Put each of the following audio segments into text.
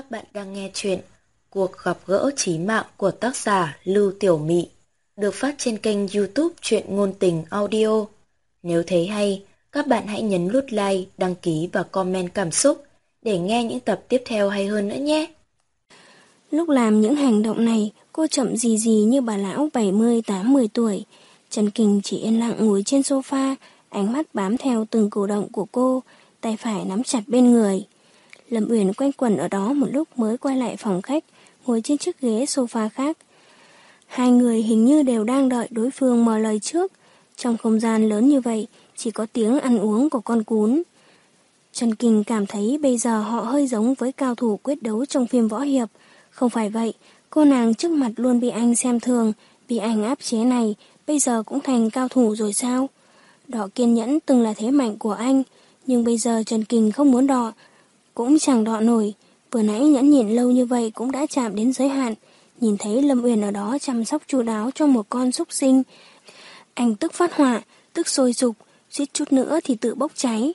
Các bạn đang nghe chuyện Cuộc gặp gỡ trí mạng của tác giả Lưu Tiểu Mị được phát trên kênh youtube Chuyện Ngôn Tình Audio. Nếu thấy hay, các bạn hãy nhấn nút like, đăng ký và comment cảm xúc để nghe những tập tiếp theo hay hơn nữa nhé. Lúc làm những hành động này, cô chậm gì gì như bà lão 70-80 tuổi. Trần Kình chỉ yên lặng ngồi trên sofa, ánh mắt bám theo từng cử động của cô, tay phải nắm chặt bên người. Lâm Uyển quanh quẩn ở đó một lúc mới quay lại phòng khách, ngồi trên chiếc ghế sofa khác. Hai người hình như đều đang đợi đối phương mở lời trước. Trong không gian lớn như vậy, chỉ có tiếng ăn uống của con cún. Trần Kinh cảm thấy bây giờ họ hơi giống với cao thủ quyết đấu trong phim võ hiệp. Không phải vậy, cô nàng trước mặt luôn bị anh xem thường, bị anh áp chế này, bây giờ cũng thành cao thủ rồi sao? Đọ kiên nhẫn từng là thế mạnh của anh, nhưng bây giờ Trần Kinh không muốn đọ, cũng chẳng đọ nổi. Vừa nãy nhẫn nhịn lâu như vậy cũng đã chạm đến giới hạn, nhìn thấy Lâm Uyển ở đó chăm sóc chu đáo cho một con súc sinh. Anh tức phát hỏa, tức sôi sục, suýt chút nữa thì tự bốc cháy.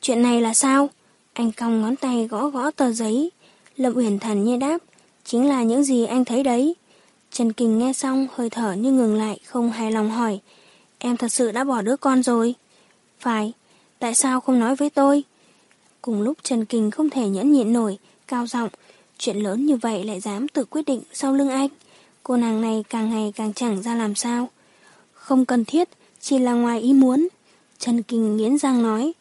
Chuyện này là sao? Anh cong ngón tay gõ gõ tờ giấy. Lâm Uyển thần như đáp, chính là những gì anh thấy đấy. Trần Kình nghe xong hơi thở như ngừng lại không hài lòng hỏi, em thật sự đã bỏ đứa con rồi. Phải, tại sao không nói với tôi? Cùng lúc Trần Kình không thể nhẫn nhịn nổi, cao giọng chuyện lớn như vậy lại dám tự quyết định sau lưng anh. Cô nàng này càng ngày càng chẳng ra làm sao. Không cần thiết, chỉ là ngoài ý muốn. Trần Kình nghiến răng nói,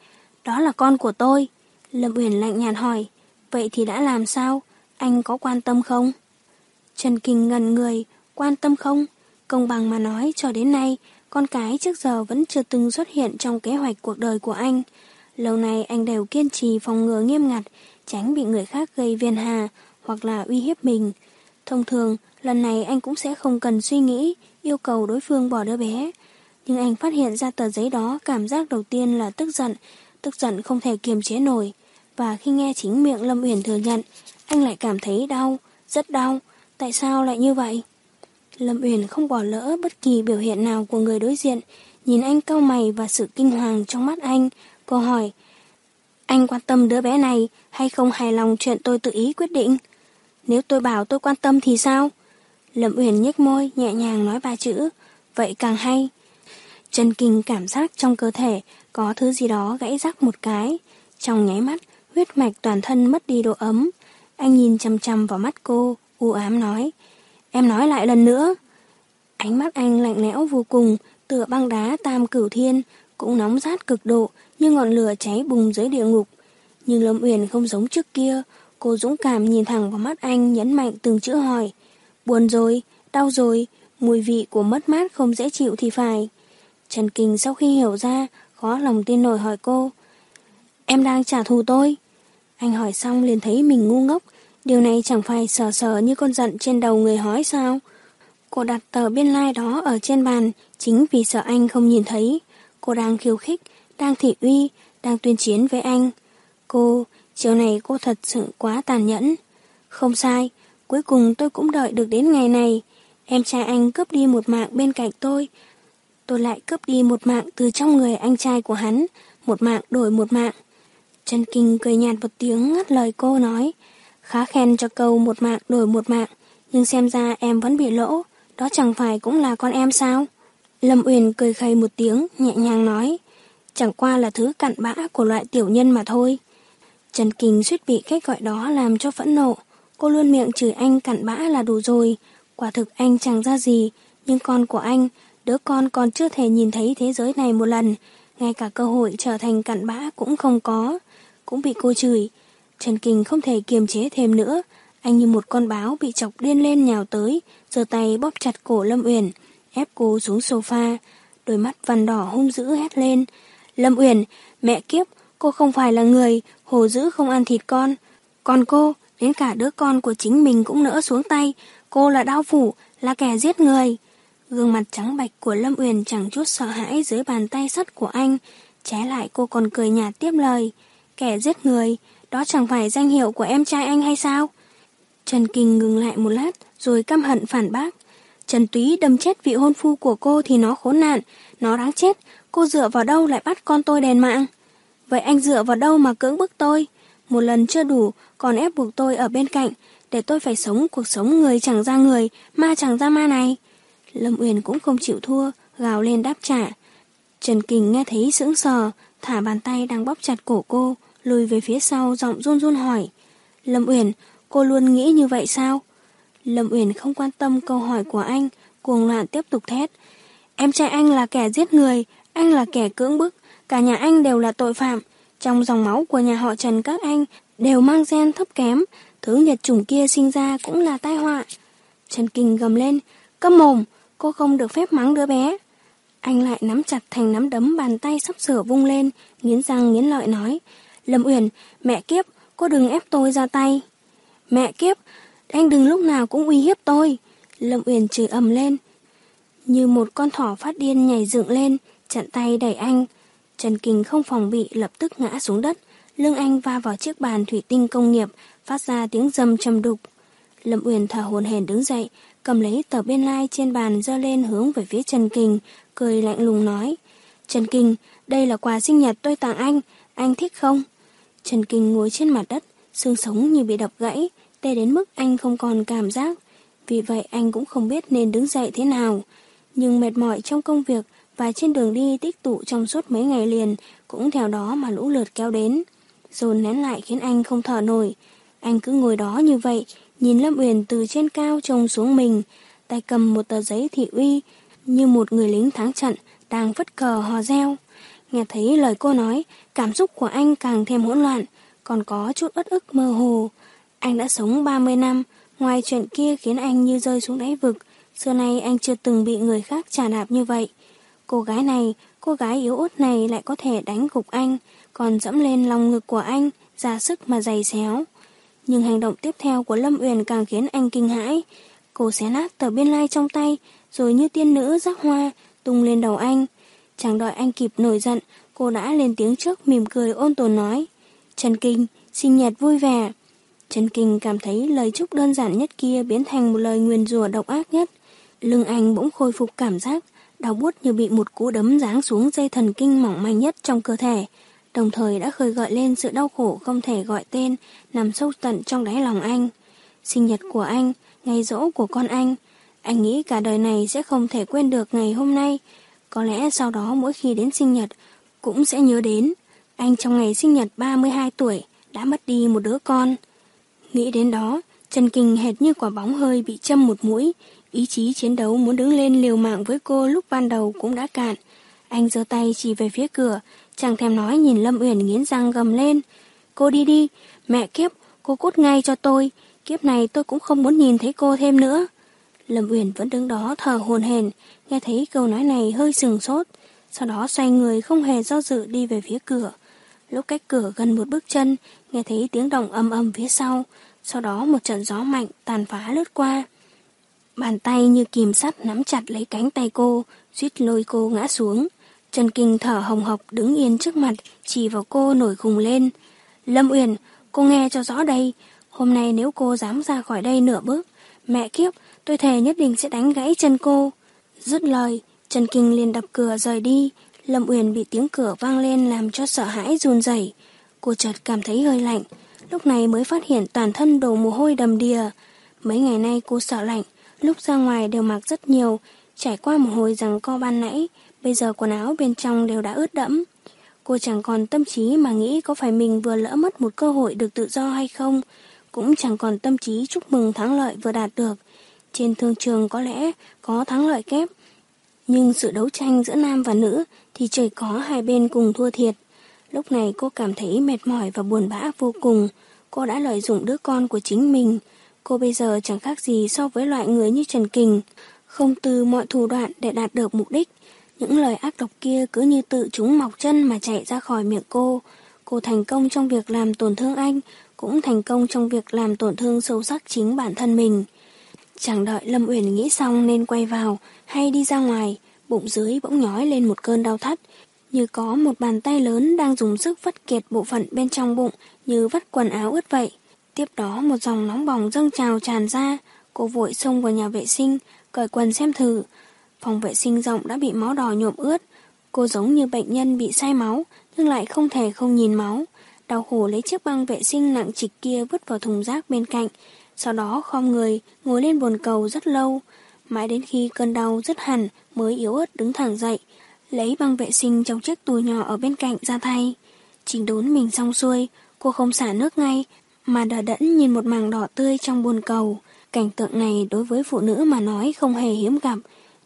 đó là con của tôi. Lâm Uyển lạnh nhạt hỏi, vậy thì đã làm sao? Anh có quan tâm không? Trần Kình ngần người, quan tâm không? Công bằng mà nói cho đến nay, con cái trước giờ vẫn chưa từng xuất hiện trong kế hoạch cuộc đời của anh. Lâu nay anh đều kiên trì phòng ngừa nghiêm ngặt, tránh bị người khác gây viên hà hoặc là uy hiếp mình. Thông thường, lần này anh cũng sẽ không cần suy nghĩ, yêu cầu đối phương bỏ đứa bé. Nhưng anh phát hiện ra tờ giấy đó cảm giác đầu tiên là tức giận, tức giận không thể kiềm chế nổi. Và khi nghe chính miệng Lâm Uyển thừa nhận, anh lại cảm thấy đau, rất đau. Tại sao lại như vậy? Lâm Uyển không bỏ lỡ bất kỳ biểu hiện nào của người đối diện, nhìn anh cau mày và sự kinh hoàng trong mắt anh, Cô hỏi, anh quan tâm đứa bé này hay không hài lòng chuyện tôi tự ý quyết định? Nếu tôi bảo tôi quan tâm thì sao? Lâm Uyển nhếch môi, nhẹ nhàng nói ba chữ, vậy càng hay. Trần Kinh cảm giác trong cơ thể có thứ gì đó gãy rắc một cái. Trong nháy mắt, huyết mạch toàn thân mất đi độ ấm. Anh nhìn chăm chăm vào mắt cô, u ám nói, em nói lại lần nữa. Ánh mắt anh lạnh lẽo vô cùng, tựa băng đá tam cửu thiên, cũng nóng rát cực độ, như ngọn lửa cháy bùng dưới địa ngục. Nhưng Lâm Uyển không giống trước kia, cô dũng cảm nhìn thẳng vào mắt anh nhấn mạnh từng chữ hỏi. Buồn rồi, đau rồi, mùi vị của mất mát không dễ chịu thì phải. Trần Kinh sau khi hiểu ra, khó lòng tin nổi hỏi cô. Em đang trả thù tôi. Anh hỏi xong liền thấy mình ngu ngốc, điều này chẳng phải sờ sờ như con giận trên đầu người hói sao. Cô đặt tờ biên lai like đó ở trên bàn chính vì sợ anh không nhìn thấy. Cô đang khiêu khích, đang thị uy, đang tuyên chiến với anh. Cô, chiều này cô thật sự quá tàn nhẫn. Không sai, cuối cùng tôi cũng đợi được đến ngày này. Em trai anh cướp đi một mạng bên cạnh tôi. Tôi lại cướp đi một mạng từ trong người anh trai của hắn, một mạng đổi một mạng. Trần Kinh cười nhạt một tiếng ngắt lời cô nói, khá khen cho câu một mạng đổi một mạng, nhưng xem ra em vẫn bị lỗ, đó chẳng phải cũng là con em sao? Lâm Uyển cười khẩy một tiếng, nhẹ nhàng nói, chẳng qua là thứ cặn bã của loại tiểu nhân mà thôi. Trần Kinh suýt bị cách gọi đó làm cho phẫn nộ. Cô luôn miệng chửi anh cặn bã là đủ rồi. Quả thực anh chẳng ra gì, nhưng con của anh, đứa con còn chưa thể nhìn thấy thế giới này một lần, ngay cả cơ hội trở thành cặn bã cũng không có. Cũng bị cô chửi. Trần Kinh không thể kiềm chế thêm nữa. Anh như một con báo bị chọc điên lên nhào tới, giơ tay bóp chặt cổ Lâm Uyển, ép cô xuống sofa. Đôi mắt vằn đỏ hung dữ hét lên. Lâm Uyển, mẹ kiếp, cô không phải là người, hồ dữ không ăn thịt con. Còn cô, đến cả đứa con của chính mình cũng nỡ xuống tay, cô là đau phủ, là kẻ giết người. Gương mặt trắng bạch của Lâm Uyển chẳng chút sợ hãi dưới bàn tay sắt của anh, trái lại cô còn cười nhạt tiếp lời. Kẻ giết người, đó chẳng phải danh hiệu của em trai anh hay sao? Trần Kinh ngừng lại một lát, rồi căm hận phản bác. Trần Túy đâm chết vị hôn phu của cô thì nó khốn nạn, nó đáng chết, cô dựa vào đâu lại bắt con tôi đèn mạng? Vậy anh dựa vào đâu mà cưỡng bức tôi? Một lần chưa đủ, còn ép buộc tôi ở bên cạnh, để tôi phải sống cuộc sống người chẳng ra người, ma chẳng ra ma này. Lâm Uyển cũng không chịu thua, gào lên đáp trả. Trần Kình nghe thấy sững sờ, thả bàn tay đang bóp chặt cổ cô, lùi về phía sau giọng run run hỏi. Lâm Uyển, cô luôn nghĩ như vậy sao? Lâm Uyển không quan tâm câu hỏi của anh, cuồng loạn tiếp tục thét. Em trai anh là kẻ giết người, anh là kẻ cưỡng bức, cả nhà anh đều là tội phạm. Trong dòng máu của nhà họ Trần các anh đều mang gen thấp kém, thứ nhật chủng kia sinh ra cũng là tai họa. Trần Kinh gầm lên, câm mồm, cô không được phép mắng đứa bé. Anh lại nắm chặt thành nắm đấm bàn tay sắp sửa vung lên, nghiến răng nghiến lợi nói, Lâm Uyển, mẹ kiếp, cô đừng ép tôi ra tay. Mẹ kiếp, anh đừng lúc nào cũng uy hiếp tôi. Lâm Uyển chửi ầm lên, như một con thỏ phát điên nhảy dựng lên, chặn tay đẩy anh. Trần Kinh không phòng bị lập tức ngã xuống đất, lưng anh va vào chiếc bàn thủy tinh công nghiệp, phát ra tiếng dâm trầm đục. Lâm Uyển thở hồn hển đứng dậy, cầm lấy tờ biên lai trên bàn dơ lên hướng về phía Trần Kinh, cười lạnh lùng nói. Trần Kinh, đây là quà sinh nhật tôi tặng anh, anh thích không? Trần Kinh ngồi trên mặt đất, xương sống như bị đập gãy, tê đến mức anh không còn cảm giác. Vì vậy anh cũng không biết nên đứng dậy thế nào. Nhưng mệt mỏi trong công việc và trên đường đi tích tụ trong suốt mấy ngày liền cũng theo đó mà lũ lượt kéo đến. Dồn nén lại khiến anh không thở nổi. Anh cứ ngồi đó như vậy, nhìn Lâm Uyển từ trên cao trông xuống mình, tay cầm một tờ giấy thị uy, như một người lính thắng trận đang vất cờ hò reo. Nghe thấy lời cô nói, cảm xúc của anh càng thêm hỗn loạn, còn có chút ớt ức mơ hồ. Anh đã sống 30 năm, ngoài chuyện kia khiến anh như rơi xuống đáy vực, xưa nay anh chưa từng bị người khác trả đạp như vậy. Cô gái này, cô gái yếu ớt này lại có thể đánh gục anh, còn dẫm lên lòng ngực của anh, ra sức mà giày xéo. Nhưng hành động tiếp theo của Lâm Uyển càng khiến anh kinh hãi. Cô xé nát tờ biên lai trong tay, rồi như tiên nữ rắc hoa, tung lên đầu anh. Chẳng đợi anh kịp nổi giận, cô đã lên tiếng trước mỉm cười ôn tồn nói. Trần Kinh, sinh nhật vui vẻ. Trần Kinh cảm thấy lời chúc đơn giản nhất kia biến thành một lời nguyền rủa độc ác nhất. Lưng anh bỗng khôi phục cảm giác, đau buốt như bị một cú đấm giáng xuống dây thần kinh mỏng manh nhất trong cơ thể, đồng thời đã khơi gợi lên sự đau khổ không thể gọi tên nằm sâu tận trong đáy lòng anh. Sinh nhật của anh, ngày rỗ của con anh, anh nghĩ cả đời này sẽ không thể quên được ngày hôm nay. Có lẽ sau đó mỗi khi đến sinh nhật cũng sẽ nhớ đến. Anh trong ngày sinh nhật 32 tuổi đã mất đi một đứa con. Nghĩ đến đó, Trần Kinh hệt như quả bóng hơi bị châm một mũi, Ý chí chiến đấu muốn đứng lên liều mạng với cô lúc ban đầu cũng đã cạn. Anh giơ tay chỉ về phía cửa, chẳng thèm nói nhìn Lâm Uyển nghiến răng gầm lên. Cô đi đi, mẹ kiếp, cô cút ngay cho tôi. Kiếp này tôi cũng không muốn nhìn thấy cô thêm nữa. Lâm Uyển vẫn đứng đó thở hồn hển, nghe thấy câu nói này hơi sừng sốt. Sau đó xoay người không hề do dự đi về phía cửa. Lúc cách cửa gần một bước chân, nghe thấy tiếng động âm âm phía sau. Sau đó một trận gió mạnh tàn phá lướt qua. Bàn tay như kìm sắt nắm chặt lấy cánh tay cô, suýt lôi cô ngã xuống. Trần Kinh thở hồng hộc đứng yên trước mặt, chỉ vào cô nổi khùng lên. Lâm Uyển, cô nghe cho rõ đây, hôm nay nếu cô dám ra khỏi đây nửa bước, mẹ kiếp, tôi thề nhất định sẽ đánh gãy chân cô. Dứt lời, Trần Kinh liền đập cửa rời đi, Lâm Uyển bị tiếng cửa vang lên làm cho sợ hãi run rẩy. Cô chợt cảm thấy hơi lạnh, lúc này mới phát hiện toàn thân đổ mồ hôi đầm đìa. Mấy ngày nay cô sợ lạnh, Lúc ra ngoài đều mặc rất nhiều, trải qua một hồi rằng co ban nãy, bây giờ quần áo bên trong đều đã ướt đẫm. Cô chẳng còn tâm trí mà nghĩ có phải mình vừa lỡ mất một cơ hội được tự do hay không, cũng chẳng còn tâm trí chúc mừng thắng lợi vừa đạt được. Trên thương trường có lẽ có thắng lợi kép, nhưng sự đấu tranh giữa nam và nữ thì trời có hai bên cùng thua thiệt. Lúc này cô cảm thấy mệt mỏi và buồn bã vô cùng. Cô đã lợi dụng đứa con của chính mình, Cô bây giờ chẳng khác gì so với loại người như Trần Kình, không từ mọi thủ đoạn để đạt được mục đích. Những lời ác độc kia cứ như tự chúng mọc chân mà chạy ra khỏi miệng cô. Cô thành công trong việc làm tổn thương anh, cũng thành công trong việc làm tổn thương sâu sắc chính bản thân mình. Chẳng đợi Lâm Uyển nghĩ xong nên quay vào hay đi ra ngoài, bụng dưới bỗng nhói lên một cơn đau thắt, như có một bàn tay lớn đang dùng sức vắt kiệt bộ phận bên trong bụng như vắt quần áo ướt vậy. Tiếp đó một dòng nóng bỏng dâng trào tràn ra, cô vội xông vào nhà vệ sinh, cởi quần xem thử. Phòng vệ sinh rộng đã bị máu đỏ nhuộm ướt, cô giống như bệnh nhân bị say máu, nhưng lại không thể không nhìn máu. đau khổ lấy chiếc băng vệ sinh nặng trịch kia vứt vào thùng rác bên cạnh, sau đó khom người, ngồi lên bồn cầu rất lâu, mãi đến khi cơn đau rất hẳn mới yếu ớt đứng thẳng dậy, lấy băng vệ sinh trong chiếc túi nhỏ ở bên cạnh ra thay. Chỉnh đốn mình xong xuôi, cô không xả nước ngay, mà đờ đẫn nhìn một màng đỏ tươi trong buồn cầu. Cảnh tượng này đối với phụ nữ mà nói không hề hiếm gặp,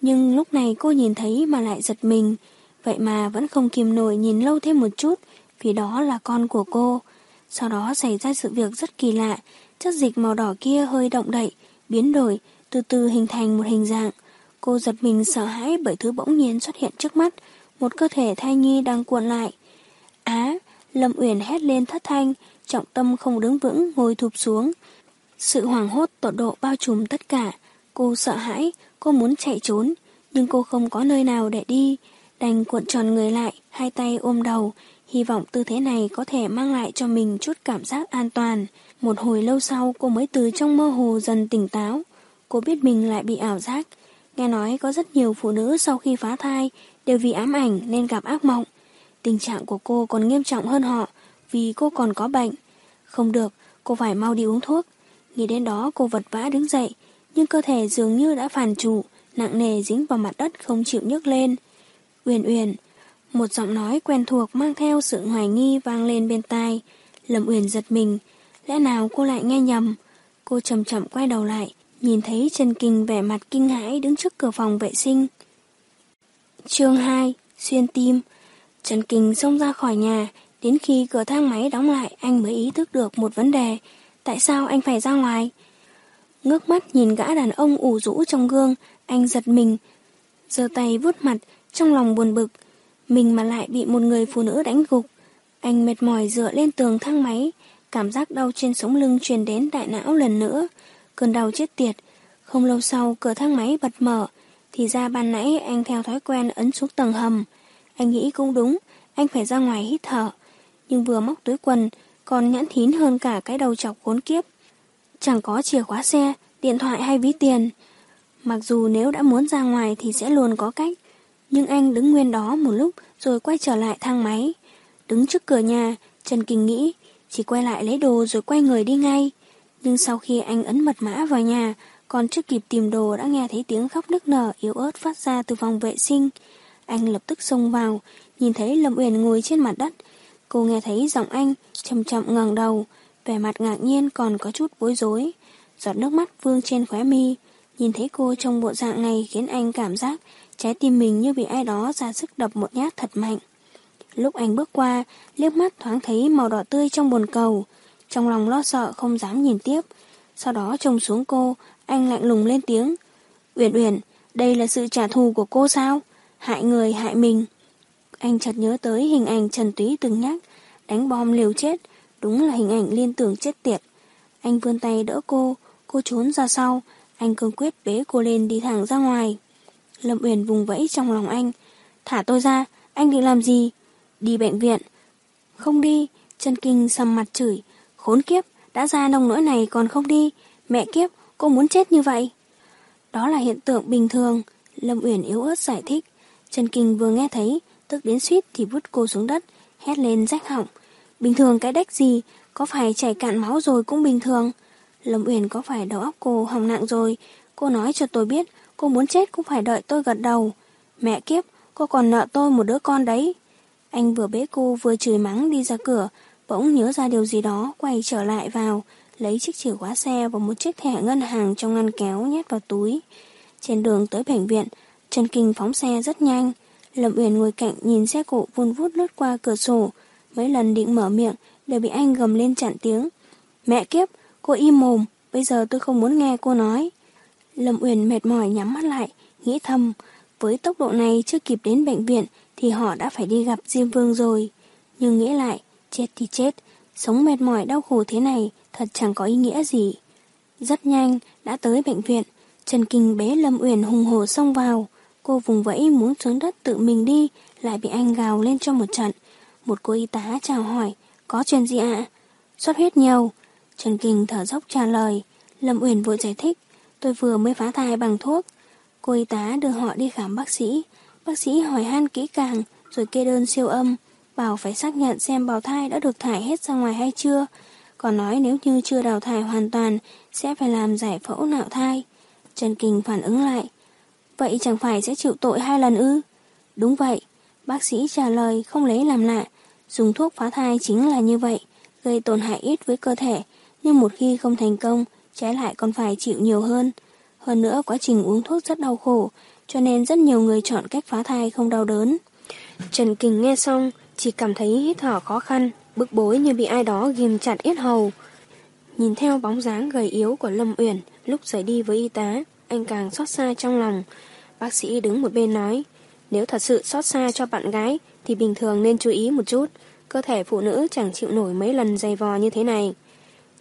nhưng lúc này cô nhìn thấy mà lại giật mình, vậy mà vẫn không kìm nổi nhìn lâu thêm một chút, vì đó là con của cô. Sau đó xảy ra sự việc rất kỳ lạ, chất dịch màu đỏ kia hơi động đậy, biến đổi, từ từ hình thành một hình dạng. Cô giật mình sợ hãi bởi thứ bỗng nhiên xuất hiện trước mắt, một cơ thể thai nhi đang cuộn lại. Á, Lâm Uyển hét lên thất thanh, trọng tâm không đứng vững, ngồi thụp xuống. Sự hoảng hốt tột độ bao trùm tất cả. Cô sợ hãi, cô muốn chạy trốn, nhưng cô không có nơi nào để đi. Đành cuộn tròn người lại, hai tay ôm đầu, hy vọng tư thế này có thể mang lại cho mình chút cảm giác an toàn. Một hồi lâu sau cô mới từ trong mơ hồ dần tỉnh táo. Cô biết mình lại bị ảo giác. Nghe nói có rất nhiều phụ nữ sau khi phá thai đều vì ám ảnh nên gặp ác mộng. Tình trạng của cô còn nghiêm trọng hơn họ vì cô còn có bệnh. Không được, cô phải mau đi uống thuốc. Nghĩ đến đó cô vật vã đứng dậy, nhưng cơ thể dường như đã phản chủ, nặng nề dính vào mặt đất không chịu nhấc lên. Uyển Uyển, một giọng nói quen thuộc mang theo sự hoài nghi vang lên bên tai. Lâm Uyển giật mình, lẽ nào cô lại nghe nhầm? Cô chậm chậm quay đầu lại, nhìn thấy Trần Kinh vẻ mặt kinh hãi đứng trước cửa phòng vệ sinh. Chương 2, xuyên tim. Trần Kinh xông ra khỏi nhà, đến khi cửa thang máy đóng lại anh mới ý thức được một vấn đề. Tại sao anh phải ra ngoài? Ngước mắt nhìn gã đàn ông ủ rũ trong gương, anh giật mình, giơ tay vuốt mặt, trong lòng buồn bực. Mình mà lại bị một người phụ nữ đánh gục. Anh mệt mỏi dựa lên tường thang máy, cảm giác đau trên sống lưng truyền đến đại não lần nữa. Cơn đau chết tiệt. Không lâu sau, cửa thang máy bật mở, thì ra ban nãy anh theo thói quen ấn xuống tầng hầm. Anh nghĩ cũng đúng, anh phải ra ngoài hít thở. Nhưng vừa móc túi quần, còn nhãn thín hơn cả cái đầu chọc khốn kiếp. Chẳng có chìa khóa xe, điện thoại hay ví tiền. Mặc dù nếu đã muốn ra ngoài thì sẽ luôn có cách. Nhưng anh đứng nguyên đó một lúc rồi quay trở lại thang máy. Đứng trước cửa nhà, Trần Kinh nghĩ chỉ quay lại lấy đồ rồi quay người đi ngay. Nhưng sau khi anh ấn mật mã vào nhà, còn chưa kịp tìm đồ đã nghe thấy tiếng khóc nức nở yếu ớt phát ra từ phòng vệ sinh. Anh lập tức xông vào, nhìn thấy Lâm Uyển ngồi trên mặt đất. Cô nghe thấy giọng anh, chậm chậm ngẩng đầu, vẻ mặt ngạc nhiên còn có chút bối rối. Giọt nước mắt vương trên khóe mi, nhìn thấy cô trong bộ dạng này khiến anh cảm giác trái tim mình như bị ai đó ra sức đập một nhát thật mạnh. Lúc anh bước qua, liếc mắt thoáng thấy màu đỏ tươi trong bồn cầu, trong lòng lo sợ không dám nhìn tiếp. Sau đó trông xuống cô, anh lạnh lùng lên tiếng. Uyển Uyển, đây là sự trả thù của cô sao? Hại người hại mình. Anh chợt nhớ tới hình ảnh Trần Túy từng nhắc, đánh bom liều chết, đúng là hình ảnh liên tưởng chết tiệt. Anh vươn tay đỡ cô, cô trốn ra sau, anh cương quyết bế cô lên đi thẳng ra ngoài. Lâm Uyển vùng vẫy trong lòng anh, thả tôi ra, anh định làm gì? Đi bệnh viện. Không đi, chân kinh sầm mặt chửi, khốn kiếp, đã ra nông nỗi này còn không đi, mẹ kiếp, cô muốn chết như vậy. Đó là hiện tượng bình thường, Lâm Uyển yếu ớt giải thích. Trần Kinh vừa nghe thấy, tức đến suýt thì vút cô xuống đất, hét lên rách họng. Bình thường cái đách gì, có phải chảy cạn máu rồi cũng bình thường. Lâm Uyển có phải đầu óc cô hỏng nặng rồi, cô nói cho tôi biết, cô muốn chết cũng phải đợi tôi gật đầu. Mẹ kiếp, cô còn nợ tôi một đứa con đấy. Anh vừa bế cô vừa chửi mắng đi ra cửa, bỗng nhớ ra điều gì đó, quay trở lại vào, lấy chiếc chìa khóa xe và một chiếc thẻ ngân hàng trong ngăn kéo nhét vào túi. Trên đường tới bệnh viện, Trần Kinh phóng xe rất nhanh. Lâm Uyển ngồi cạnh nhìn xe cộ vun vút lướt qua cửa sổ. Mấy lần định mở miệng đều bị anh gầm lên chặn tiếng. Mẹ kiếp, cô im mồm, bây giờ tôi không muốn nghe cô nói. Lâm Uyển mệt mỏi nhắm mắt lại, nghĩ thầm, với tốc độ này chưa kịp đến bệnh viện thì họ đã phải đi gặp Diêm Vương rồi. Nhưng nghĩ lại, chết thì chết, sống mệt mỏi đau khổ thế này thật chẳng có ý nghĩa gì. Rất nhanh, đã tới bệnh viện, Trần Kinh bế Lâm Uyển hùng hổ xông vào. Cô vùng vẫy muốn xuống đất tự mình đi, lại bị anh gào lên cho một trận. Một cô y tá chào hỏi, có chuyện gì ạ? Xuất huyết nhiều. Trần Kinh thở dốc trả lời. Lâm Uyển vội giải thích, tôi vừa mới phá thai bằng thuốc. Cô y tá đưa họ đi khám bác sĩ. Bác sĩ hỏi han kỹ càng, rồi kê đơn siêu âm bảo phải xác nhận xem bào thai đã được thải hết ra ngoài hay chưa. Còn nói nếu như chưa đào thải hoàn toàn, sẽ phải làm giải phẫu nạo thai. Trần Kinh phản ứng lại. Vậy chẳng phải sẽ chịu tội hai lần ư? Đúng vậy. Bác sĩ trả lời không lấy làm lạ. Dùng thuốc phá thai chính là như vậy, gây tổn hại ít với cơ thể, nhưng một khi không thành công, trái lại còn phải chịu nhiều hơn. Hơn nữa quá trình uống thuốc rất đau khổ, cho nên rất nhiều người chọn cách phá thai không đau đớn. Trần Kình nghe xong, chỉ cảm thấy hít thở khó khăn, bức bối như bị ai đó ghim chặt yết hầu. Nhìn theo bóng dáng gầy yếu của Lâm Uyển lúc rời đi với y tá, anh càng xót xa trong lòng. Bác sĩ đứng một bên nói, nếu thật sự xót xa cho bạn gái thì bình thường nên chú ý một chút, cơ thể phụ nữ chẳng chịu nổi mấy lần dày vò như thế này.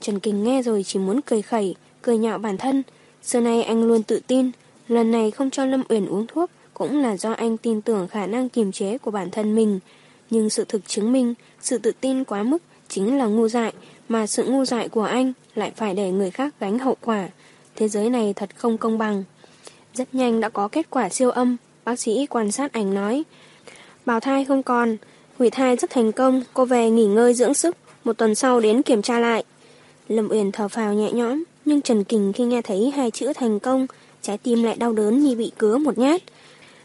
Trần Kình nghe rồi chỉ muốn cười khẩy, cười nhạo bản thân. Xưa nay anh luôn tự tin, lần này không cho Lâm Uyển uống thuốc cũng là do anh tin tưởng khả năng kiềm chế của bản thân mình. Nhưng sự thực chứng minh, sự tự tin quá mức chính là ngu dại, mà sự ngu dại của anh lại phải để người khác gánh hậu quả. Thế giới này thật không công bằng. Rất nhanh đã có kết quả siêu âm, bác sĩ quan sát ảnh nói. Bào thai không còn, hủy thai rất thành công, cô về nghỉ ngơi dưỡng sức, một tuần sau đến kiểm tra lại. Lâm Uyển thở phào nhẹ nhõm, nhưng Trần Kình khi nghe thấy hai chữ thành công, trái tim lại đau đớn như bị cứa một nhát.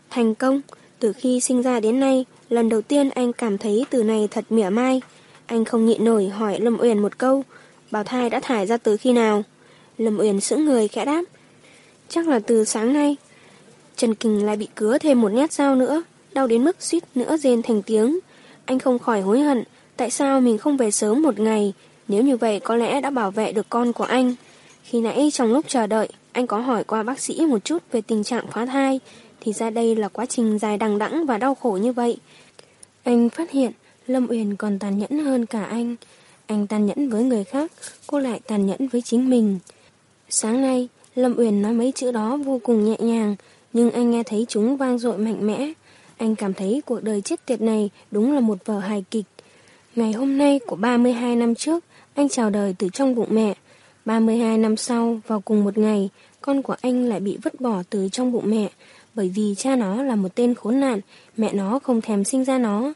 Thành công, từ khi sinh ra đến nay, lần đầu tiên anh cảm thấy từ này thật mỉa mai. Anh không nhịn nổi hỏi Lâm Uyển một câu, bào thai đã thải ra từ khi nào? Lâm Uyển sững người khẽ đáp, chắc là từ sáng nay. Trần Kình lại bị cứa thêm một nhát dao nữa, đau đến mức suýt nữa rên thành tiếng. Anh không khỏi hối hận, tại sao mình không về sớm một ngày, nếu như vậy có lẽ đã bảo vệ được con của anh. Khi nãy trong lúc chờ đợi, anh có hỏi qua bác sĩ một chút về tình trạng phá thai, thì ra đây là quá trình dài đằng đẵng và đau khổ như vậy. Anh phát hiện Lâm Uyển còn tàn nhẫn hơn cả anh. Anh tàn nhẫn với người khác, cô lại tàn nhẫn với chính mình. Sáng nay, Lâm Uyển nói mấy chữ đó vô cùng nhẹ nhàng, nhưng anh nghe thấy chúng vang dội mạnh mẽ. Anh cảm thấy cuộc đời chết tiệt này đúng là một vở hài kịch. Ngày hôm nay của 32 năm trước, anh chào đời từ trong bụng mẹ. 32 năm sau, vào cùng một ngày, con của anh lại bị vứt bỏ từ trong bụng mẹ, bởi vì cha nó là một tên khốn nạn, mẹ nó không thèm sinh ra nó.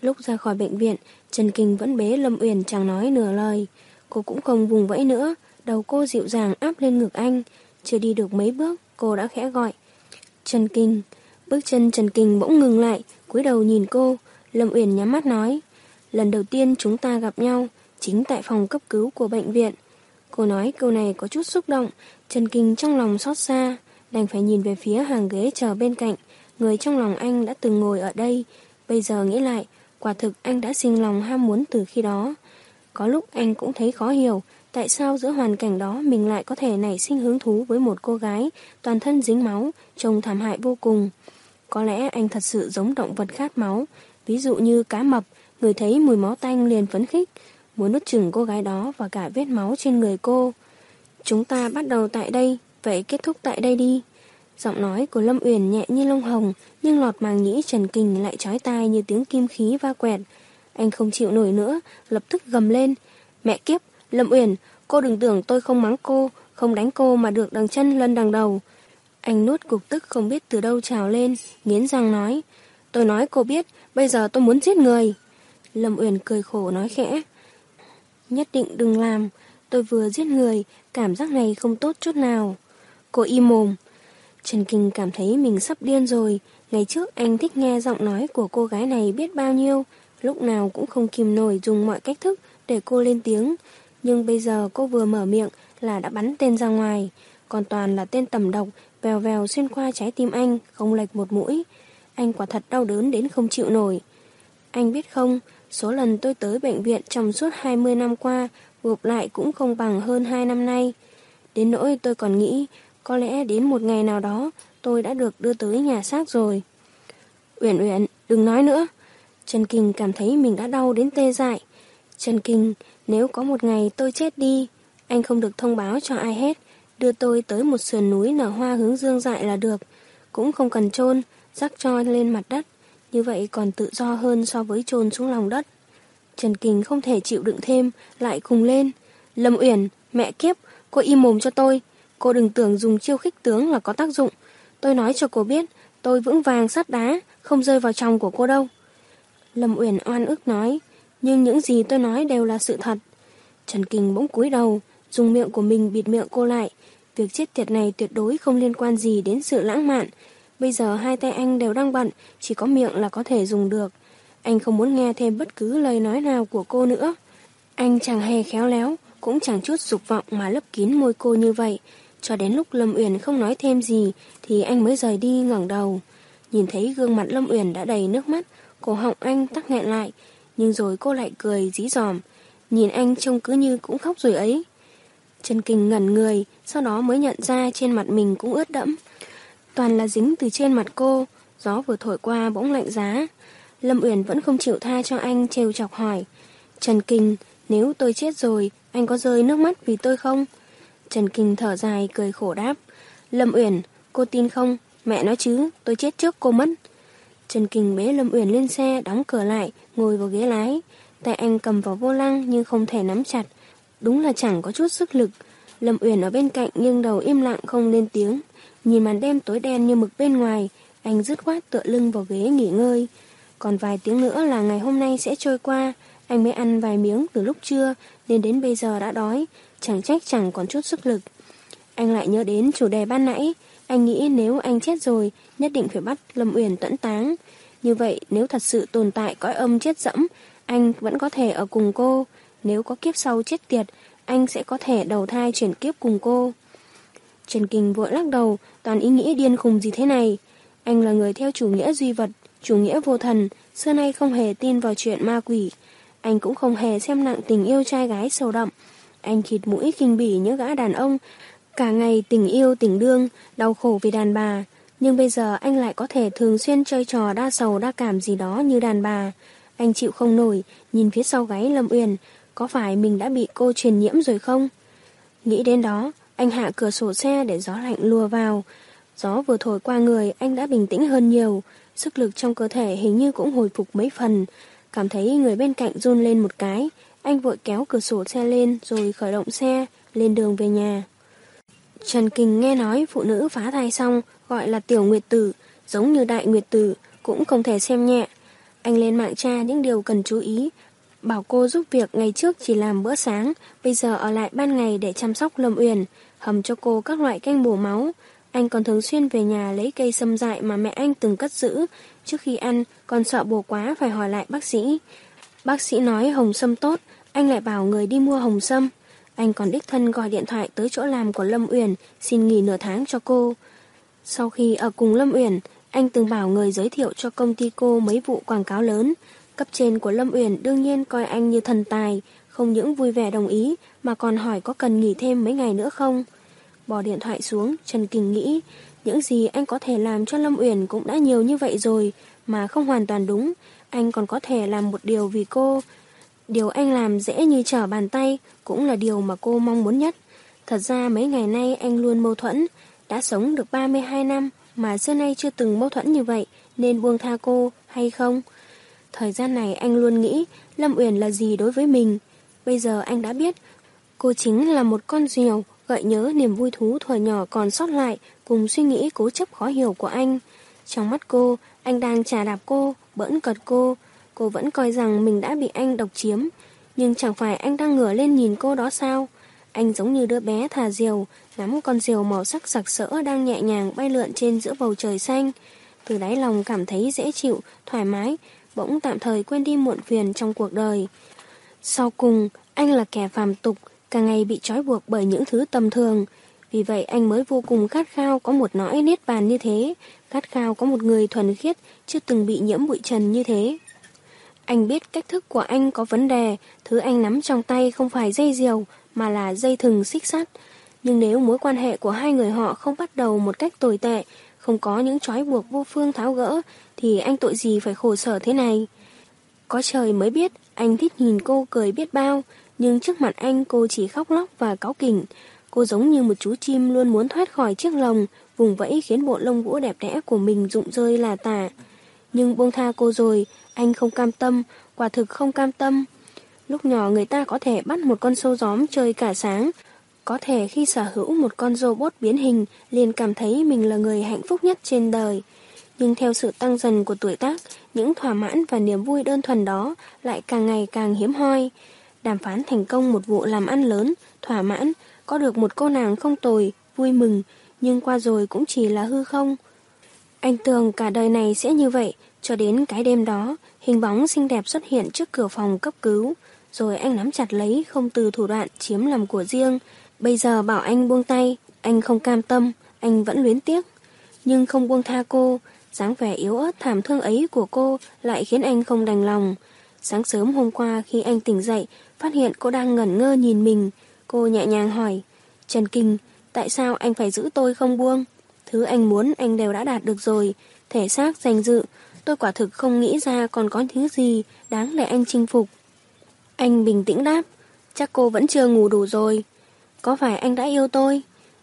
Lúc ra khỏi bệnh viện, Trần Kinh vẫn bế Lâm Uyển chẳng nói nửa lời. Cô cũng không vùng vẫy nữa, đầu cô dịu dàng áp lên ngực anh. Chưa đi được mấy bước, cô đã khẽ gọi. Trần Kinh. Bước chân Trần Kinh bỗng ngừng lại, cúi đầu nhìn cô. Lâm Uyển nhắm mắt nói. Lần đầu tiên chúng ta gặp nhau, chính tại phòng cấp cứu của bệnh viện. Cô nói câu này có chút xúc động, Trần Kinh trong lòng xót xa, đành phải nhìn về phía hàng ghế chờ bên cạnh. Người trong lòng anh đã từng ngồi ở đây, bây giờ nghĩ lại, quả thực anh đã sinh lòng ham muốn từ khi đó. Có lúc anh cũng thấy khó hiểu, tại sao giữa hoàn cảnh đó mình lại có thể nảy sinh hứng thú với một cô gái, toàn thân dính máu, trông thảm hại vô cùng. Có lẽ anh thật sự giống động vật khát máu, ví dụ như cá mập, người thấy mùi máu tanh liền phấn khích, muốn nuốt chừng cô gái đó và cả vết máu trên người cô. Chúng ta bắt đầu tại đây, vậy kết thúc tại đây đi. Giọng nói của Lâm Uyển nhẹ như lông hồng, nhưng lọt màng nhĩ Trần Kình lại trói tai như tiếng kim khí va quẹt. Anh không chịu nổi nữa, lập tức gầm lên. Mẹ kiếp, Lâm Uyển, cô đừng tưởng tôi không mắng cô, không đánh cô mà được đằng chân lân đằng đầu. Anh nuốt cục tức không biết từ đâu trào lên, nghiến răng nói. Tôi nói cô biết, bây giờ tôi muốn giết người. Lâm Uyển cười khổ nói khẽ. Nhất định đừng làm, tôi vừa giết người, cảm giác này không tốt chút nào. Cô im mồm. Trần Kinh cảm thấy mình sắp điên rồi. Ngày trước anh thích nghe giọng nói của cô gái này biết bao nhiêu, lúc nào cũng không kìm nổi dùng mọi cách thức để cô lên tiếng. Nhưng bây giờ cô vừa mở miệng là đã bắn tên ra ngoài, còn toàn là tên tầm độc, vèo vèo xuyên qua trái tim anh, không lệch một mũi. Anh quả thật đau đớn đến không chịu nổi. Anh biết không, số lần tôi tới bệnh viện trong suốt 20 năm qua, gộp lại cũng không bằng hơn 2 năm nay. Đến nỗi tôi còn nghĩ, có lẽ đến một ngày nào đó, tôi đã được đưa tới nhà xác rồi. Uyển Uyển, đừng nói nữa. Trần Kinh cảm thấy mình đã đau đến tê dại. Trần Kinh, nếu có một ngày tôi chết đi, anh không được thông báo cho ai hết, đưa tôi tới một sườn núi nở hoa hướng dương dại là được, cũng không cần chôn, rắc cho lên mặt đất, như vậy còn tự do hơn so với chôn xuống lòng đất. Trần Kình không thể chịu đựng thêm, lại cùng lên. Lâm Uyển, mẹ kiếp, cô im mồm cho tôi, cô đừng tưởng dùng chiêu khích tướng là có tác dụng. Tôi nói cho cô biết, tôi vững vàng sắt đá, không rơi vào trong của cô đâu. Lâm Uyển oan ức nói, nhưng những gì tôi nói đều là sự thật. Trần Kinh bỗng cúi đầu, dùng miệng của mình bịt miệng cô lại. Việc chết tiệt này tuyệt đối không liên quan gì đến sự lãng mạn. Bây giờ hai tay anh đều đang bận, chỉ có miệng là có thể dùng được. Anh không muốn nghe thêm bất cứ lời nói nào của cô nữa. Anh chẳng hề khéo léo, cũng chẳng chút dục vọng mà lấp kín môi cô như vậy. Cho đến lúc Lâm Uyển không nói thêm gì thì anh mới rời đi ngẩng đầu. Nhìn thấy gương mặt Lâm Uyển đã đầy nước mắt, cổ họng anh tắc nghẹn lại, nhưng rồi cô lại cười dí dòm. Nhìn anh trông cứ như cũng khóc rồi ấy. Trần Kinh ngẩn người, sau đó mới nhận ra trên mặt mình cũng ướt đẫm. Toàn là dính từ trên mặt cô, gió vừa thổi qua bỗng lạnh giá. Lâm Uyển vẫn không chịu tha cho anh trêu chọc hỏi. Trần Kinh, nếu tôi chết rồi, anh có rơi nước mắt vì tôi không? Trần Kinh thở dài cười khổ đáp. Lâm Uyển, cô tin không? Mẹ nói chứ, tôi chết trước cô mất. Trần Kinh bế Lâm Uyển lên xe, đóng cửa lại, ngồi vào ghế lái. Tay anh cầm vào vô lăng nhưng không thể nắm chặt. Đúng là chẳng có chút sức lực. Lâm Uyển ở bên cạnh nhưng đầu im lặng không lên tiếng. Nhìn màn đêm tối đen như mực bên ngoài, anh dứt khoát tựa lưng vào ghế nghỉ ngơi. Còn vài tiếng nữa là ngày hôm nay sẽ trôi qua. Anh mới ăn vài miếng từ lúc trưa, nên đến bây giờ đã đói. Chẳng trách chẳng còn chút sức lực. Anh lại nhớ đến chủ đề ban nãy. Anh nghĩ nếu anh chết rồi, nhất định phải bắt Lâm Uyển tẫn táng. Như vậy, nếu thật sự tồn tại cõi âm chết dẫm, anh vẫn có thể ở cùng cô. Nếu có kiếp sau chết tiệt, anh sẽ có thể đầu thai chuyển kiếp cùng cô. Trần Kinh vội lắc đầu, toàn ý nghĩ điên khùng gì thế này. Anh là người theo chủ nghĩa duy vật, chủ nghĩa vô thần, xưa nay không hề tin vào chuyện ma quỷ. Anh cũng không hề xem nặng tình yêu trai gái sâu đậm. Anh khịt mũi kinh bỉ những gã đàn ông, cả ngày tình yêu tình đương, đau khổ vì đàn bà. Nhưng bây giờ anh lại có thể thường xuyên chơi trò đa sầu đa cảm gì đó như đàn bà. Anh chịu không nổi, nhìn phía sau gáy Lâm Uyển, có phải mình đã bị cô truyền nhiễm rồi không? Nghĩ đến đó, anh hạ cửa sổ xe để gió lạnh lùa vào. Gió vừa thổi qua người, anh đã bình tĩnh hơn nhiều. Sức lực trong cơ thể hình như cũng hồi phục mấy phần. Cảm thấy người bên cạnh run lên một cái. Anh vội kéo cửa sổ xe lên rồi khởi động xe, lên đường về nhà. Trần Kình nghe nói phụ nữ phá thai xong gọi là tiểu nguyệt tử, giống như đại nguyệt tử, cũng không thể xem nhẹ. Anh lên mạng tra những điều cần chú ý, bảo cô giúp việc ngày trước chỉ làm bữa sáng, bây giờ ở lại ban ngày để chăm sóc Lâm Uyển, hầm cho cô các loại canh bổ máu. Anh còn thường xuyên về nhà lấy cây sâm dại mà mẹ anh từng cất giữ. Trước khi ăn, còn sợ bổ quá phải hỏi lại bác sĩ. Bác sĩ nói hồng sâm tốt, anh lại bảo người đi mua hồng sâm. Anh còn đích thân gọi điện thoại tới chỗ làm của Lâm Uyển xin nghỉ nửa tháng cho cô. Sau khi ở cùng Lâm Uyển, anh từng bảo người giới thiệu cho công ty cô mấy vụ quảng cáo lớn. Cấp trên của Lâm Uyển đương nhiên coi anh như thần tài, không những vui vẻ đồng ý mà còn hỏi có cần nghỉ thêm mấy ngày nữa không. Bỏ điện thoại xuống, Trần Kình nghĩ, những gì anh có thể làm cho Lâm Uyển cũng đã nhiều như vậy rồi, mà không hoàn toàn đúng. Anh còn có thể làm một điều vì cô. Điều anh làm dễ như trở bàn tay, cũng là điều mà cô mong muốn nhất. Thật ra mấy ngày nay anh luôn mâu thuẫn, đã sống được 32 năm mà xưa nay chưa từng mâu thuẫn như vậy, nên buông tha cô hay không? Thời gian này anh luôn nghĩ Lâm Uyển là gì đối với mình. Bây giờ anh đã biết, cô chính là một con diều gợi nhớ niềm vui thú thuở nhỏ còn sót lại cùng suy nghĩ cố chấp khó hiểu của anh. Trong mắt cô, anh đang trà đạp cô, bỡn cật cô. Cô vẫn coi rằng mình đã bị anh độc chiếm, nhưng chẳng phải anh đang ngửa lên nhìn cô đó sao? Anh giống như đứa bé thả diều, ngắm con diều màu sắc sặc sỡ đang nhẹ nhàng bay lượn trên giữa bầu trời xanh. Từ đáy lòng cảm thấy dễ chịu, thoải mái, bỗng tạm thời quên đi muộn phiền trong cuộc đời. Sau cùng, anh là kẻ phàm tục, cả ngày bị trói buộc bởi những thứ tầm thường. Vì vậy anh mới vô cùng khát khao có một nỗi niết bàn như thế, khát khao có một người thuần khiết, chưa từng bị nhiễm bụi trần như thế. Anh biết cách thức của anh có vấn đề, thứ anh nắm trong tay không phải dây diều, mà là dây thừng xích sắt. Nhưng nếu mối quan hệ của hai người họ không bắt đầu một cách tồi tệ, không có những trói buộc vô phương tháo gỡ, thì anh tội gì phải khổ sở thế này. Có trời mới biết, anh thích nhìn cô cười biết bao, nhưng trước mặt anh cô chỉ khóc lóc và cáu kỉnh. Cô giống như một chú chim luôn muốn thoát khỏi chiếc lồng, vùng vẫy khiến bộ lông vũ đẹp đẽ của mình rụng rơi là tả. Nhưng buông tha cô rồi, anh không cam tâm, quả thực không cam tâm. Lúc nhỏ người ta có thể bắt một con sâu gióm chơi cả sáng, có thể khi sở hữu một con robot biến hình liền cảm thấy mình là người hạnh phúc nhất trên đời. nhưng theo sự tăng dần của tuổi tác, những thỏa mãn và niềm vui đơn thuần đó lại càng ngày càng hiếm hoi. Đàm phán thành công một vụ làm ăn lớn, thỏa mãn, có được một cô nàng không tồi, vui mừng, nhưng qua rồi cũng chỉ là hư không. Anh tưởng cả đời này sẽ như vậy, cho đến cái đêm đó, hình bóng xinh đẹp xuất hiện trước cửa phòng cấp cứu, rồi anh nắm chặt lấy không từ thủ đoạn chiếm làm của riêng. Bây giờ bảo anh buông tay, anh không cam tâm, anh vẫn luyến tiếc. Nhưng không buông tha cô, dáng vẻ yếu ớt thảm thương ấy của cô lại khiến anh không đành lòng. Sáng sớm hôm qua khi anh tỉnh dậy, phát hiện cô đang ngẩn ngơ nhìn mình. Cô nhẹ nhàng hỏi, Trần Kinh, tại sao anh phải giữ tôi không buông? Thứ anh muốn anh đều đã đạt được rồi, thể xác danh dự, tôi quả thực không nghĩ ra còn có thứ gì đáng để anh chinh phục. Anh bình tĩnh đáp, chắc cô vẫn chưa ngủ đủ rồi. Có phải anh đã yêu tôi?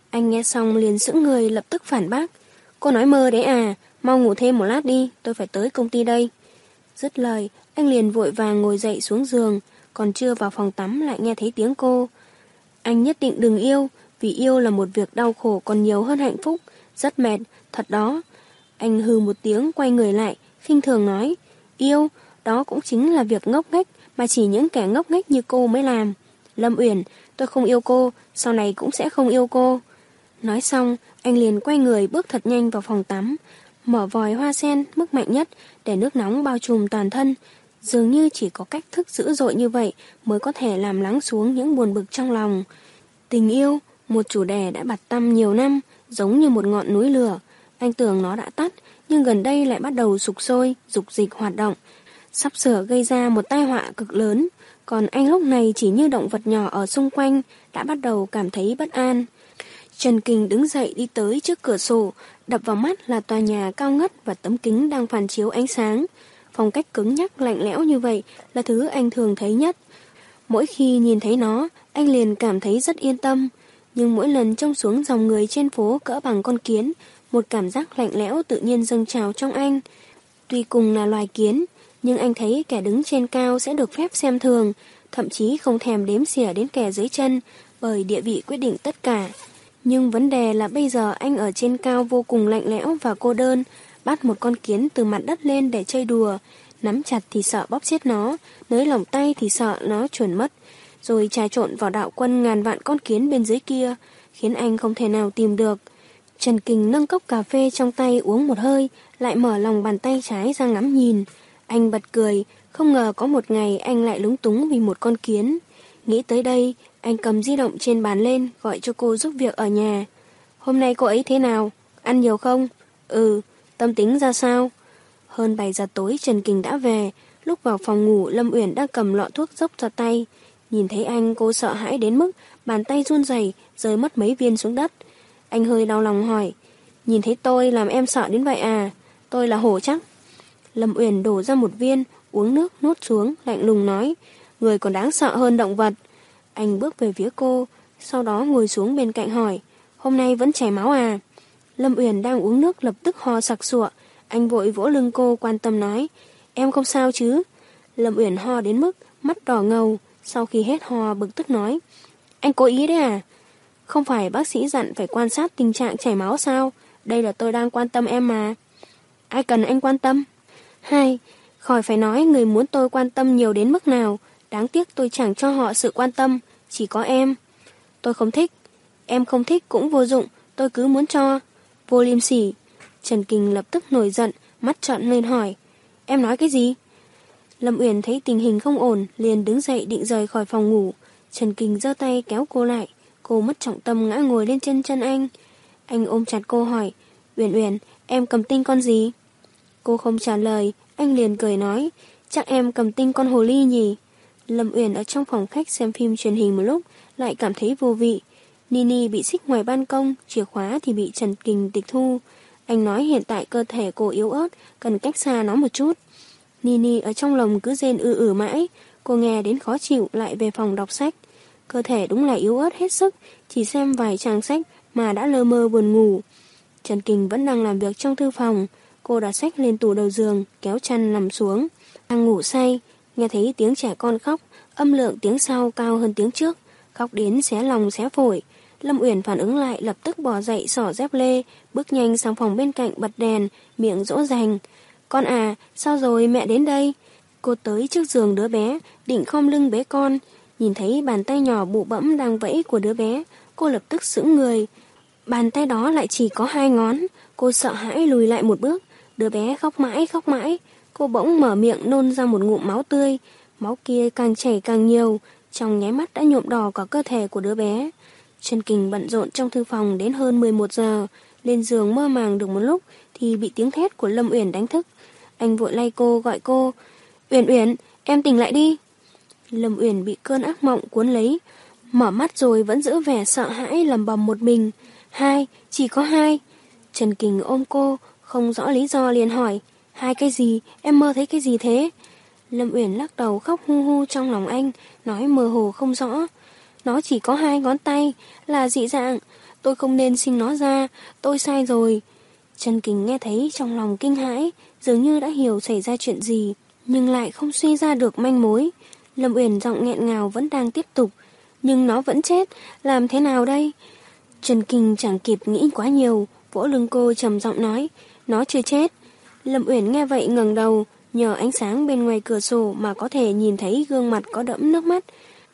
Anh nghe xong liền sững người lập tức phản bác. Cô nói mơ đấy à, mau ngủ thêm một lát đi, tôi phải tới công ty đây. Dứt lời, anh liền vội vàng ngồi dậy xuống giường, còn chưa vào phòng tắm lại nghe thấy tiếng cô. Anh nhất định đừng yêu, vì yêu là một việc đau khổ còn nhiều hơn hạnh phúc, rất mệt, thật đó. Anh hư một tiếng quay người lại, khinh thường nói, yêu, đó cũng chính là việc ngốc nghếch mà chỉ những kẻ ngốc nghếch như cô mới làm. Lâm Uyển, tôi không yêu cô, sau này cũng sẽ không yêu cô. Nói xong, anh liền quay người bước thật nhanh vào phòng tắm, mở vòi hoa sen mức mạnh nhất để nước nóng bao trùm toàn thân. Dường như chỉ có cách thức dữ dội như vậy mới có thể làm lắng xuống những buồn bực trong lòng. Tình yêu, một chủ đề đã bặt tâm nhiều năm, giống như một ngọn núi lửa. Anh tưởng nó đã tắt, nhưng gần đây lại bắt đầu sục sôi, dục dịch hoạt động. Sắp sửa gây ra một tai họa cực lớn, còn anh lúc này chỉ như động vật nhỏ ở xung quanh, đã bắt đầu cảm thấy bất an. Trần Kinh đứng dậy đi tới trước cửa sổ, đập vào mắt là tòa nhà cao ngất và tấm kính đang phản chiếu ánh sáng. Phong cách cứng nhắc lạnh lẽo như vậy là thứ anh thường thấy nhất. Mỗi khi nhìn thấy nó, anh liền cảm thấy rất yên tâm. Nhưng mỗi lần trông xuống dòng người trên phố cỡ bằng con kiến, một cảm giác lạnh lẽo tự nhiên dâng trào trong anh. Tuy cùng là loài kiến, nhưng anh thấy kẻ đứng trên cao sẽ được phép xem thường, thậm chí không thèm đếm xỉa đến kẻ dưới chân, bởi địa vị quyết định tất cả. Nhưng vấn đề là bây giờ anh ở trên cao vô cùng lạnh lẽo và cô đơn, bắt một con kiến từ mặt đất lên để chơi đùa, nắm chặt thì sợ bóp chết nó, nới lỏng tay thì sợ nó chuẩn mất, rồi trà trộn vào đạo quân ngàn vạn con kiến bên dưới kia, khiến anh không thể nào tìm được. Trần Kình nâng cốc cà phê trong tay uống một hơi, lại mở lòng bàn tay trái ra ngắm nhìn. Anh bật cười, không ngờ có một ngày anh lại lúng túng vì một con kiến. Nghĩ tới đây, anh cầm di động trên bàn lên gọi cho cô giúp việc ở nhà. Hôm nay cô ấy thế nào? Ăn nhiều không? Ừ, tâm tính ra sao? Hơn 7 giờ tối Trần Kình đã về. Lúc vào phòng ngủ Lâm Uyển đang cầm lọ thuốc dốc ra tay. Nhìn thấy anh cô sợ hãi đến mức bàn tay run rẩy rơi mất mấy viên xuống đất. Anh hơi đau lòng hỏi. Nhìn thấy tôi làm em sợ đến vậy à? Tôi là hổ chắc. Lâm Uyển đổ ra một viên, uống nước nuốt xuống, lạnh lùng nói. Người còn đáng sợ hơn động vật. Anh bước về phía cô, sau đó ngồi xuống bên cạnh hỏi, hôm nay vẫn chảy máu à? Lâm Uyển đang uống nước lập tức ho sặc sụa, anh vội vỗ lưng cô quan tâm nói, em không sao chứ? Lâm Uyển ho đến mức mắt đỏ ngầu, sau khi hết ho bực tức nói, anh cố ý đấy à? Không phải bác sĩ dặn phải quan sát tình trạng chảy máu sao? Đây là tôi đang quan tâm em mà. Ai cần anh quan tâm? Hai, khỏi phải nói người muốn tôi quan tâm nhiều đến mức nào. Đáng tiếc tôi chẳng cho họ sự quan tâm. Chỉ có em. Tôi không thích. Em không thích cũng vô dụng. Tôi cứ muốn cho. Vô liêm sỉ. Trần Kinh lập tức nổi giận, mắt trợn lên hỏi. Em nói cái gì? Lâm Uyển thấy tình hình không ổn, liền đứng dậy định rời khỏi phòng ngủ. Trần Kinh giơ tay kéo cô lại. Cô mất trọng tâm ngã ngồi lên chân chân anh. Anh ôm chặt cô hỏi. Uyển Uyển, em cầm tinh con gì? Cô không trả lời, anh liền cười nói. Chắc em cầm tinh con hồ ly nhỉ? Lâm Uyển ở trong phòng khách xem phim truyền hình một lúc, lại cảm thấy vô vị. Nini bị xích ngoài ban công, chìa khóa thì bị Trần Kình tịch thu. Anh nói hiện tại cơ thể cô yếu ớt, cần cách xa nó một chút. Nini ở trong lòng cứ rên ư ử mãi, cô nghe đến khó chịu lại về phòng đọc sách. Cơ thể đúng là yếu ớt hết sức, chỉ xem vài trang sách mà đã lơ mơ buồn ngủ. Trần Kình vẫn đang làm việc trong thư phòng, cô đặt sách lên tủ đầu giường, kéo chăn nằm xuống. Đang ngủ say, nghe thấy tiếng trẻ con khóc, âm lượng tiếng sau cao hơn tiếng trước, khóc đến xé lòng xé phổi. Lâm Uyển phản ứng lại lập tức bỏ dậy sỏ dép lê, bước nhanh sang phòng bên cạnh bật đèn, miệng dỗ dành. Con à, sao rồi mẹ đến đây? Cô tới trước giường đứa bé, định khom lưng bế con. Nhìn thấy bàn tay nhỏ bụ bẫm đang vẫy của đứa bé, cô lập tức sững người. Bàn tay đó lại chỉ có hai ngón, cô sợ hãi lùi lại một bước. Đứa bé khóc mãi khóc mãi, cô bỗng mở miệng nôn ra một ngụm máu tươi. Máu kia càng chảy càng nhiều, trong nháy mắt đã nhuộm đỏ cả cơ thể của đứa bé. Trần Kình bận rộn trong thư phòng đến hơn 11 giờ, lên giường mơ màng được một lúc thì bị tiếng thét của Lâm Uyển đánh thức. Anh vội lay cô gọi cô, "Uyển Uyển, em tỉnh lại đi." Lâm Uyển bị cơn ác mộng cuốn lấy, mở mắt rồi vẫn giữ vẻ sợ hãi lầm bầm một mình. "Hai, chỉ có hai." Trần Kình ôm cô, không rõ lý do liền hỏi, "Hai cái gì? Em mơ thấy cái gì thế?" Lâm Uyển lắc đầu khóc hu hu trong lòng anh, nói mơ hồ không rõ. Nó chỉ có hai ngón tay, là dị dạng. Tôi không nên sinh nó ra, tôi sai rồi. Trần kình nghe thấy trong lòng kinh hãi, dường như đã hiểu xảy ra chuyện gì, nhưng lại không suy ra được manh mối. Lâm Uyển giọng nghẹn ngào vẫn đang tiếp tục, nhưng nó vẫn chết, làm thế nào đây? Trần Kinh chẳng kịp nghĩ quá nhiều, vỗ lưng cô trầm giọng nói, nó chưa chết. Lâm Uyển nghe vậy ngẩng đầu, nhờ ánh sáng bên ngoài cửa sổ mà có thể nhìn thấy gương mặt có đẫm nước mắt,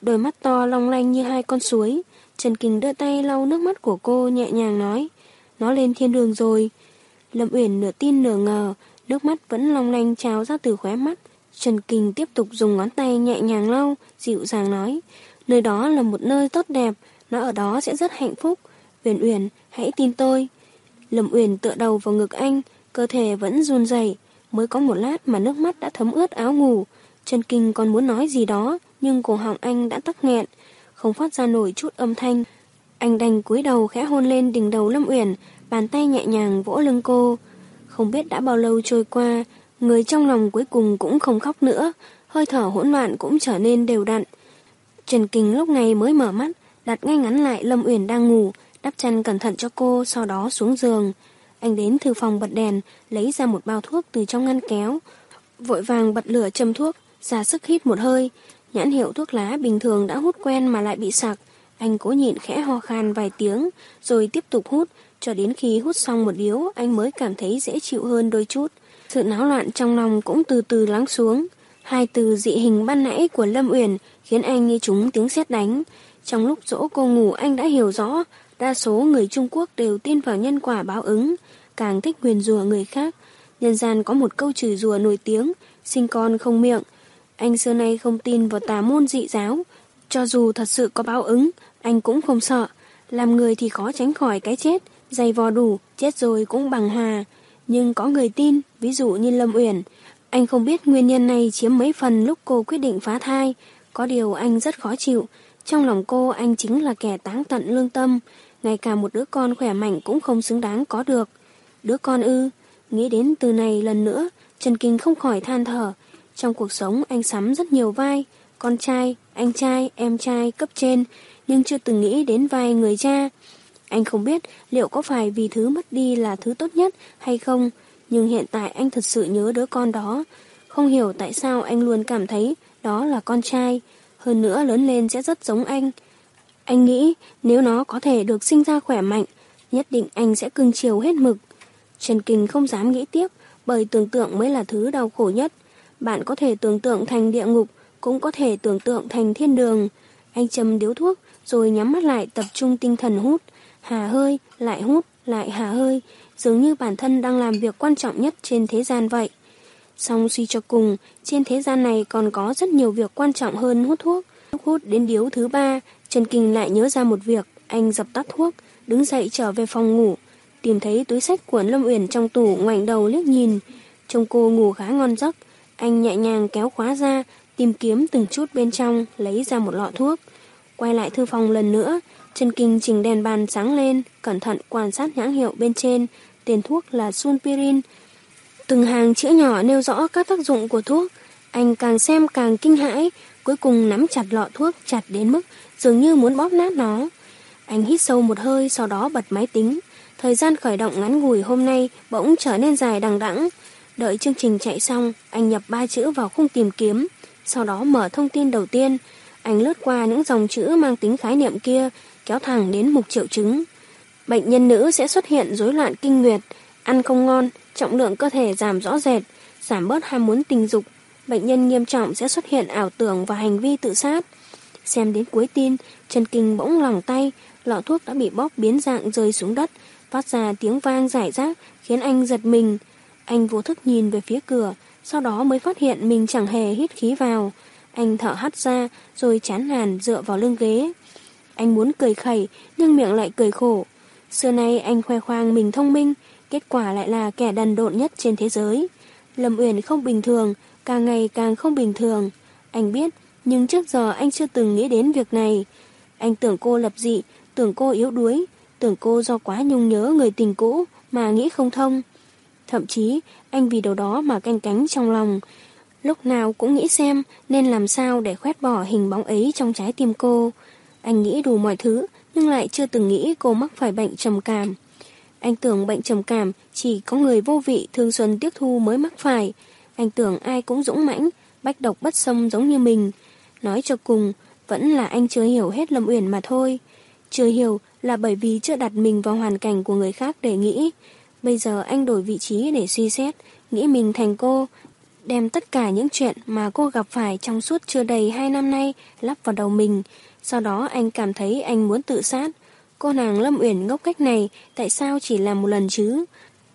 đôi mắt to long lanh như hai con suối. Trần kinh đưa tay lau nước mắt của cô nhẹ nhàng nói, nó lên thiên đường rồi. Lâm Uyển nửa tin nửa ngờ, nước mắt vẫn long lanh trào ra từ khóe mắt. Trần Kình tiếp tục dùng ngón tay nhẹ nhàng lau, dịu dàng nói, nơi đó là một nơi tốt đẹp, nó ở đó sẽ rất hạnh phúc. Uyển Uyển, hãy tin tôi. Lâm Uyển tựa đầu vào ngực anh, cơ thể vẫn run rẩy, mới có một lát mà nước mắt đã thấm ướt áo ngủ. Trần Kinh còn muốn nói gì đó, nhưng cổ họng anh đã tắc nghẹn, không phát ra nổi chút âm thanh. Anh đành cúi đầu khẽ hôn lên đỉnh đầu Lâm Uyển, bàn tay nhẹ nhàng vỗ lưng cô. Không biết đã bao lâu trôi qua, người trong lòng cuối cùng cũng không khóc nữa, hơi thở hỗn loạn cũng trở nên đều đặn. Trần Kinh lúc này mới mở mắt, đặt ngay ngắn lại Lâm Uyển đang ngủ, đắp chăn cẩn thận cho cô, sau đó xuống giường. Anh đến thư phòng bật đèn, lấy ra một bao thuốc từ trong ngăn kéo, vội vàng bật lửa châm thuốc, ra sức hít một hơi, Nhãn hiệu thuốc lá bình thường đã hút quen mà lại bị sặc. Anh cố nhịn khẽ ho khan vài tiếng, rồi tiếp tục hút, cho đến khi hút xong một điếu, anh mới cảm thấy dễ chịu hơn đôi chút. Sự náo loạn trong lòng cũng từ từ lắng xuống. Hai từ dị hình ban nãy của Lâm Uyển khiến anh như chúng tiếng sét đánh. Trong lúc dỗ cô ngủ anh đã hiểu rõ, đa số người Trung Quốc đều tin vào nhân quả báo ứng, càng thích nguyền rủa người khác. Nhân gian có một câu chửi rủa nổi tiếng, sinh con không miệng, anh xưa nay không tin vào tà môn dị giáo. Cho dù thật sự có báo ứng, anh cũng không sợ. Làm người thì khó tránh khỏi cái chết, dày vò đủ, chết rồi cũng bằng hòa. Nhưng có người tin, ví dụ như Lâm Uyển. Anh không biết nguyên nhân này chiếm mấy phần lúc cô quyết định phá thai. Có điều anh rất khó chịu. Trong lòng cô anh chính là kẻ táng tận lương tâm. Ngay cả một đứa con khỏe mạnh cũng không xứng đáng có được. Đứa con ư, nghĩ đến từ này lần nữa, Trần Kinh không khỏi than thở. Trong cuộc sống anh sắm rất nhiều vai, con trai, anh trai, em trai, cấp trên, nhưng chưa từng nghĩ đến vai người cha. Anh không biết liệu có phải vì thứ mất đi là thứ tốt nhất hay không, nhưng hiện tại anh thật sự nhớ đứa con đó. Không hiểu tại sao anh luôn cảm thấy đó là con trai, hơn nữa lớn lên sẽ rất giống anh. Anh nghĩ nếu nó có thể được sinh ra khỏe mạnh, nhất định anh sẽ cưng chiều hết mực. Trần Kinh không dám nghĩ tiếp, bởi tưởng tượng mới là thứ đau khổ nhất. Bạn có thể tưởng tượng thành địa ngục, cũng có thể tưởng tượng thành thiên đường. Anh châm điếu thuốc, rồi nhắm mắt lại tập trung tinh thần hút. Hà hơi, lại hút, lại hà hơi, dường như bản thân đang làm việc quan trọng nhất trên thế gian vậy. Xong suy cho cùng, trên thế gian này còn có rất nhiều việc quan trọng hơn hút thuốc. Lúc hút đến điếu thứ ba, Trần Kinh lại nhớ ra một việc, anh dập tắt thuốc, đứng dậy trở về phòng ngủ, tìm thấy túi sách của Lâm Uyển trong tủ ngoảnh đầu liếc nhìn. Trông cô ngủ khá ngon giấc, anh nhẹ nhàng kéo khóa ra, tìm kiếm từng chút bên trong, lấy ra một lọ thuốc. Quay lại thư phòng lần nữa, Trần Kinh chỉnh đèn bàn sáng lên, cẩn thận quan sát nhãn hiệu bên trên, tiền thuốc là Sunpirin. Từng hàng chữ nhỏ nêu rõ các tác dụng của thuốc, anh càng xem càng kinh hãi, cuối cùng nắm chặt lọ thuốc chặt đến mức dường như muốn bóp nát nó. Anh hít sâu một hơi sau đó bật máy tính. Thời gian khởi động ngắn ngủi hôm nay bỗng trở nên dài đằng đẵng. Đợi chương trình chạy xong, anh nhập ba chữ vào khung tìm kiếm, sau đó mở thông tin đầu tiên. Anh lướt qua những dòng chữ mang tính khái niệm kia, kéo thẳng đến mục triệu chứng. Bệnh nhân nữ sẽ xuất hiện rối loạn kinh nguyệt, ăn không ngon, trọng lượng cơ thể giảm rõ rệt, giảm bớt ham muốn tình dục. Bệnh nhân nghiêm trọng sẽ xuất hiện ảo tưởng và hành vi tự sát. Xem đến cuối tin, Trần Kinh bỗng lòng tay, lọ thuốc đã bị bóp biến dạng rơi xuống đất, phát ra tiếng vang giải rác khiến anh giật mình. Anh vô thức nhìn về phía cửa, sau đó mới phát hiện mình chẳng hề hít khí vào. Anh thở hắt ra, rồi chán nản dựa vào lưng ghế. Anh muốn cười khẩy, nhưng miệng lại cười khổ. Xưa nay anh khoe khoang mình thông minh, kết quả lại là kẻ đần độn nhất trên thế giới. Lâm Uyển không bình thường, càng ngày càng không bình thường. Anh biết, nhưng trước giờ anh chưa từng nghĩ đến việc này. Anh tưởng cô lập dị, tưởng cô yếu đuối, tưởng cô do quá nhung nhớ người tình cũ mà nghĩ không thông. Thậm chí, anh vì điều đó mà canh cánh trong lòng. Lúc nào cũng nghĩ xem nên làm sao để khoét bỏ hình bóng ấy trong trái tim cô. Anh nghĩ đủ mọi thứ, nhưng lại chưa từng nghĩ cô mắc phải bệnh trầm cảm. Anh tưởng bệnh trầm cảm chỉ có người vô vị thương xuân tiếc thu mới mắc phải. Anh tưởng ai cũng dũng mãnh, bách độc bất xâm giống như mình. Nói cho cùng, vẫn là anh chưa hiểu hết Lâm Uyển mà thôi. Chưa hiểu là bởi vì chưa đặt mình vào hoàn cảnh của người khác để nghĩ. Bây giờ anh đổi vị trí để suy xét, nghĩ mình thành cô, đem tất cả những chuyện mà cô gặp phải trong suốt chưa đầy hai năm nay lắp vào đầu mình. Sau đó anh cảm thấy anh muốn tự sát. Cô nàng Lâm Uyển ngốc cách này tại sao chỉ làm một lần chứ?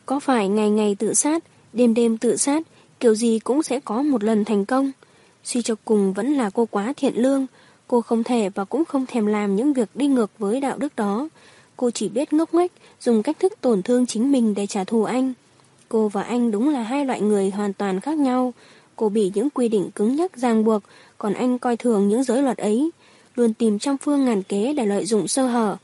Có phải ngày ngày tự sát, đêm đêm tự sát, kiểu gì cũng sẽ có một lần thành công. Suy cho cùng vẫn là cô quá thiện lương, cô không thể và cũng không thèm làm những việc đi ngược với đạo đức đó. Cô chỉ biết ngốc nghếch, dùng cách thức tổn thương chính mình để trả thù anh. Cô và anh đúng là hai loại người hoàn toàn khác nhau. Cô bị những quy định cứng nhắc ràng buộc, còn anh coi thường những giới luật ấy, luôn tìm trăm phương ngàn kế để lợi dụng sơ hở.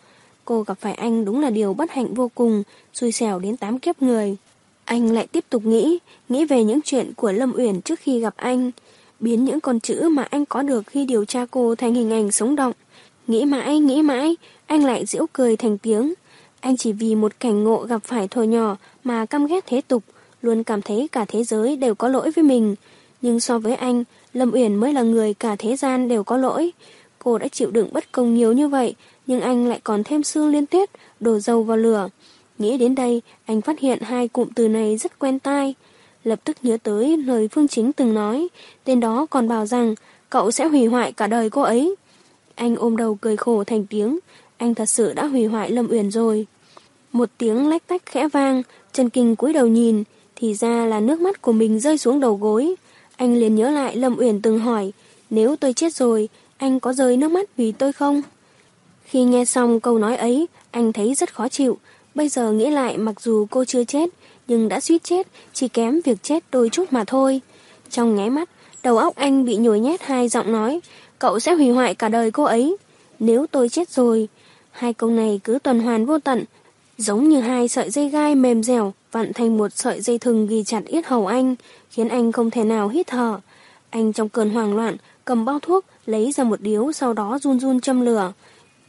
Cô gặp phải anh đúng là điều bất hạnh vô cùng, xui xẻo đến tám kiếp người. Anh lại tiếp tục nghĩ, nghĩ về những chuyện của Lâm Uyển trước khi gặp anh, biến những con chữ mà anh có được khi điều tra cô thành hình ảnh sống động. Nghĩ mãi, nghĩ mãi, anh lại giễu cười thành tiếng. Anh chỉ vì một cảnh ngộ gặp phải thôi nhỏ mà căm ghét thế tục, luôn cảm thấy cả thế giới đều có lỗi với mình. Nhưng so với anh, Lâm Uyển mới là người cả thế gian đều có lỗi. Cô đã chịu đựng bất công nhiều như vậy, nhưng anh lại còn thêm xương liên tuyết, đổ dầu vào lửa. Nghĩ đến đây, anh phát hiện hai cụm từ này rất quen tai. Lập tức nhớ tới lời Phương Chính từng nói, tên đó còn bảo rằng cậu sẽ hủy hoại cả đời cô ấy. Anh ôm đầu cười khổ thành tiếng, anh thật sự đã hủy hoại Lâm Uyển rồi. Một tiếng lách tách khẽ vang, Trần Kinh cúi đầu nhìn, thì ra là nước mắt của mình rơi xuống đầu gối. Anh liền nhớ lại Lâm Uyển từng hỏi, nếu tôi chết rồi, anh có rơi nước mắt vì tôi không? Khi nghe xong câu nói ấy, anh thấy rất khó chịu. Bây giờ nghĩ lại mặc dù cô chưa chết, nhưng đã suýt chết, chỉ kém việc chết đôi chút mà thôi. Trong nháy mắt, đầu óc anh bị nhồi nhét hai giọng nói, cậu sẽ hủy hoại cả đời cô ấy. Nếu tôi chết rồi, hai câu này cứ tuần hoàn vô tận, giống như hai sợi dây gai mềm dẻo vặn thành một sợi dây thừng ghi chặt yết hầu anh, khiến anh không thể nào hít thở. Anh trong cơn hoảng loạn, cầm bao thuốc, lấy ra một điếu sau đó run run châm lửa.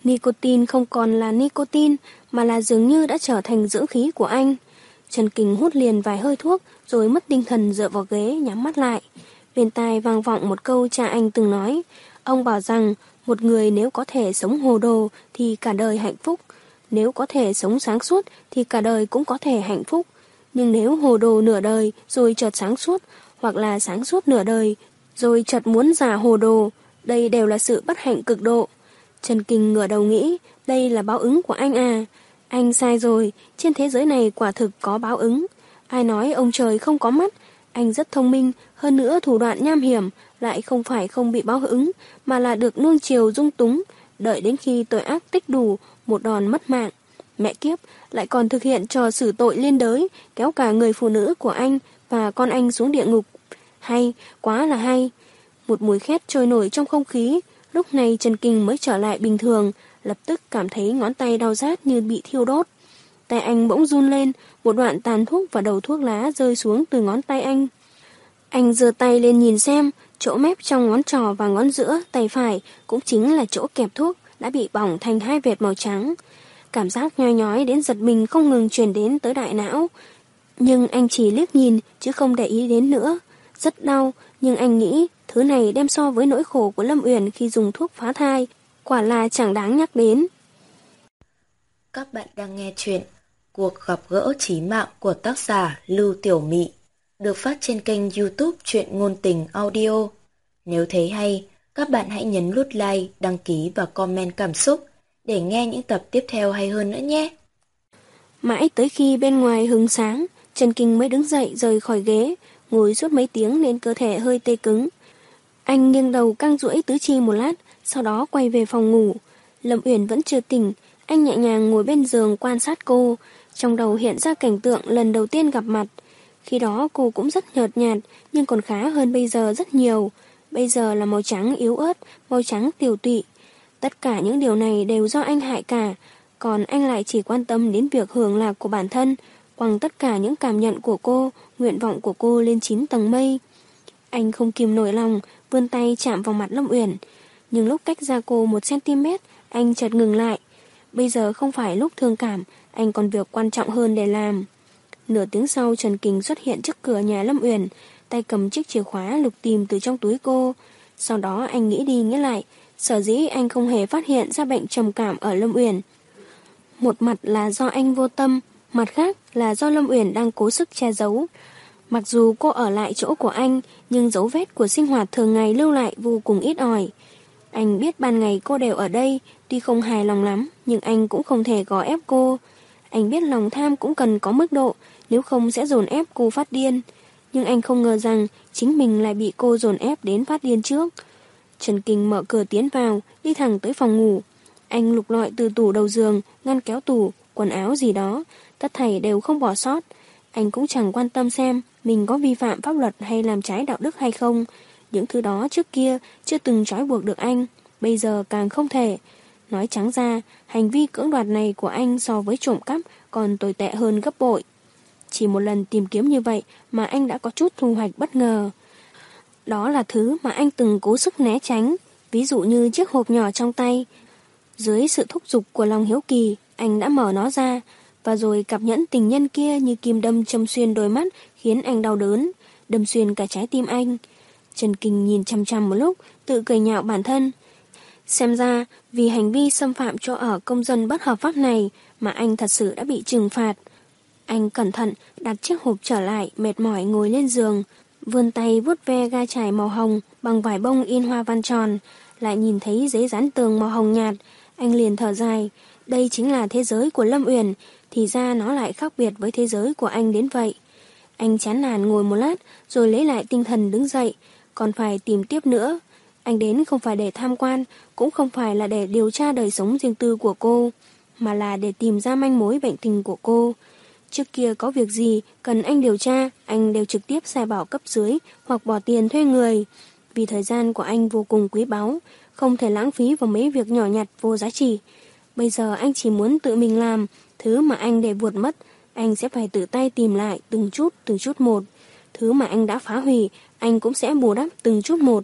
Nicotine không còn là nicotine, mà là dường như đã trở thành dưỡng khí của anh. Trần Kình hút liền vài hơi thuốc, rồi mất tinh thần dựa vào ghế, nhắm mắt lại. Bên tai vang vọng một câu cha anh từng nói. Ông bảo rằng, một người nếu có thể sống hồ đồ thì cả đời hạnh phúc. Nếu có thể sống sáng suốt thì cả đời cũng có thể hạnh phúc. Nhưng nếu hồ đồ nửa đời rồi chợt sáng suốt, hoặc là sáng suốt nửa đời rồi chợt muốn giả hồ đồ, đây đều là sự bất hạnh cực độ. Trần Kinh ngửa đầu nghĩ, đây là báo ứng của anh à. Anh sai rồi, trên thế giới này quả thực có báo ứng. Ai nói ông trời không có mắt, anh rất thông minh, hơn nữa thủ đoạn nham hiểm, lại không phải không bị báo ứng, mà là được nuông chiều dung túng, đợi đến khi tội ác tích đủ, một đòn mất mạng. Mẹ kiếp, lại còn thực hiện trò xử tội liên đới, kéo cả người phụ nữ của anh và con anh xuống địa ngục. Hay, quá là hay. Một mùi khét trôi nổi trong không khí, lúc này Trần Kinh mới trở lại bình thường, lập tức cảm thấy ngón tay đau rát như bị thiêu đốt. Tay anh bỗng run lên, một đoạn tàn thuốc và đầu thuốc lá rơi xuống từ ngón tay anh. Anh giơ tay lên nhìn xem, chỗ mép trong ngón trò và ngón giữa tay phải cũng chính là chỗ kẹp thuốc đã bị bỏng thành hai vệt màu trắng. Cảm giác nhoi nhói đến giật mình không ngừng truyền đến tới đại não. Nhưng anh chỉ liếc nhìn chứ không để ý đến nữa. Rất đau, nhưng anh nghĩ thứ này đem so với nỗi khổ của Lâm Uyển khi dùng thuốc phá thai, quả là chẳng đáng nhắc đến. Các bạn đang nghe chuyện Cuộc gặp gỡ trí mạng của tác giả Lưu Tiểu Mị được phát trên kênh youtube Chuyện Ngôn Tình Audio. Nếu thấy hay, các bạn hãy nhấn nút like, đăng ký và comment cảm xúc để nghe những tập tiếp theo hay hơn nữa nhé. Mãi tới khi bên ngoài hứng sáng, Trần Kinh mới đứng dậy rời khỏi ghế, ngồi suốt mấy tiếng nên cơ thể hơi tê cứng. Anh nghiêng đầu căng duỗi tứ chi một lát, sau đó quay về phòng ngủ. Lâm Uyển vẫn chưa tỉnh, anh nhẹ nhàng ngồi bên giường quan sát cô, trong đầu hiện ra cảnh tượng lần đầu tiên gặp mặt. Khi đó cô cũng rất nhợt nhạt, nhưng còn khá hơn bây giờ rất nhiều. Bây giờ là màu trắng yếu ớt, màu trắng tiểu tụy. Tất cả những điều này đều do anh hại cả, còn anh lại chỉ quan tâm đến việc hưởng lạc của bản thân, quăng tất cả những cảm nhận của cô, nguyện vọng của cô lên chín tầng mây. Anh không kìm nổi lòng, vươn tay chạm vào mặt Lâm Uyển. Nhưng lúc cách ra cô một cm, anh chợt ngừng lại. Bây giờ không phải lúc thương cảm, anh còn việc quan trọng hơn để làm. Nửa tiếng sau Trần Kình xuất hiện trước cửa nhà Lâm Uyển, tay cầm chiếc chìa khóa lục tìm từ trong túi cô. Sau đó anh nghĩ đi nghĩ lại, sở dĩ anh không hề phát hiện ra bệnh trầm cảm ở Lâm Uyển. Một mặt là do anh vô tâm, mặt khác là do Lâm Uyển đang cố sức che giấu. Mặc dù cô ở lại chỗ của anh, nhưng dấu vết của sinh hoạt thường ngày lưu lại vô cùng ít ỏi. Anh biết ban ngày cô đều ở đây, tuy không hài lòng lắm, nhưng anh cũng không thể gò ép cô. Anh biết lòng tham cũng cần có mức độ, nếu không sẽ dồn ép cô phát điên. Nhưng anh không ngờ rằng chính mình lại bị cô dồn ép đến phát điên trước. Trần Kinh mở cửa tiến vào, đi thẳng tới phòng ngủ. Anh lục lọi từ tủ đầu giường, ngăn kéo tủ, quần áo gì đó, tất thảy đều không bỏ sót. Anh cũng chẳng quan tâm xem mình có vi phạm pháp luật hay làm trái đạo đức hay không. Những thứ đó trước kia chưa từng trói buộc được anh, bây giờ càng không thể. Nói trắng ra, hành vi cưỡng đoạt này của anh so với trộm cắp còn tồi tệ hơn gấp bội. Chỉ một lần tìm kiếm như vậy mà anh đã có chút thu hoạch bất ngờ. Đó là thứ mà anh từng cố sức né tránh, ví dụ như chiếc hộp nhỏ trong tay. Dưới sự thúc giục của lòng hiếu kỳ, anh đã mở nó ra, và rồi cặp nhẫn tình nhân kia như kim đâm châm xuyên đôi mắt khiến anh đau đớn, đâm xuyên cả trái tim anh. Trần Kinh nhìn chăm chăm một lúc, tự cười nhạo bản thân. Xem ra, vì hành vi xâm phạm chỗ ở công dân bất hợp pháp này mà anh thật sự đã bị trừng phạt. Anh cẩn thận đặt chiếc hộp trở lại, mệt mỏi ngồi lên giường, vươn tay vuốt ve ga trải màu hồng bằng vải bông in hoa văn tròn, lại nhìn thấy giấy dán tường màu hồng nhạt. Anh liền thở dài, đây chính là thế giới của Lâm Uyển, thì ra nó lại khác biệt với thế giới của anh đến vậy. Anh chán nản ngồi một lát, rồi lấy lại tinh thần đứng dậy, còn phải tìm tiếp nữa. Anh đến không phải để tham quan, cũng không phải là để điều tra đời sống riêng tư của cô, mà là để tìm ra manh mối bệnh tình của cô. Trước kia có việc gì cần anh điều tra, anh đều trực tiếp sai bảo cấp dưới hoặc bỏ tiền thuê người. Vì thời gian của anh vô cùng quý báu, không thể lãng phí vào mấy việc nhỏ nhặt vô giá trị. Bây giờ anh chỉ muốn tự mình làm, thứ mà anh để vụt mất, anh sẽ phải tự tay tìm lại từng chút từng chút một. Thứ mà anh đã phá hủy, anh cũng sẽ bù đắp từng chút một.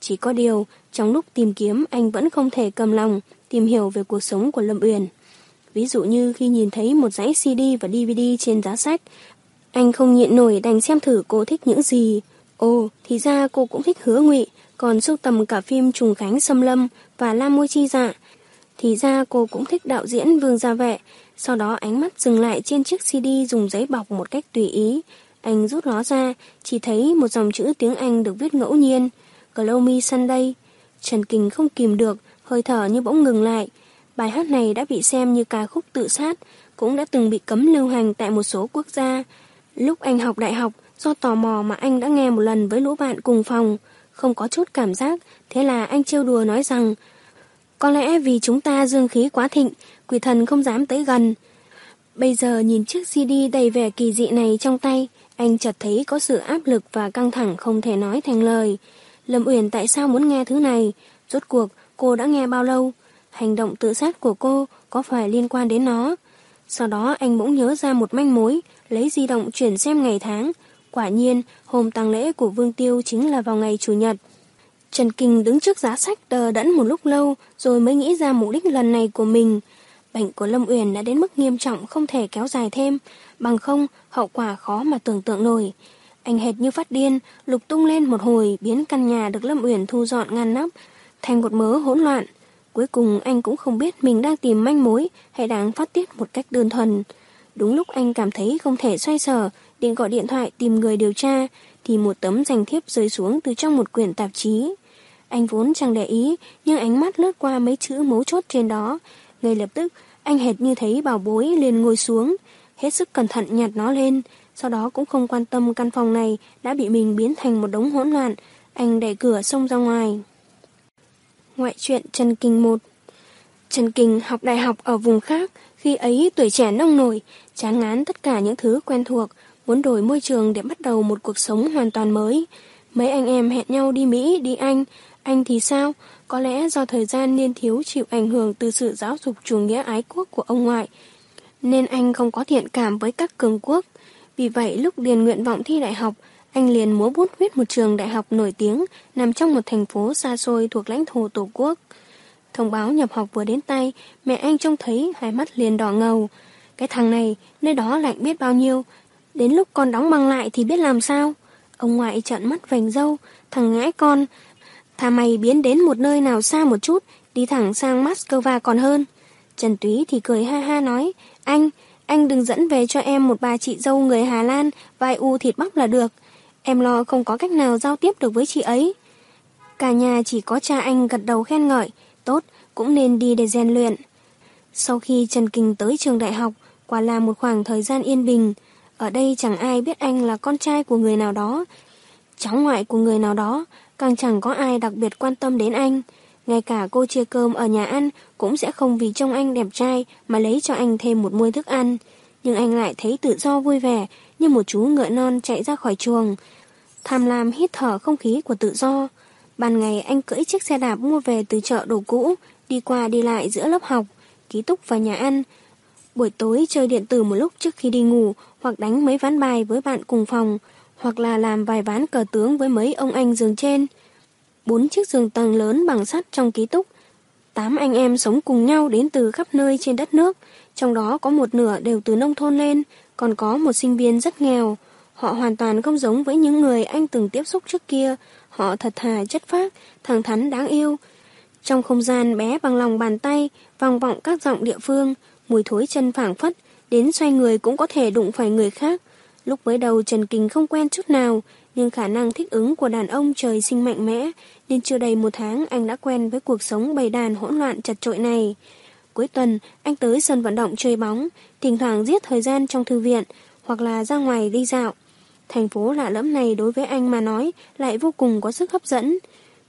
Chỉ có điều, trong lúc tìm kiếm anh vẫn không thể cầm lòng tìm hiểu về cuộc sống của Lâm Uyển. Ví dụ như khi nhìn thấy một dãy CD và DVD trên giá sách, anh không nhịn nổi đành xem thử cô thích những gì. Ồ, thì ra cô cũng thích hứa ngụy, còn sưu tầm cả phim Trùng Khánh Xâm Lâm và Lam Môi Chi Dạ. Thì ra cô cũng thích đạo diễn Vương Gia Vệ, sau đó ánh mắt dừng lại trên chiếc CD dùng giấy bọc một cách tùy ý. Anh rút nó ra, chỉ thấy một dòng chữ tiếng Anh được viết ngẫu nhiên. Glow Me Sunday. Trần Kình không kìm được, hơi thở như bỗng ngừng lại. Bài hát này đã bị xem như ca khúc tự sát, cũng đã từng bị cấm lưu hành tại một số quốc gia. Lúc anh học đại học, do tò mò mà anh đã nghe một lần với lũ bạn cùng phòng, không có chút cảm giác, thế là anh trêu đùa nói rằng có lẽ vì chúng ta dương khí quá thịnh, quỷ thần không dám tới gần. Bây giờ nhìn chiếc CD đầy vẻ kỳ dị này trong tay, anh chợt thấy có sự áp lực và căng thẳng không thể nói thành lời. Lâm Uyển tại sao muốn nghe thứ này? Rốt cuộc, cô đã nghe bao lâu? Hành động tự sát của cô có phải liên quan đến nó? Sau đó anh bỗng nhớ ra một manh mối, lấy di động chuyển xem ngày tháng. Quả nhiên, hôm tang lễ của Vương Tiêu chính là vào ngày Chủ nhật. Trần Kinh đứng trước giá sách đờ đẫn một lúc lâu rồi mới nghĩ ra mục đích lần này của mình. Bệnh của Lâm Uyển đã đến mức nghiêm trọng không thể kéo dài thêm, bằng không hậu quả khó mà tưởng tượng nổi. Anh hệt như phát điên, lục tung lên một hồi biến căn nhà được Lâm Uyển thu dọn ngăn nắp thành một mớ hỗn loạn. Cuối cùng anh cũng không biết mình đang tìm manh mối hay đang phát tiết một cách đơn thuần. Đúng lúc anh cảm thấy không thể xoay sở, định gọi điện thoại tìm người điều tra, thì một tấm danh thiếp rơi xuống từ trong một quyển tạp chí. Anh vốn chẳng để ý, nhưng ánh mắt lướt qua mấy chữ mấu chốt trên đó. Ngay lập tức, anh hệt như thấy bảo bối liền ngồi xuống, hết sức cẩn thận nhặt nó lên, sau đó cũng không quan tâm căn phòng này đã bị mình biến thành một đống hỗn loạn. Anh đẩy cửa xông ra ngoài. Ngoại truyện Trần Kinh 1 Trần Kinh học đại học ở vùng khác, khi ấy tuổi trẻ nông nổi, chán ngán tất cả những thứ quen thuộc, muốn đổi môi trường để bắt đầu một cuộc sống hoàn toàn mới. Mấy anh em hẹn nhau đi Mỹ, đi Anh. Anh thì sao? Có lẽ do thời gian niên thiếu chịu ảnh hưởng từ sự giáo dục chủ nghĩa ái quốc của ông ngoại, nên anh không có thiện cảm với các cường quốc. Vì vậy lúc điền nguyện vọng thi đại học, anh liền múa bút viết một trường đại học nổi tiếng nằm trong một thành phố xa xôi thuộc lãnh thổ Tổ quốc. Thông báo nhập học vừa đến tay, mẹ anh trông thấy hai mắt liền đỏ ngầu. Cái thằng này, nơi đó lạnh biết bao nhiêu. Đến lúc con đóng băng lại thì biết làm sao. Ông ngoại trợn mắt vành dâu, thằng ngãi con. Thà mày biến đến một nơi nào xa một chút, đi thẳng sang Moscow còn hơn. Trần Túy thì cười ha ha nói, anh, anh đừng dẫn về cho em một bà chị dâu người Hà Lan, vai u thịt bóc là được. Em lo không có cách nào giao tiếp được với chị ấy. Cả nhà chỉ có cha anh gật đầu khen ngợi, tốt, cũng nên đi để rèn luyện. Sau khi Trần Kinh tới trường đại học, quả là một khoảng thời gian yên bình. Ở đây chẳng ai biết anh là con trai của người nào đó, cháu ngoại của người nào đó, càng chẳng có ai đặc biệt quan tâm đến anh. Ngay cả cô chia cơm ở nhà ăn cũng sẽ không vì trông anh đẹp trai mà lấy cho anh thêm một muôi thức ăn. Nhưng anh lại thấy tự do vui vẻ như một chú ngựa non chạy ra khỏi chuồng. Tham lam hít thở không khí của tự do. Ban ngày anh cưỡi chiếc xe đạp mua về từ chợ đồ cũ, đi qua đi lại giữa lớp học, ký túc và nhà ăn. Buổi tối chơi điện tử một lúc trước khi đi ngủ hoặc đánh mấy ván bài với bạn cùng phòng hoặc là làm vài ván cờ tướng với mấy ông anh giường trên. Bốn chiếc giường tầng lớn bằng sắt trong ký túc. Tám anh em sống cùng nhau đến từ khắp nơi trên đất nước, trong đó có một nửa đều từ nông thôn lên, còn có một sinh viên rất nghèo. Họ hoàn toàn không giống với những người anh từng tiếp xúc trước kia, họ thật thà chất phác, thẳng thắn đáng yêu. Trong không gian bé bằng lòng bàn tay, vang vọng các giọng địa phương, mùi thối chân phảng phất, đến xoay người cũng có thể đụng phải người khác. Lúc mới đầu Trần Kình không quen chút nào, nhưng khả năng thích ứng của đàn ông trời sinh mạnh mẽ, nên chưa đầy một tháng anh đã quen với cuộc sống bầy đàn hỗn loạn chật trội này. Cuối tuần, anh tới sân vận động chơi bóng, thỉnh thoảng giết thời gian trong thư viện, hoặc là ra ngoài đi dạo. Thành phố lạ lẫm này đối với anh mà nói lại vô cùng có sức hấp dẫn.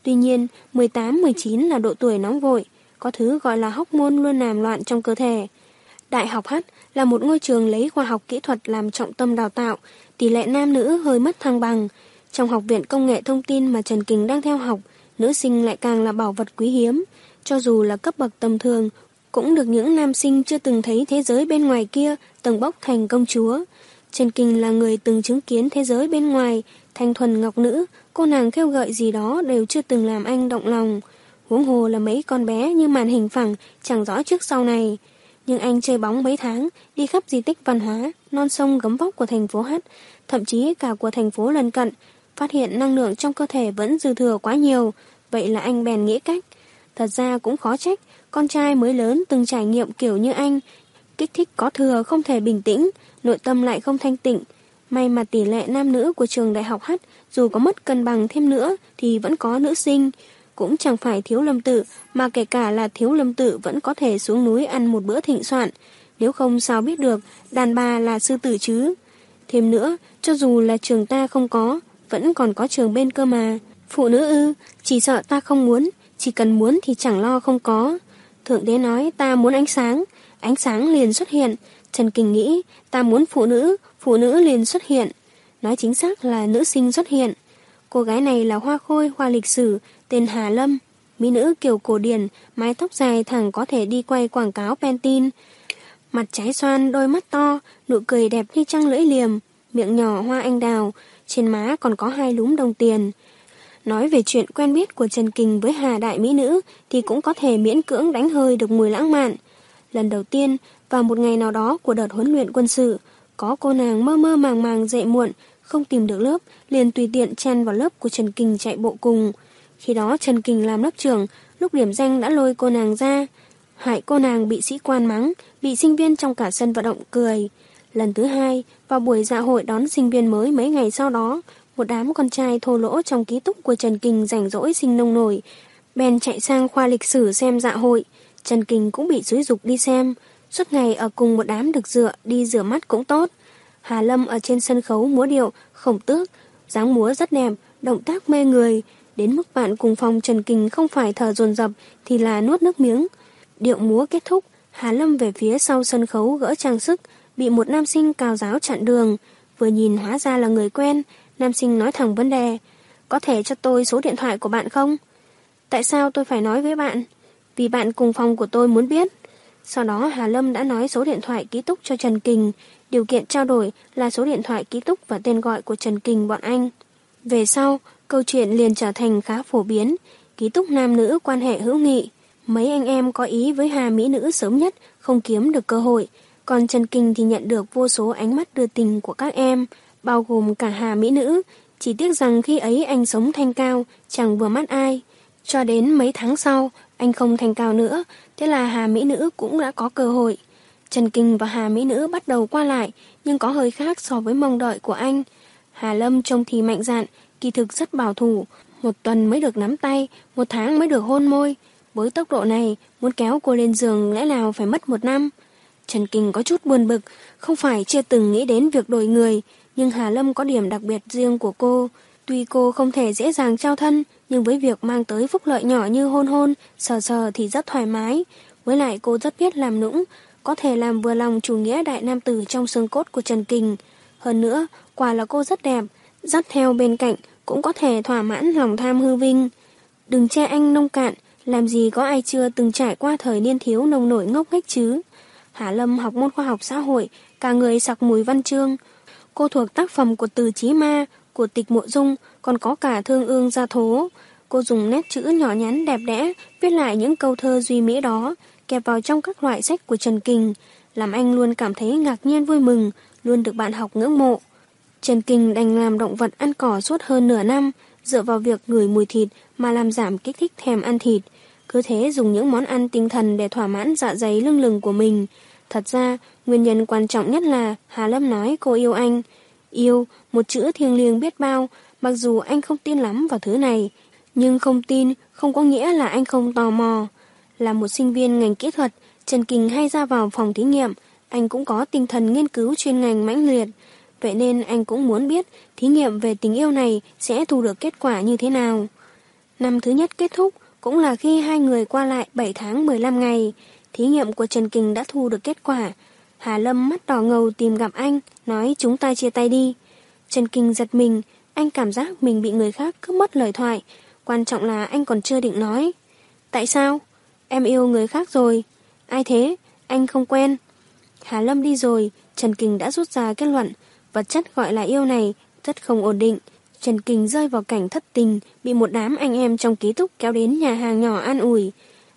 Tuy nhiên, 18-19 là độ tuổi nóng vội, có thứ gọi là hóc môn luôn làm loạn trong cơ thể. Đại học hát là một ngôi trường lấy khoa học kỹ thuật làm trọng tâm đào tạo, tỷ lệ nam nữ hơi mất thăng bằng. Trong học viện công nghệ thông tin mà Trần Kình đang theo học, nữ sinh lại càng là bảo vật quý hiếm. Cho dù là cấp bậc tầm thường, cũng được những nam sinh chưa từng thấy thế giới bên ngoài kia tầng bốc thành công chúa. Trần Kình là người từng chứng kiến thế giới bên ngoài, thanh thuần ngọc nữ, cô nàng kêu gợi gì đó đều chưa từng làm anh động lòng. Huống hồ là mấy con bé như màn hình phẳng, chẳng rõ trước sau này. Nhưng anh chơi bóng mấy tháng, đi khắp di tích văn hóa, non sông gấm vóc của thành phố H thậm chí cả của thành phố lân cận, phát hiện năng lượng trong cơ thể vẫn dư thừa quá nhiều, vậy là anh bèn nghĩ cách. Thật ra cũng khó trách, con trai mới lớn từng trải nghiệm kiểu như anh, kích thích có thừa không thể bình tĩnh, nội tâm lại không thanh tịnh. May mà tỷ lệ nam nữ của trường đại học H dù có mất cân bằng thêm nữa thì vẫn có nữ sinh, cũng chẳng phải thiếu lâm tự, mà kể cả là thiếu lâm tự vẫn có thể xuống núi ăn một bữa thịnh soạn. Nếu không sao biết được, đàn bà là sư tử chứ. Thêm nữa, cho dù là trường ta không có, vẫn còn có trường bên cơ mà. Phụ nữ ư, chỉ sợ ta không muốn, chỉ cần muốn thì chẳng lo không có. Thượng đế nói ta muốn ánh sáng, ánh sáng liền xuất hiện. Trần Kình nghĩ ta muốn phụ nữ, phụ nữ liền xuất hiện. Nói chính xác là nữ sinh xuất hiện. Cô gái này là hoa khôi, hoa lịch sử, tên Hà Lâm. Mỹ nữ kiểu cổ điển, mái tóc dài thẳng có thể đi quay quảng cáo Pantene. Mặt trái xoan, đôi mắt to, nụ cười đẹp như trăng lưỡi liềm, miệng nhỏ hoa anh đào, trên má còn có hai lúm đồng tiền. Nói về chuyện quen biết của Trần Kình với Hà Đại Mỹ Nữ thì cũng có thể miễn cưỡng đánh hơi được mùi lãng mạn. Lần đầu tiên, vào một ngày nào đó của đợt huấn luyện quân sự, có cô nàng mơ mơ màng màng dậy muộn, không tìm được lớp, liền tùy tiện chen vào lớp của Trần Kình chạy bộ cùng. Khi đó Trần Kình làm lớp trưởng, lúc điểm danh đã lôi cô nàng ra. Hại cô nàng bị sĩ quan mắng, bị sinh viên trong cả sân vận động cười. Lần thứ hai, vào buổi dạ hội đón sinh viên mới mấy ngày sau đó, một đám con trai thô lỗ trong ký túc của Trần Kình rảnh rỗi sinh nông nổi. Bèn chạy sang khoa lịch sử xem dạ hội. Trần Kình cũng bị xúi dục đi xem. Suốt ngày ở cùng một đám được dựa, đi rửa mắt cũng tốt. Hà Lâm ở trên sân khấu múa điệu, khổng tước, dáng múa rất đẹp, động tác mê người. Đến mức bạn cùng phòng Trần Kinh không phải thở dồn dập thì là nuốt nước miếng. Điệu múa kết thúc, Hà Lâm về phía sau sân khấu gỡ trang sức, bị một nam sinh cao giáo chặn đường. Vừa nhìn hóa ra là người quen, nam sinh nói thẳng vấn đề. Có thể cho tôi số điện thoại của bạn không? Tại sao tôi phải nói với bạn? Vì bạn cùng phòng của tôi muốn biết. Sau đó Hà Lâm đã nói số điện thoại ký túc cho Trần Kình. Điều kiện trao đổi là số điện thoại ký túc và tên gọi của Trần Kình bọn anh. Về sau, câu chuyện liền trở thành khá phổ biến. Ký túc nam nữ quan hệ hữu nghị. Mấy anh em có ý với Hà Mỹ nữ sớm nhất, không kiếm được cơ hội. Còn Trần Kinh thì nhận được vô số ánh mắt đưa tình của các em, bao gồm cả Hà Mỹ nữ. Chỉ tiếc rằng khi ấy anh sống thanh cao, chẳng vừa mắt ai. Cho đến mấy tháng sau, anh không thanh cao nữa, thế là Hà Mỹ nữ cũng đã có cơ hội. Trần Kinh và Hà Mỹ nữ bắt đầu qua lại, nhưng có hơi khác so với mong đợi của anh. Hà Lâm trông thì mạnh dạn, kỳ thực rất bảo thủ. Một tuần mới được nắm tay, một tháng mới được hôn môi. Với tốc độ này, muốn kéo cô lên giường lẽ nào phải mất một năm. Trần Kinh có chút buồn bực, không phải chưa từng nghĩ đến việc đổi người, nhưng Hà Lâm có điểm đặc biệt riêng của cô. Tuy cô không thể dễ dàng trao thân, nhưng với việc mang tới phúc lợi nhỏ như hôn hôn, sờ sờ thì rất thoải mái. Với lại cô rất biết làm nũng, có thể làm vừa lòng chủ nghĩa đại nam tử trong xương cốt của Trần Kinh. Hơn nữa, quả là cô rất đẹp, dắt theo bên cạnh cũng có thể thỏa mãn lòng tham hư vinh. Đừng che anh nông cạn, làm gì có ai chưa từng trải qua thời niên thiếu nông nổi ngốc nghếch chứ. Hà Lâm học môn khoa học xã hội, cả người sặc mùi văn chương. Cô thuộc tác phẩm của Từ Chí Ma, của Tịch Mộ Dung, còn có cả Thương Ương Gia Thố. Cô dùng nét chữ nhỏ nhắn đẹp đẽ, viết lại những câu thơ duy mỹ đó, kẹp vào trong các loại sách của Trần Kình, làm anh luôn cảm thấy ngạc nhiên vui mừng, luôn được bạn học ngưỡng mộ. Trần Kinh đành làm động vật ăn cỏ suốt hơn nửa năm, dựa vào việc ngửi mùi thịt mà làm giảm kích thích thèm ăn thịt. Cứ thế dùng những món ăn tinh thần để thỏa mãn dạ dày lưng lừng của mình. Thật ra, nguyên nhân quan trọng nhất là Hà Lâm nói cô yêu anh. Yêu, một chữ thiêng liêng biết bao, mặc dù anh không tin lắm vào thứ này. Nhưng không tin không có nghĩa là anh không tò mò. Là một sinh viên ngành kỹ thuật, Trần Kình hay ra vào phòng thí nghiệm, anh cũng có tinh thần nghiên cứu chuyên ngành mãnh liệt. Vậy nên anh cũng muốn biết thí nghiệm về tình yêu này sẽ thu được kết quả như thế nào. Năm thứ nhất kết thúc cũng là khi hai người qua lại 7 tháng 15 ngày. Thí nghiệm của Trần Kình đã thu được kết quả. Hà Lâm mắt đỏ ngầu tìm gặp anh, nói chúng ta chia tay đi. Trần Kình giật mình, anh cảm giác mình bị người khác cướp mất lời thoại. Quan trọng là anh còn chưa định nói. Tại sao? Em yêu người khác rồi. Ai thế? Anh không quen. Hà Lâm đi rồi, Trần Kình đã rút ra kết luận. Vật chất gọi là yêu này rất không ổn định. Trần Kình rơi vào cảnh thất tình, bị một đám anh em trong ký túc kéo đến nhà hàng nhỏ an ủi.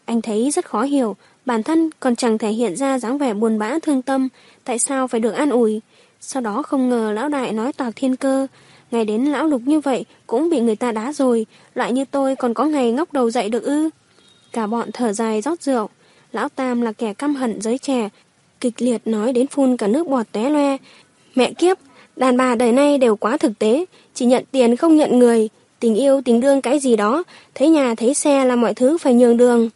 Anh thấy rất khó hiểu, bản thân còn chẳng thể hiện ra dáng vẻ buồn bã thương tâm, tại sao phải được an ủi. Sau đó không ngờ lão đại nói toạc thiên cơ, ngày đến lão lục như vậy cũng bị người ta đá rồi, loại như tôi còn có ngày ngóc đầu dậy được ư. Cả bọn thở dài rót rượu, lão Tam là kẻ căm hận giới trẻ, kịch liệt nói đến phun cả nước bọt té loe. Mẹ kiếp, đàn bà đời nay đều quá thực tế, chỉ nhận tiền không nhận người, tình yêu tình đương cái gì đó, thấy nhà thấy xe là mọi thứ phải nhường đường.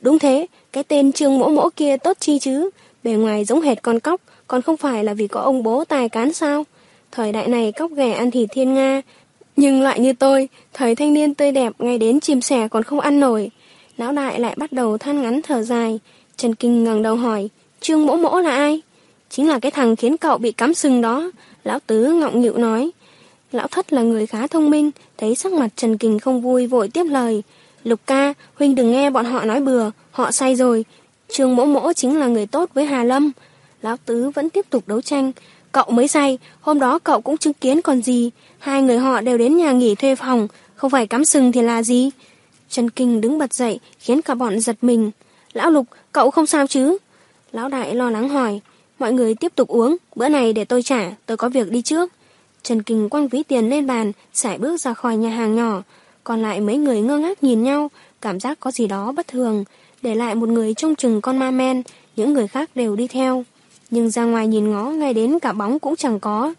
Đúng thế, cái tên trương mỗ mỗ kia tốt chi chứ, bề ngoài giống hệt con cóc, còn không phải là vì có ông bố tài cán sao. Thời đại này cóc ghẻ ăn thịt thiên Nga, nhưng loại như tôi, thời thanh niên tươi đẹp ngay đến chim sẻ còn không ăn nổi. Lão đại lại bắt đầu than ngắn thở dài, Trần Kinh ngẩng đầu hỏi, trương mỗ mỗ là ai? Chính là cái thằng khiến cậu bị cắm sừng đó, lão tứ ngọng nghịu nói. Lão thất là người khá thông minh, thấy sắc mặt Trần Kình không vui vội tiếp lời. Lục ca, huynh đừng nghe bọn họ nói bừa, họ say rồi. Trương mỗ mỗ chính là người tốt với Hà Lâm. Lão Tứ vẫn tiếp tục đấu tranh. Cậu mới say, hôm đó cậu cũng chứng kiến còn gì. Hai người họ đều đến nhà nghỉ thuê phòng, không phải cắm sừng thì là gì. Trần Kinh đứng bật dậy, khiến cả bọn giật mình. Lão Lục, cậu không sao chứ? Lão Đại lo lắng hỏi. Mọi người tiếp tục uống, bữa này để tôi trả, tôi có việc đi trước. Trần Kinh quăng ví tiền lên bàn, xài bước ra khỏi nhà hàng nhỏ. Còn lại mấy người ngơ ngác nhìn nhau, cảm giác có gì đó bất thường. Để lại một người trông chừng con ma men, những người khác đều đi theo. Nhưng ra ngoài nhìn ngó ngay đến cả bóng cũng chẳng có.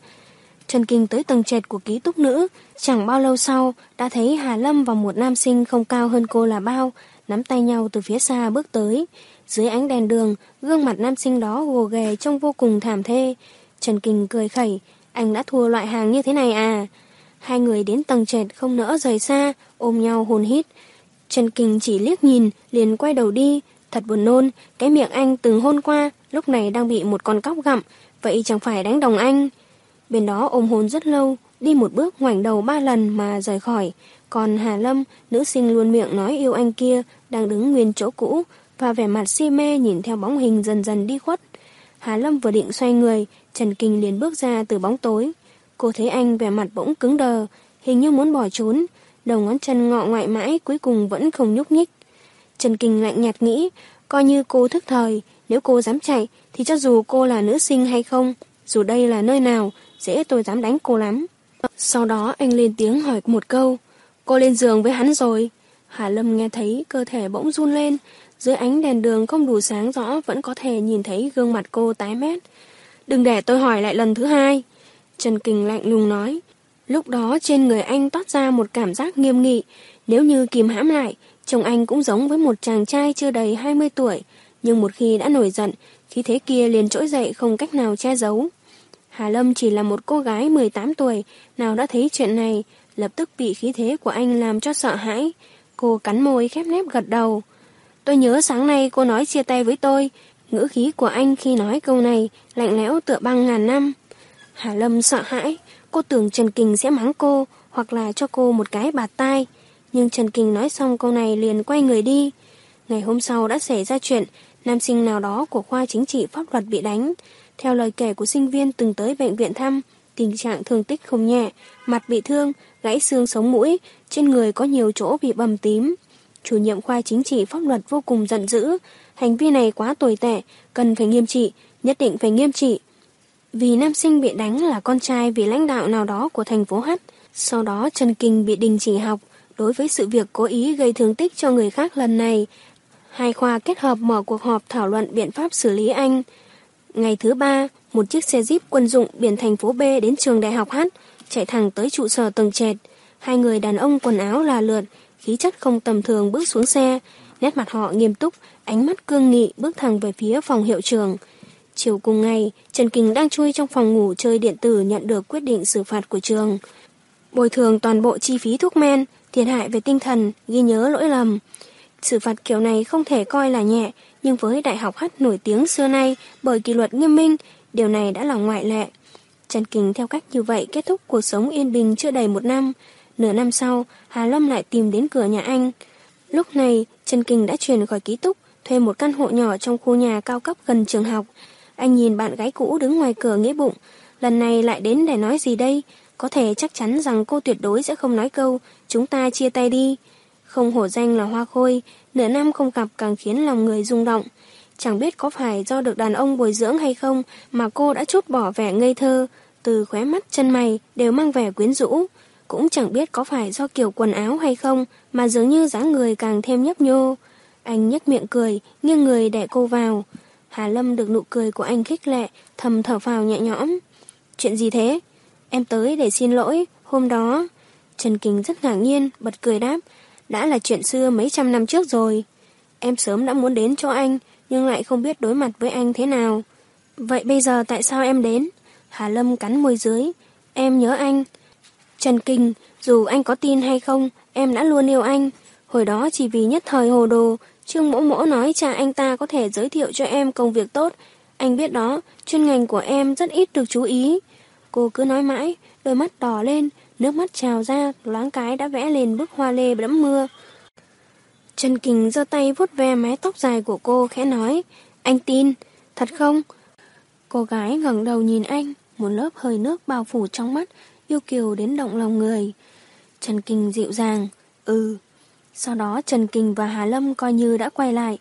Trần Kinh tới tầng trệt của ký túc nữ, chẳng bao lâu sau đã thấy Hà Lâm và một nam sinh không cao hơn cô là bao, nắm tay nhau từ phía xa bước tới. Dưới ánh đèn đường, gương mặt nam sinh đó gồ ghề trông vô cùng thảm thê. Trần Kinh cười khẩy, anh đã thua loại hàng như thế này à? Hai người đến tầng trệt không nỡ rời xa, ôm nhau hồn hít. Trần Kinh chỉ liếc nhìn, liền quay đầu đi. Thật buồn nôn, cái miệng anh từng hôn qua, lúc này đang bị một con cóc gặm, vậy chẳng phải đánh đồng anh. Bên đó ôm hôn rất lâu, đi một bước ngoảnh đầu ba lần mà rời khỏi. Còn Hà Lâm, nữ sinh luôn miệng nói yêu anh kia, đang đứng nguyên chỗ cũ, và vẻ mặt si mê nhìn theo bóng hình dần dần đi khuất. Hà Lâm vừa định xoay người, Trần Kinh liền bước ra từ bóng tối. Cô thấy anh vẻ mặt bỗng cứng đờ, hình như muốn bỏ trốn, đầu ngón chân ngọ ngoại mãi cuối cùng vẫn không nhúc nhích. Trần Kinh lạnh nhạt nghĩ, coi như cô thức thời, nếu cô dám chạy thì cho dù cô là nữ sinh hay không, dù đây là nơi nào, dễ tôi dám đánh cô lắm. Sau đó anh lên tiếng hỏi một câu, cô lên giường với hắn rồi. Hà Lâm nghe thấy cơ thể bỗng run lên, dưới ánh đèn đường không đủ sáng rõ vẫn có thể nhìn thấy gương mặt cô tái mét. Đừng để tôi hỏi lại lần thứ hai. Trần Kình lạnh lùng nói. Lúc đó trên người anh toát ra một cảm giác nghiêm nghị. Nếu như kìm hãm lại, chồng anh cũng giống với một chàng trai chưa đầy 20 tuổi. Nhưng một khi đã nổi giận, khí thế kia liền trỗi dậy không cách nào che giấu. Hà Lâm chỉ là một cô gái 18 tuổi, nào đã thấy chuyện này, lập tức bị khí thế của anh làm cho sợ hãi. Cô cắn môi khép nép gật đầu. Tôi nhớ sáng nay cô nói chia tay với tôi, ngữ khí của anh khi nói câu này lạnh lẽo tựa băng ngàn năm. Hà Lâm sợ hãi, cô tưởng Trần Kình sẽ mắng cô hoặc là cho cô một cái bạt tai. Nhưng Trần Kình nói xong câu này liền quay người đi. Ngày hôm sau đã xảy ra chuyện, nam sinh nào đó của khoa chính trị pháp luật bị đánh. Theo lời kể của sinh viên từng tới bệnh viện thăm, tình trạng thương tích không nhẹ, mặt bị thương, gãy xương sống mũi, trên người có nhiều chỗ bị bầm tím. Chủ nhiệm khoa chính trị pháp luật vô cùng giận dữ, hành vi này quá tồi tệ, cần phải nghiêm trị, nhất định phải nghiêm trị. Vì nam sinh bị đánh là con trai vì lãnh đạo nào đó của thành phố H, sau đó Trần Kinh bị đình chỉ học, đối với sự việc cố ý gây thương tích cho người khác lần này. Hai khoa kết hợp mở cuộc họp thảo luận biện pháp xử lý anh. Ngày thứ ba, một chiếc xe jeep quân dụng biển thành phố B đến trường đại học H, chạy thẳng tới trụ sở tầng trệt. Hai người đàn ông quần áo là lượt, khí chất không tầm thường bước xuống xe, nét mặt họ nghiêm túc, ánh mắt cương nghị bước thẳng về phía phòng hiệu trường. Chiều cùng ngày, Trần Kình đang chui trong phòng ngủ chơi điện tử nhận được quyết định xử phạt của trường. Bồi thường toàn bộ chi phí thuốc men, thiệt hại về tinh thần, ghi nhớ lỗi lầm. Xử phạt kiểu này không thể coi là nhẹ, nhưng với đại học hát nổi tiếng xưa nay bởi kỷ luật nghiêm minh, điều này đã là ngoại lệ. Trần Kình theo cách như vậy kết thúc cuộc sống yên bình chưa đầy một năm. Nửa năm sau, Hà Lâm lại tìm đến cửa nhà anh. Lúc này, Trần Kình đã chuyển khỏi ký túc, thuê một căn hộ nhỏ trong khu nhà cao cấp gần trường học. Anh nhìn bạn gái cũ đứng ngoài cửa nghĩ bụng, lần này lại đến để nói gì đây? Có thể chắc chắn rằng cô tuyệt đối sẽ không nói câu, chúng ta chia tay đi. Không hổ danh là hoa khôi, nửa năm không gặp càng khiến lòng người rung động. Chẳng biết có phải do được đàn ông bồi dưỡng hay không mà cô đã chút bỏ vẻ ngây thơ, từ khóe mắt chân mày đều mang vẻ quyến rũ. Cũng chẳng biết có phải do kiểu quần áo hay không mà dường như dáng người càng thêm nhấp nhô. Anh nhếch miệng cười, nghiêng người đẻ cô vào. Hà Lâm được nụ cười của anh khích lệ, thầm thở phào nhẹ nhõm. Chuyện gì thế? Em tới để xin lỗi, hôm đó... Trần Kinh rất ngạc nhiên, bật cười đáp. Đã là chuyện xưa mấy trăm năm trước rồi. Em sớm đã muốn đến cho anh, nhưng lại không biết đối mặt với anh thế nào. Vậy bây giờ tại sao em đến? Hà Lâm cắn môi dưới. Em nhớ anh. Trần Kinh, dù anh có tin hay không, em đã luôn yêu anh. Hồi đó chỉ vì nhất thời hồ đồ, Trương Mỗ Mỗ nói cha anh ta có thể giới thiệu cho em công việc tốt. Anh biết đó, chuyên ngành của em rất ít được chú ý. Cô cứ nói mãi, đôi mắt đỏ lên, nước mắt trào ra, loáng cái đã vẽ lên bức hoa lê đẫm mưa. Trần Kình giơ tay vuốt ve mái tóc dài của cô khẽ nói, anh tin, thật không? Cô gái ngẩng đầu nhìn anh, một lớp hơi nước bao phủ trong mắt, yêu kiều đến động lòng người. Trần Kinh dịu dàng, ừ. Sau đó Trần Kinh và Hà Lâm coi như đã quay lại.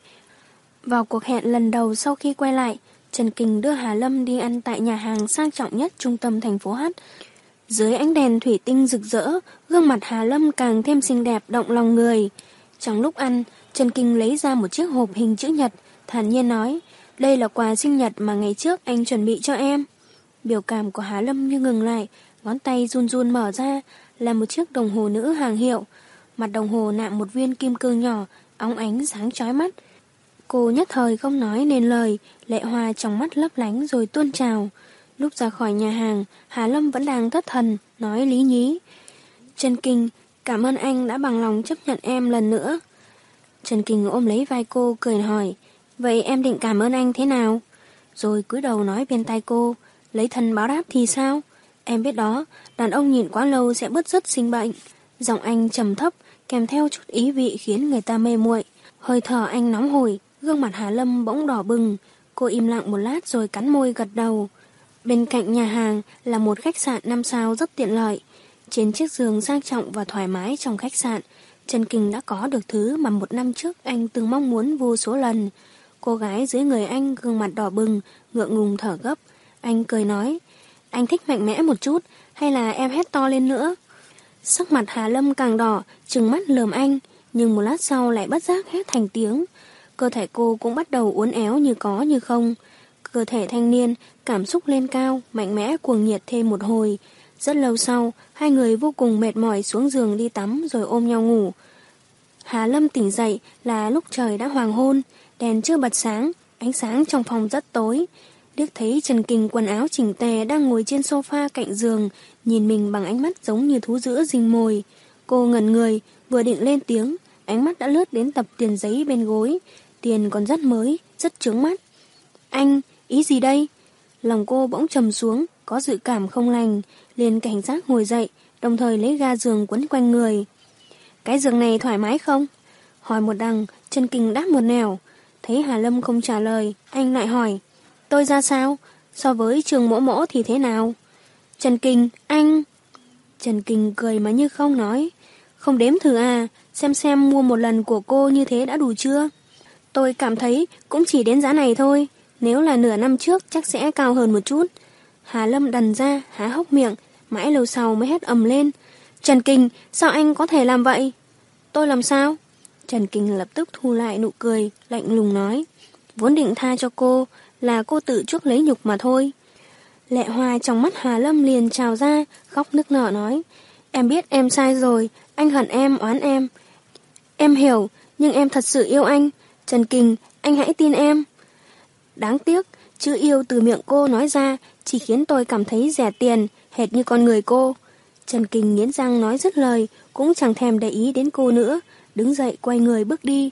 Vào cuộc hẹn lần đầu sau khi quay lại, Trần Kinh đưa Hà Lâm đi ăn tại nhà hàng sang trọng nhất trung tâm thành phố Hát. Dưới ánh đèn thủy tinh rực rỡ, gương mặt Hà Lâm càng thêm xinh đẹp động lòng người. Trong lúc ăn, Trần Kinh lấy ra một chiếc hộp hình chữ nhật, thản nhiên nói, đây là quà sinh nhật mà ngày trước anh chuẩn bị cho em. Biểu cảm của Hà Lâm như ngừng lại, ngón tay run run mở ra, là một chiếc đồng hồ nữ hàng hiệu. Mặt đồng hồ nạm một viên kim cương nhỏ, óng ánh sáng chói mắt. Cô nhất thời không nói nên lời, lệ hoa trong mắt lấp lánh rồi tuôn trào. Lúc ra khỏi nhà hàng, Hà Lâm vẫn đang thất thần, nói lý nhí. Trần Kinh, cảm ơn anh đã bằng lòng chấp nhận em lần nữa. Trần Kinh ôm lấy vai cô, cười hỏi, vậy em định cảm ơn anh thế nào? Rồi cúi đầu nói bên tay cô, lấy thân báo đáp thì sao? Em biết đó, đàn ông nhìn quá lâu sẽ bứt rứt sinh bệnh. Giọng anh trầm thấp, kèm theo chút ý vị khiến người ta mê muội. Hơi thở anh nóng hổi, gương mặt Hà Lâm bỗng đỏ bừng. Cô im lặng một lát rồi cắn môi gật đầu. Bên cạnh nhà hàng là một khách sạn 5 sao rất tiện lợi. Trên chiếc giường sang trọng và thoải mái trong khách sạn, Trần Kinh đã có được thứ mà một năm trước anh từng mong muốn vô số lần. Cô gái dưới người anh gương mặt đỏ bừng, ngượng ngùng thở gấp. Anh cười nói, anh thích mạnh mẽ một chút, hay là em hét to lên nữa? Sắc mặt Hà Lâm càng đỏ, trừng mắt lườm anh, nhưng một lát sau lại bất giác hét thành tiếng. Cơ thể cô cũng bắt đầu uốn éo như có như không. Cơ thể thanh niên, cảm xúc lên cao, mạnh mẽ cuồng nhiệt thêm một hồi. Rất lâu sau, hai người vô cùng mệt mỏi xuống giường đi tắm rồi ôm nhau ngủ. Hà Lâm tỉnh dậy là lúc trời đã hoàng hôn, đèn chưa bật sáng, ánh sáng trong phòng rất tối. Đức thấy Trần Kinh quần áo chỉnh tề đang ngồi trên sofa cạnh giường, nhìn mình bằng ánh mắt giống như thú dữ rình mồi. Cô ngẩn người, vừa định lên tiếng, ánh mắt đã lướt đến tập tiền giấy bên gối. Tiền còn rất mới, rất trướng mắt. Anh, ý gì đây? Lòng cô bỗng trầm xuống, có dự cảm không lành, liền cảnh giác ngồi dậy, đồng thời lấy ga giường quấn quanh người. Cái giường này thoải mái không? Hỏi một đằng, Trần Kinh đáp một nẻo. Thấy Hà Lâm không trả lời, anh lại hỏi. Tôi ra sao? So với trường mỗ mỗ thì thế nào? Trần Kinh, anh... Trần Kinh cười mà như không nói. Không đếm thử à, xem xem mua một lần của cô như thế đã đủ chưa? Tôi cảm thấy cũng chỉ đến giá này thôi. Nếu là nửa năm trước chắc sẽ cao hơn một chút. Hà Lâm đần ra, há hốc miệng, mãi lâu sau mới hét ầm lên. Trần Kinh, sao anh có thể làm vậy? Tôi làm sao? Trần Kinh lập tức thu lại nụ cười, lạnh lùng nói. Vốn định tha cho cô, là cô tự chuốc lấy nhục mà thôi. Lệ hoa trong mắt Hà Lâm liền trào ra, khóc nức nở nói. Em biết em sai rồi, anh hận em, oán em. Em hiểu, nhưng em thật sự yêu anh. Trần Kình, anh hãy tin em. Đáng tiếc, chữ yêu từ miệng cô nói ra chỉ khiến tôi cảm thấy rẻ tiền, hệt như con người cô. Trần Kình nghiến răng nói dứt lời, cũng chẳng thèm để ý đến cô nữa, đứng dậy quay người bước đi.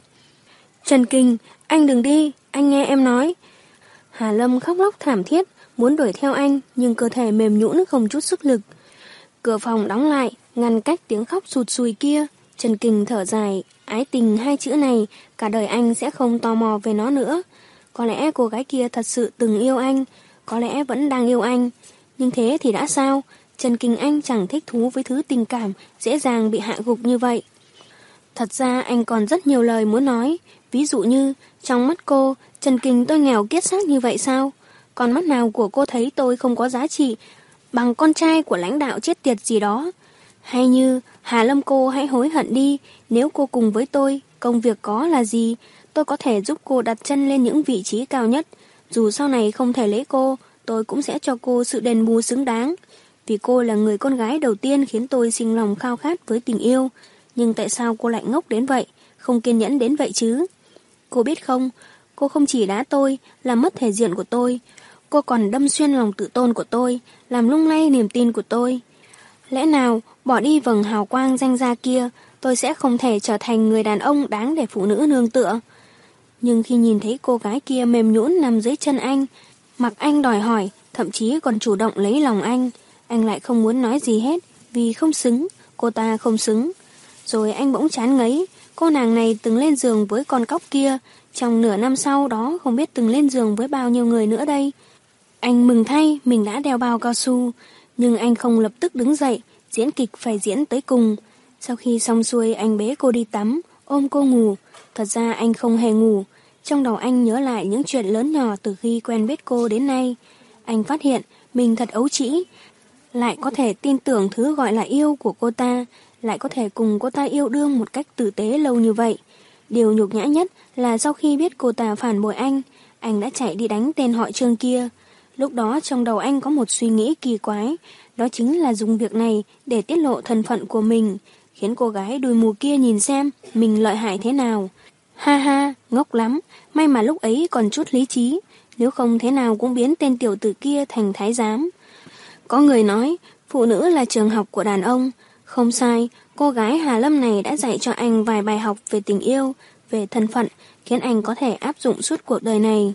Trần Kình, anh đừng đi, anh nghe em nói. Hà Lâm khóc lóc thảm thiết, muốn đuổi theo anh, nhưng cơ thể mềm nhũn không chút sức lực. Cửa phòng đóng lại, ngăn cách tiếng khóc sụt sùi kia. Trần Kình thở dài, ái tình hai chữ này, cả đời anh sẽ không tò mò về nó nữa. Có lẽ cô gái kia thật sự từng yêu anh, có lẽ vẫn đang yêu anh. Nhưng thế thì đã sao? Trần Kình Anh chẳng thích thú với thứ tình cảm dễ dàng bị hạ gục như vậy. Thật ra anh còn rất nhiều lời muốn nói, ví dụ như trong mắt cô, Trần Kinh tôi nghèo kiết xác như vậy sao? Còn mắt nào của cô thấy tôi không có giá trị bằng con trai của lãnh đạo chết tiệt gì đó? Hay như Hà Lâm cô hãy hối hận đi, nếu cô cùng với tôi, công việc có là gì, tôi có thể giúp cô đặt chân lên những vị trí cao nhất. Dù sau này không thể lấy cô, tôi cũng sẽ cho cô sự đền bù xứng đáng. Vì cô là người con gái đầu tiên khiến tôi sinh lòng khao khát với tình yêu. Nhưng tại sao cô lại ngốc đến vậy, không kiên nhẫn đến vậy chứ? Cô biết không, cô không chỉ đá tôi, làm mất thể diện của tôi, cô còn đâm xuyên lòng tự tôn của tôi, làm lung lay niềm tin của tôi. Lẽ nào, bỏ đi vầng hào quang danh gia kia, tôi sẽ không thể trở thành người đàn ông đáng để phụ nữ nương tựa. Nhưng khi nhìn thấy cô gái kia mềm nhũn nằm dưới chân anh, mặc anh đòi hỏi, thậm chí còn chủ động lấy lòng anh, anh lại không muốn nói gì hết, vì không xứng, cô ta không xứng. Rồi anh bỗng chán ngấy, cô nàng này từng lên giường với con cóc kia, trong nửa năm sau đó không biết từng lên giường với bao nhiêu người nữa đây. Anh mừng thay mình đã đeo bao cao su, nhưng anh không lập tức đứng dậy, diễn kịch phải diễn tới cùng. Sau khi xong xuôi anh bế cô đi tắm, ôm cô ngủ. Thật ra anh không hề ngủ. Trong đầu anh nhớ lại những chuyện lớn nhỏ từ khi quen biết cô đến nay. Anh phát hiện mình thật ấu trĩ. lại có thể tin tưởng thứ gọi là yêu của cô ta, lại có thể cùng cô ta yêu đương một cách tử tế lâu như vậy. Điều nhục nhã nhất là sau khi biết cô ta phản bội anh, anh đã chạy đi đánh tên họ trương kia. Lúc đó trong đầu anh có một suy nghĩ kỳ quái, đó chính là dùng việc này để tiết lộ thân phận của mình, khiến cô gái đùi mù kia nhìn xem mình lợi hại thế nào. Ha ha, ngốc lắm, may mà lúc ấy còn chút lý trí, nếu không thế nào cũng biến tên tiểu tử kia thành thái giám. Có người nói, phụ nữ là trường học của đàn ông. Không sai, cô gái Hà Lâm này đã dạy cho anh vài bài học về tình yêu, về thân phận, khiến anh có thể áp dụng suốt cuộc đời này.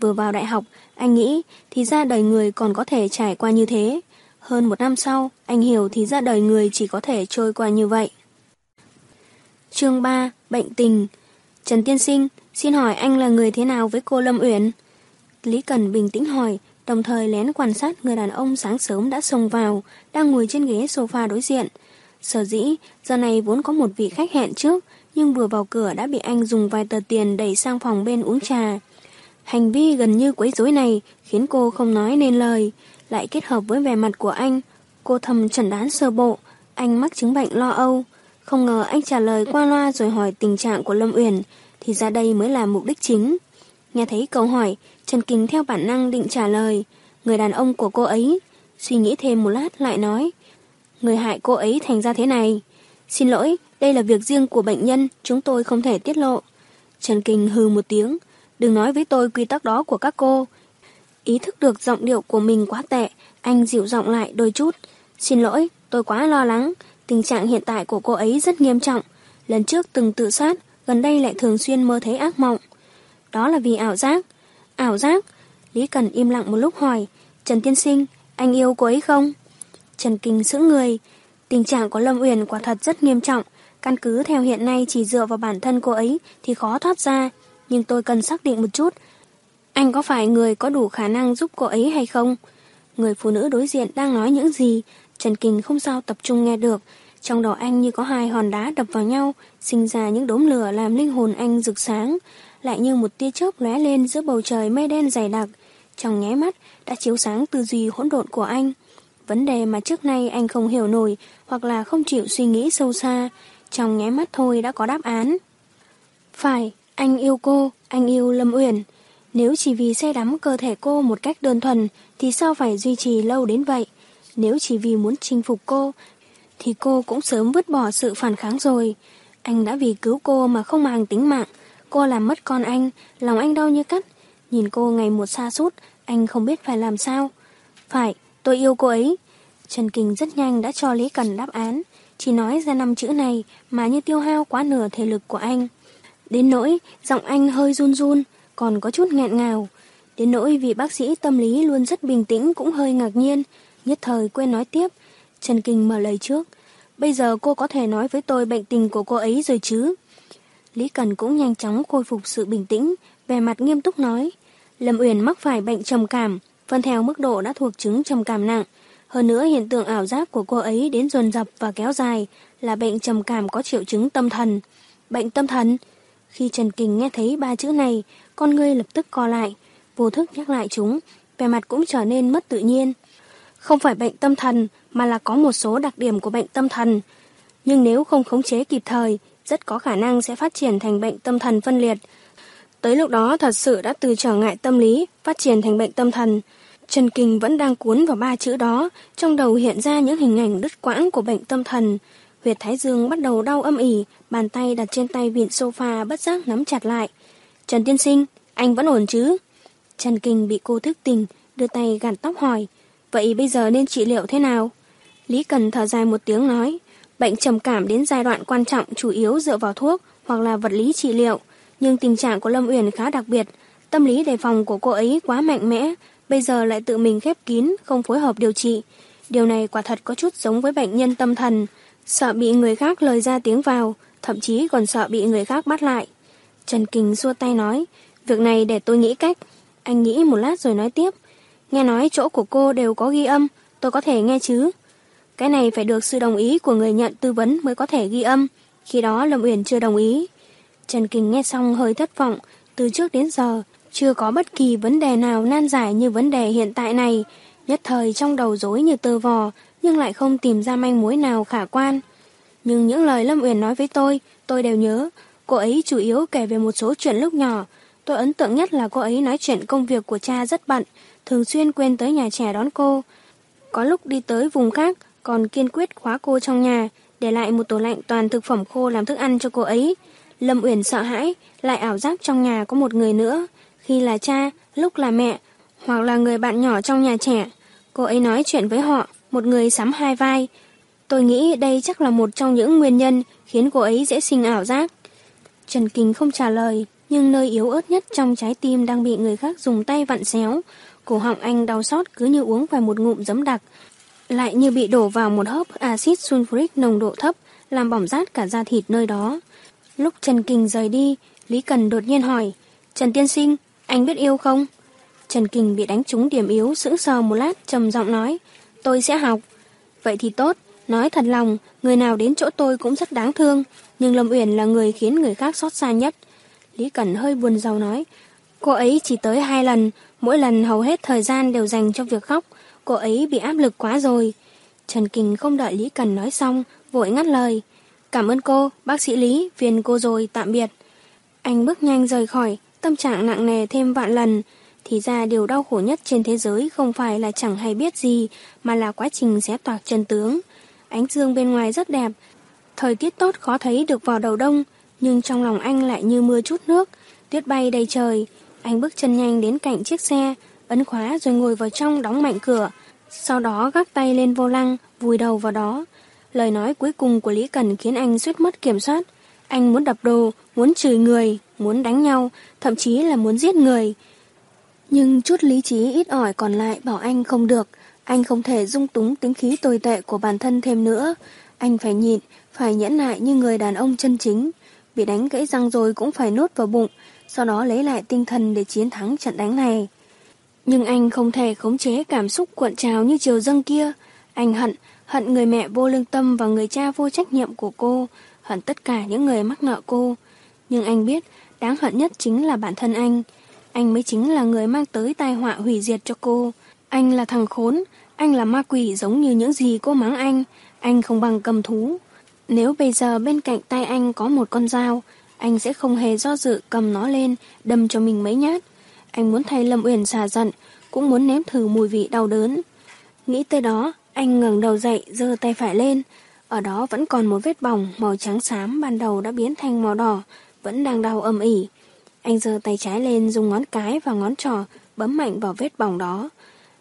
Vừa vào đại học, anh nghĩ thì ra đời người còn có thể trải qua như thế. Hơn một năm sau, anh hiểu thì ra đời người chỉ có thể trôi qua như vậy. Chương 3. Bệnh tình Trần Tiên Sinh, xin hỏi anh là người thế nào với cô Lâm Uyển? Lý Cần bình tĩnh hỏi, đồng thời lén quan sát người đàn ông sáng sớm đã xông vào, đang ngồi trên ghế sofa đối diện. Sở dĩ, giờ này vốn có một vị khách hẹn trước, nhưng vừa vào cửa đã bị anh dùng vài tờ tiền đẩy sang phòng bên uống trà. Hành vi gần như quấy rối này khiến cô không nói nên lời, lại kết hợp với vẻ mặt của anh. Cô thầm chẩn đoán sơ bộ, anh mắc chứng bệnh lo âu. Không ngờ anh trả lời qua loa rồi hỏi tình trạng của Lâm Uyển, thì ra đây mới là mục đích chính. Nghe thấy câu hỏi, Trần Kính theo bản năng định trả lời, người đàn ông của cô ấy. Suy nghĩ thêm một lát lại nói, người hại cô ấy thành ra thế này. Xin lỗi, đây là việc riêng của bệnh nhân, chúng tôi không thể tiết lộ. Trần Kinh hừ một tiếng, đừng nói với tôi quy tắc đó của các cô. Ý thức được giọng điệu của mình quá tệ, anh dịu giọng lại đôi chút. Xin lỗi, tôi quá lo lắng, tình trạng hiện tại của cô ấy rất nghiêm trọng. Lần trước từng tự sát, gần đây lại thường xuyên mơ thấy ác mộng. Đó là vì ảo giác. Ảo giác? Lý Cần im lặng một lúc hỏi, Trần Tiên Sinh, anh yêu cô ấy không? Trần Kinh sững người, tình trạng của Lâm Uyển quả thật rất nghiêm trọng, căn cứ theo hiện nay chỉ dựa vào bản thân cô ấy thì khó thoát ra, nhưng tôi cần xác định một chút. Anh có phải người có đủ khả năng giúp cô ấy hay không? Người phụ nữ đối diện đang nói những gì, Trần Kinh không sao tập trung nghe được, trong đầu anh như có hai hòn đá đập vào nhau, sinh ra những đốm lửa làm linh hồn anh rực sáng, lại như một tia chớp lóe lên giữa bầu trời mây đen dày đặc, trong nháy mắt đã chiếu sáng tư duy hỗn độn của anh. Vấn đề mà trước nay anh không hiểu nổi hoặc là không chịu suy nghĩ sâu xa, trong nháy mắt thôi đã có đáp án. Phải, anh yêu cô, anh yêu Lâm Uyển. Nếu chỉ vì say đắm cơ thể cô một cách đơn thuần thì sao phải duy trì lâu đến vậy? Nếu chỉ vì muốn chinh phục cô thì cô cũng sớm vứt bỏ sự phản kháng rồi. Anh đã vì cứu cô mà không màng tính mạng. Cô làm mất con anh, lòng anh đau như cắt. Nhìn cô ngày một xa sút anh không biết phải làm sao. Phải, tôi yêu cô ấy. Trần Kinh rất nhanh đã cho Lý Cần đáp án. Chỉ nói ra năm chữ này mà như tiêu hao quá nửa thể lực của anh. Đến nỗi, giọng anh hơi run run, còn có chút nghẹn ngào. Đến nỗi vị bác sĩ tâm lý luôn rất bình tĩnh cũng hơi ngạc nhiên, nhất thời quên nói tiếp. Trần Kinh mở lời trước. Bây giờ cô có thể nói với tôi bệnh tình của cô ấy rồi chứ? Lý Cần cũng nhanh chóng khôi phục sự bình tĩnh, vẻ mặt nghiêm túc nói. Lâm Uyển mắc phải bệnh trầm cảm, phân theo mức độ đã thuộc chứng trầm cảm nặng. Hơn nữa hiện tượng ảo giác của cô ấy đến dồn dập và kéo dài là bệnh trầm cảm có triệu chứng tâm thần. Bệnh tâm thần? Khi Trần Kình nghe thấy ba chữ này, con ngươi lập tức co lại, vô thức nhắc lại chúng, vẻ mặt cũng trở nên mất tự nhiên. Không phải bệnh tâm thần, mà là có một số đặc điểm của bệnh tâm thần. Nhưng nếu không khống chế kịp thời, rất có khả năng sẽ phát triển thành bệnh tâm thần phân liệt. Tới lúc đó thật sự đã từ trở ngại tâm lý, phát triển thành bệnh tâm thần. Trần Kinh vẫn đang cuốn vào ba chữ đó, trong đầu hiện ra những hình ảnh đứt quãng của bệnh tâm thần. Huyệt thái dương bắt đầu đau âm ỉ, bàn tay đặt trên tay vịn sofa bất giác nắm chặt lại. Trần Tiên Sinh, anh vẫn ổn chứ? Trần Kinh bị cô thức tình, đưa tay gạt tóc hỏi. Vậy bây giờ nên trị liệu thế nào? Lý Cần thở dài một tiếng nói, bệnh trầm cảm đến giai đoạn quan trọng chủ yếu dựa vào thuốc hoặc là vật lý trị liệu, nhưng tình trạng của Lâm Uyển khá đặc biệt, tâm lý đề phòng của cô ấy quá mạnh mẽ, bây giờ lại tự mình khép kín, không phối hợp điều trị. Điều này quả thật có chút giống với bệnh nhân tâm thần, sợ bị người khác lời ra tiếng vào, thậm chí còn sợ bị người khác bắt lại. Trần Kình xua tay nói, việc này để tôi nghĩ cách. Anh nghĩ một lát rồi nói tiếp, nghe nói chỗ của cô đều có ghi âm, tôi có thể nghe chứ. Cái này phải được sự đồng ý của người nhận tư vấn mới có thể ghi âm. Khi đó Lâm Uyển chưa đồng ý. Trần kình nghe xong hơi thất vọng. Từ trước đến giờ, chưa có bất kỳ vấn đề nào nan giải như vấn đề hiện tại này. Nhất thời trong đầu rối như tơ vò, nhưng lại không tìm ra manh mối nào khả quan. Nhưng những lời Lâm Uyển nói với tôi, tôi đều nhớ. Cô ấy chủ yếu kể về một số chuyện lúc nhỏ. Tôi ấn tượng nhất là cô ấy nói chuyện công việc của cha rất bận, thường xuyên quên tới nhà trẻ đón cô. Có lúc đi tới vùng khác, còn kiên quyết khóa cô trong nhà, để lại một tủ lạnh toàn thực phẩm khô làm thức ăn cho cô ấy. Lâm Uyển sợ hãi, lại ảo giác trong nhà có một người nữa. Khi là cha, lúc là mẹ, hoặc là người bạn nhỏ trong nhà trẻ. Cô ấy nói chuyện với họ, một người sắm hai vai. Tôi nghĩ đây chắc là một trong những nguyên nhân khiến cô ấy dễ sinh ảo giác. Trần Kinh không trả lời, nhưng nơi yếu ớt nhất trong trái tim đang bị người khác dùng tay vặn xéo. Cổ họng anh đau xót cứ như uống phải một ngụm giấm đặc, lại như bị đổ vào một hớp axit sulfuric nồng độ thấp, làm bỏng rát cả da thịt nơi đó. Lúc Trần Kinh rời đi, Lý Cần đột nhiên hỏi, Trần Tiên Sinh, anh biết yêu không? Trần Kình bị đánh trúng điểm yếu, sững sờ một lát, trầm giọng nói, tôi sẽ học. Vậy thì tốt, nói thật lòng, người nào đến chỗ tôi cũng rất đáng thương, nhưng Lâm Uyển là người khiến người khác xót xa nhất. Lý Cẩn hơi buồn giàu nói, cô ấy chỉ tới hai lần, mỗi lần hầu hết thời gian đều dành cho việc khóc, cô ấy bị áp lực quá rồi. Trần Kình không đợi Lý Cần nói xong, vội ngắt lời. Cảm ơn cô, bác sĩ Lý, phiền cô rồi, tạm biệt. Anh bước nhanh rời khỏi, tâm trạng nặng nề thêm vạn lần. Thì ra điều đau khổ nhất trên thế giới không phải là chẳng hay biết gì, mà là quá trình xé toạc chân tướng. Ánh dương bên ngoài rất đẹp, thời tiết tốt khó thấy được vào đầu đông, nhưng trong lòng anh lại như mưa chút nước, tuyết bay đầy trời. Anh bước chân nhanh đến cạnh chiếc xe, ấn khóa rồi ngồi vào trong đóng mạnh cửa, sau đó gác tay lên vô lăng, vùi đầu vào đó. Lời nói cuối cùng của Lý Cần khiến anh suýt mất kiểm soát. Anh muốn đập đồ, muốn chửi người, muốn đánh nhau, thậm chí là muốn giết người. Nhưng chút lý trí ít ỏi còn lại bảo anh không được. Anh không thể dung túng tính khí tồi tệ của bản thân thêm nữa. Anh phải nhịn, phải nhẫn nại như người đàn ông chân chính. Bị đánh gãy răng rồi cũng phải nốt vào bụng, sau đó lấy lại tinh thần để chiến thắng trận đánh này. Nhưng anh không thể khống chế cảm xúc cuộn trào như chiều dâng kia. Anh hận, hận người mẹ vô lương tâm và người cha vô trách nhiệm của cô, hận tất cả những người mắc nợ cô. Nhưng anh biết, đáng hận nhất chính là bản thân anh. Anh mới chính là người mang tới tai họa hủy diệt cho cô. Anh là thằng khốn, anh là ma quỷ giống như những gì cô mắng anh. Anh không bằng cầm thú. Nếu bây giờ bên cạnh tay anh có một con dao, anh sẽ không hề do dự cầm nó lên, đâm cho mình mấy nhát. Anh muốn thay Lâm Uyển xả giận, cũng muốn nếm thử mùi vị đau đớn. Nghĩ tới đó, anh ngẩng đầu dậy, giơ tay phải lên. Ở đó vẫn còn một vết bỏng màu trắng xám ban đầu đã biến thành màu đỏ, vẫn đang đau âm ỉ. Anh giơ tay trái lên dùng ngón cái và ngón trỏ bấm mạnh vào vết bỏng đó.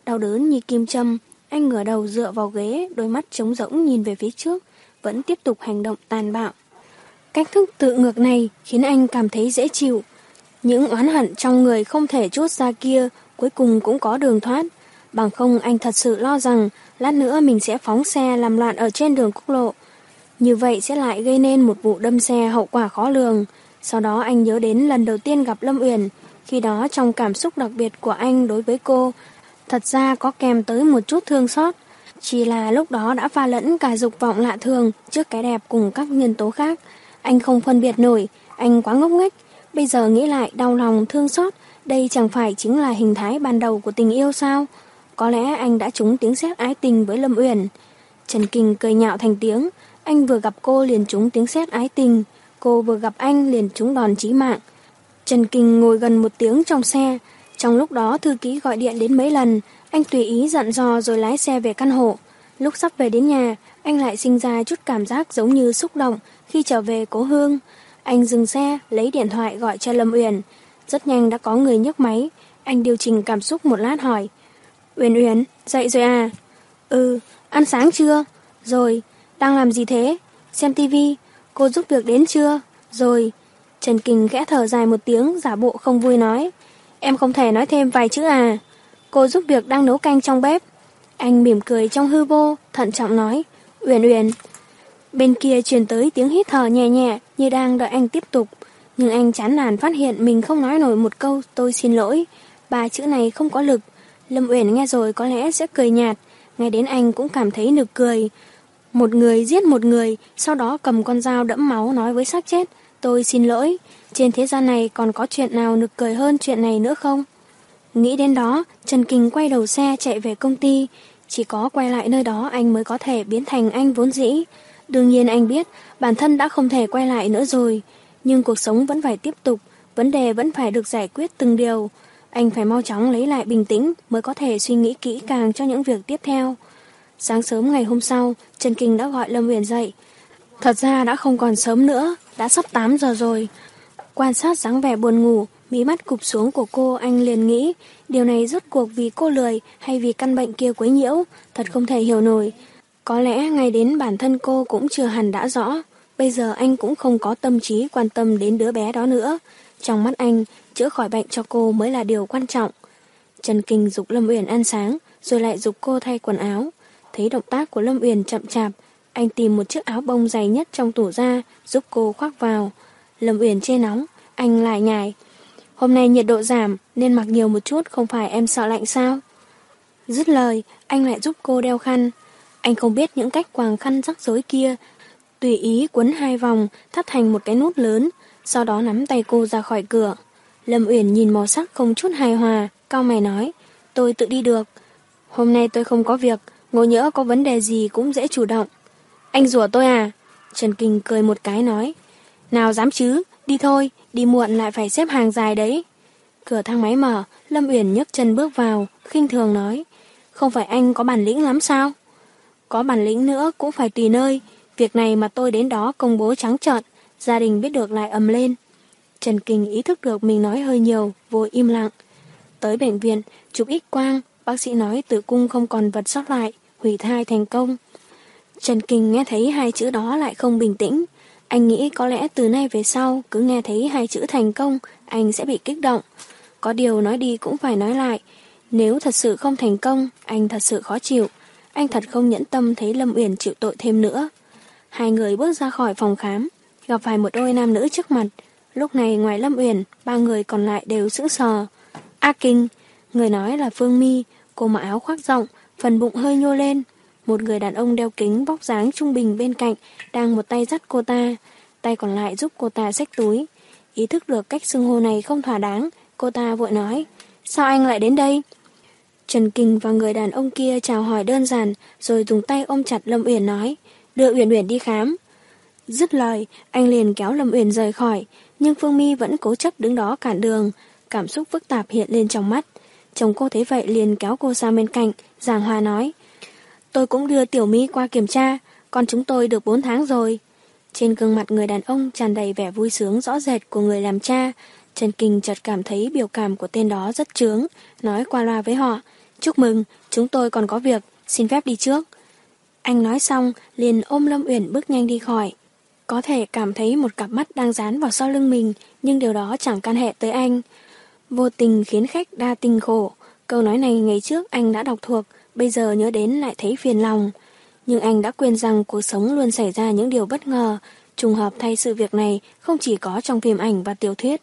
Đau đớn như kim châm, anh ngửa đầu dựa vào ghế, đôi mắt trống rỗng nhìn về phía trước, vẫn tiếp tục hành động tàn bạo. Cách thức tự ngược này khiến anh cảm thấy dễ chịu. Những oán hận trong người không thể chút ra kia cuối cùng cũng có đường thoát. Bằng không anh thật sự lo rằng lát nữa mình sẽ phóng xe làm loạn ở trên đường quốc lộ. Như vậy sẽ lại gây nên một vụ đâm xe hậu quả khó lường. Sau đó anh nhớ đến lần đầu tiên gặp Lâm Uyển, khi đó trong cảm xúc đặc biệt của anh đối với cô, thật ra có kèm tới một chút thương xót. Chỉ là lúc đó đã pha lẫn cả dục vọng lạ thường trước cái đẹp cùng các nhân tố khác. Anh không phân biệt nổi, anh quá ngốc nghếch. Bây giờ nghĩ lại đau lòng thương xót, đây chẳng phải chính là hình thái ban đầu của tình yêu sao? Có lẽ anh đã trúng tiếng sét ái tình với Lâm Uyển. Trần Kinh cười nhạo thành tiếng, anh vừa gặp cô liền trúng tiếng sét ái tình, cô vừa gặp anh liền trúng đòn chí mạng. Trần Kinh ngồi gần một tiếng trong xe, trong lúc đó thư ký gọi điện đến mấy lần, anh tùy ý dặn dò rồi lái xe về căn hộ. Lúc sắp về đến nhà, anh lại sinh ra chút cảm giác giống như xúc động khi trở về cố hương. Anh dừng xe, lấy điện thoại gọi cho Lâm Uyển. Rất nhanh đã có người nhấc máy. Anh điều chỉnh cảm xúc một lát hỏi. Uyển Uyển, dậy rồi à? Ừ, ăn sáng chưa? Rồi, đang làm gì thế? Xem tivi, cô giúp việc đến chưa? Rồi. Trần Kình khẽ thở dài một tiếng, giả bộ không vui nói. Em không thể nói thêm vài chữ à? Cô giúp việc đang nấu canh trong bếp. Anh mỉm cười trong hư vô, thận trọng nói. Uyển Uyển. Bên kia truyền tới tiếng hít thở nhẹ nhẹ như đang đợi anh tiếp tục. Nhưng anh chán nản phát hiện mình không nói nổi một câu tôi xin lỗi. Ba chữ này không có lực. Lâm Uyển nghe rồi có lẽ sẽ cười nhạt. Ngay đến anh cũng cảm thấy nực cười. Một người giết một người, sau đó cầm con dao đẫm máu nói với xác chết. Tôi xin lỗi. Trên thế gian này còn có chuyện nào nực cười hơn chuyện này nữa không? Nghĩ đến đó, Trần Kinh quay đầu xe chạy về công ty. Chỉ có quay lại nơi đó anh mới có thể biến thành anh vốn dĩ. Đương nhiên anh biết bản thân đã không thể quay lại nữa rồi. Nhưng cuộc sống vẫn phải tiếp tục, vấn đề vẫn phải được giải quyết từng điều. Anh phải mau chóng lấy lại bình tĩnh mới có thể suy nghĩ kỹ càng cho những việc tiếp theo. Sáng sớm ngày hôm sau, Trần Kinh đã gọi Lâm uyển dậy. Thật ra đã không còn sớm nữa, đã sắp 8 giờ rồi. Quan sát dáng vẻ buồn ngủ, mí mắt cụp xuống của cô anh liền nghĩ điều này rốt cuộc vì cô lười hay vì căn bệnh kia quấy nhiễu, thật không thể hiểu nổi. Có lẽ ngay đến bản thân cô cũng chưa hẳn đã rõ, bây giờ anh cũng không có tâm trí quan tâm đến đứa bé đó nữa. Trong mắt anh, chữa khỏi bệnh cho cô mới là điều quan trọng. Trần Kinh dục Lâm Uyển ăn sáng, rồi lại dục cô thay quần áo. Thấy động tác của Lâm Uyển chậm chạp, anh tìm một chiếc áo bông dày nhất trong tủ ra, giúp cô khoác vào. Lâm Uyển chê nóng, anh lại nhài. Hôm nay nhiệt độ giảm nên mặc nhiều một chút không phải em sợ lạnh sao? Dứt lời, anh lại giúp cô đeo khăn. Anh không biết những cách quàng khăn rắc rối kia. Tùy ý quấn hai vòng, thắt thành một cái nút lớn, sau đó nắm tay cô ra khỏi cửa. Lâm Uyển nhìn màu sắc không chút hài hòa, cao mày nói, tôi tự đi được. Hôm nay tôi không có việc, ngồi nhỡ có vấn đề gì cũng dễ chủ động. Anh rủa tôi à? Trần Kinh cười một cái nói, nào dám chứ, đi thôi, đi muộn lại phải xếp hàng dài đấy. Cửa thang máy mở, Lâm Uyển nhấc chân bước vào, khinh thường nói, không phải anh có bản lĩnh lắm sao? Có bản lĩnh nữa cũng phải tùy nơi, việc này mà tôi đến đó công bố trắng trợn, gia đình biết được lại ầm lên. Trần Kinh ý thức được mình nói hơi nhiều, vội im lặng. Tới bệnh viện, chụp ít quang, bác sĩ nói tử cung không còn vật sót lại, hủy thai thành công. Trần Kinh nghe thấy hai chữ đó lại không bình tĩnh. Anh nghĩ có lẽ từ nay về sau, cứ nghe thấy hai chữ thành công, anh sẽ bị kích động. Có điều nói đi cũng phải nói lại. Nếu thật sự không thành công, anh thật sự khó chịu. Anh thật không nhẫn tâm thấy Lâm Uyển chịu tội thêm nữa. Hai người bước ra khỏi phòng khám, gặp phải một đôi nam nữ trước mặt. Lúc này ngoài Lâm Uyển, ba người còn lại đều sững sờ. A Kinh, người nói là Phương Mi, cô mặc áo khoác rộng, phần bụng hơi nhô lên. Một người đàn ông đeo kính bóc dáng trung bình bên cạnh, đang một tay dắt cô ta, tay còn lại giúp cô ta xách túi. Ý thức được cách xưng hô này không thỏa đáng, cô ta vội nói, sao anh lại đến đây? Trần Kinh và người đàn ông kia chào hỏi đơn giản, rồi dùng tay ôm chặt Lâm Uyển nói, đưa Uyển Uyển đi khám. Dứt lời, anh liền kéo Lâm Uyển rời khỏi, nhưng Phương Mi vẫn cố chấp đứng đó cản đường, cảm xúc phức tạp hiện lên trong mắt. Chồng cô thấy vậy liền kéo cô sang bên cạnh, giảng hòa nói, tôi cũng đưa Tiểu mỹ qua kiểm tra, con chúng tôi được 4 tháng rồi. Trên gương mặt người đàn ông tràn đầy vẻ vui sướng rõ rệt của người làm cha, Trần Kinh chợt cảm thấy biểu cảm của tên đó rất trướng, nói qua loa với họ, chúc mừng, chúng tôi còn có việc, xin phép đi trước. Anh nói xong, liền ôm Lâm Uyển bước nhanh đi khỏi. Có thể cảm thấy một cặp mắt đang dán vào sau lưng mình, nhưng điều đó chẳng can hệ tới anh. Vô tình khiến khách đa tình khổ. Câu nói này ngày trước anh đã đọc thuộc, bây giờ nhớ đến lại thấy phiền lòng. Nhưng anh đã quên rằng cuộc sống luôn xảy ra những điều bất ngờ, trùng hợp thay sự việc này không chỉ có trong phim ảnh và tiểu thuyết.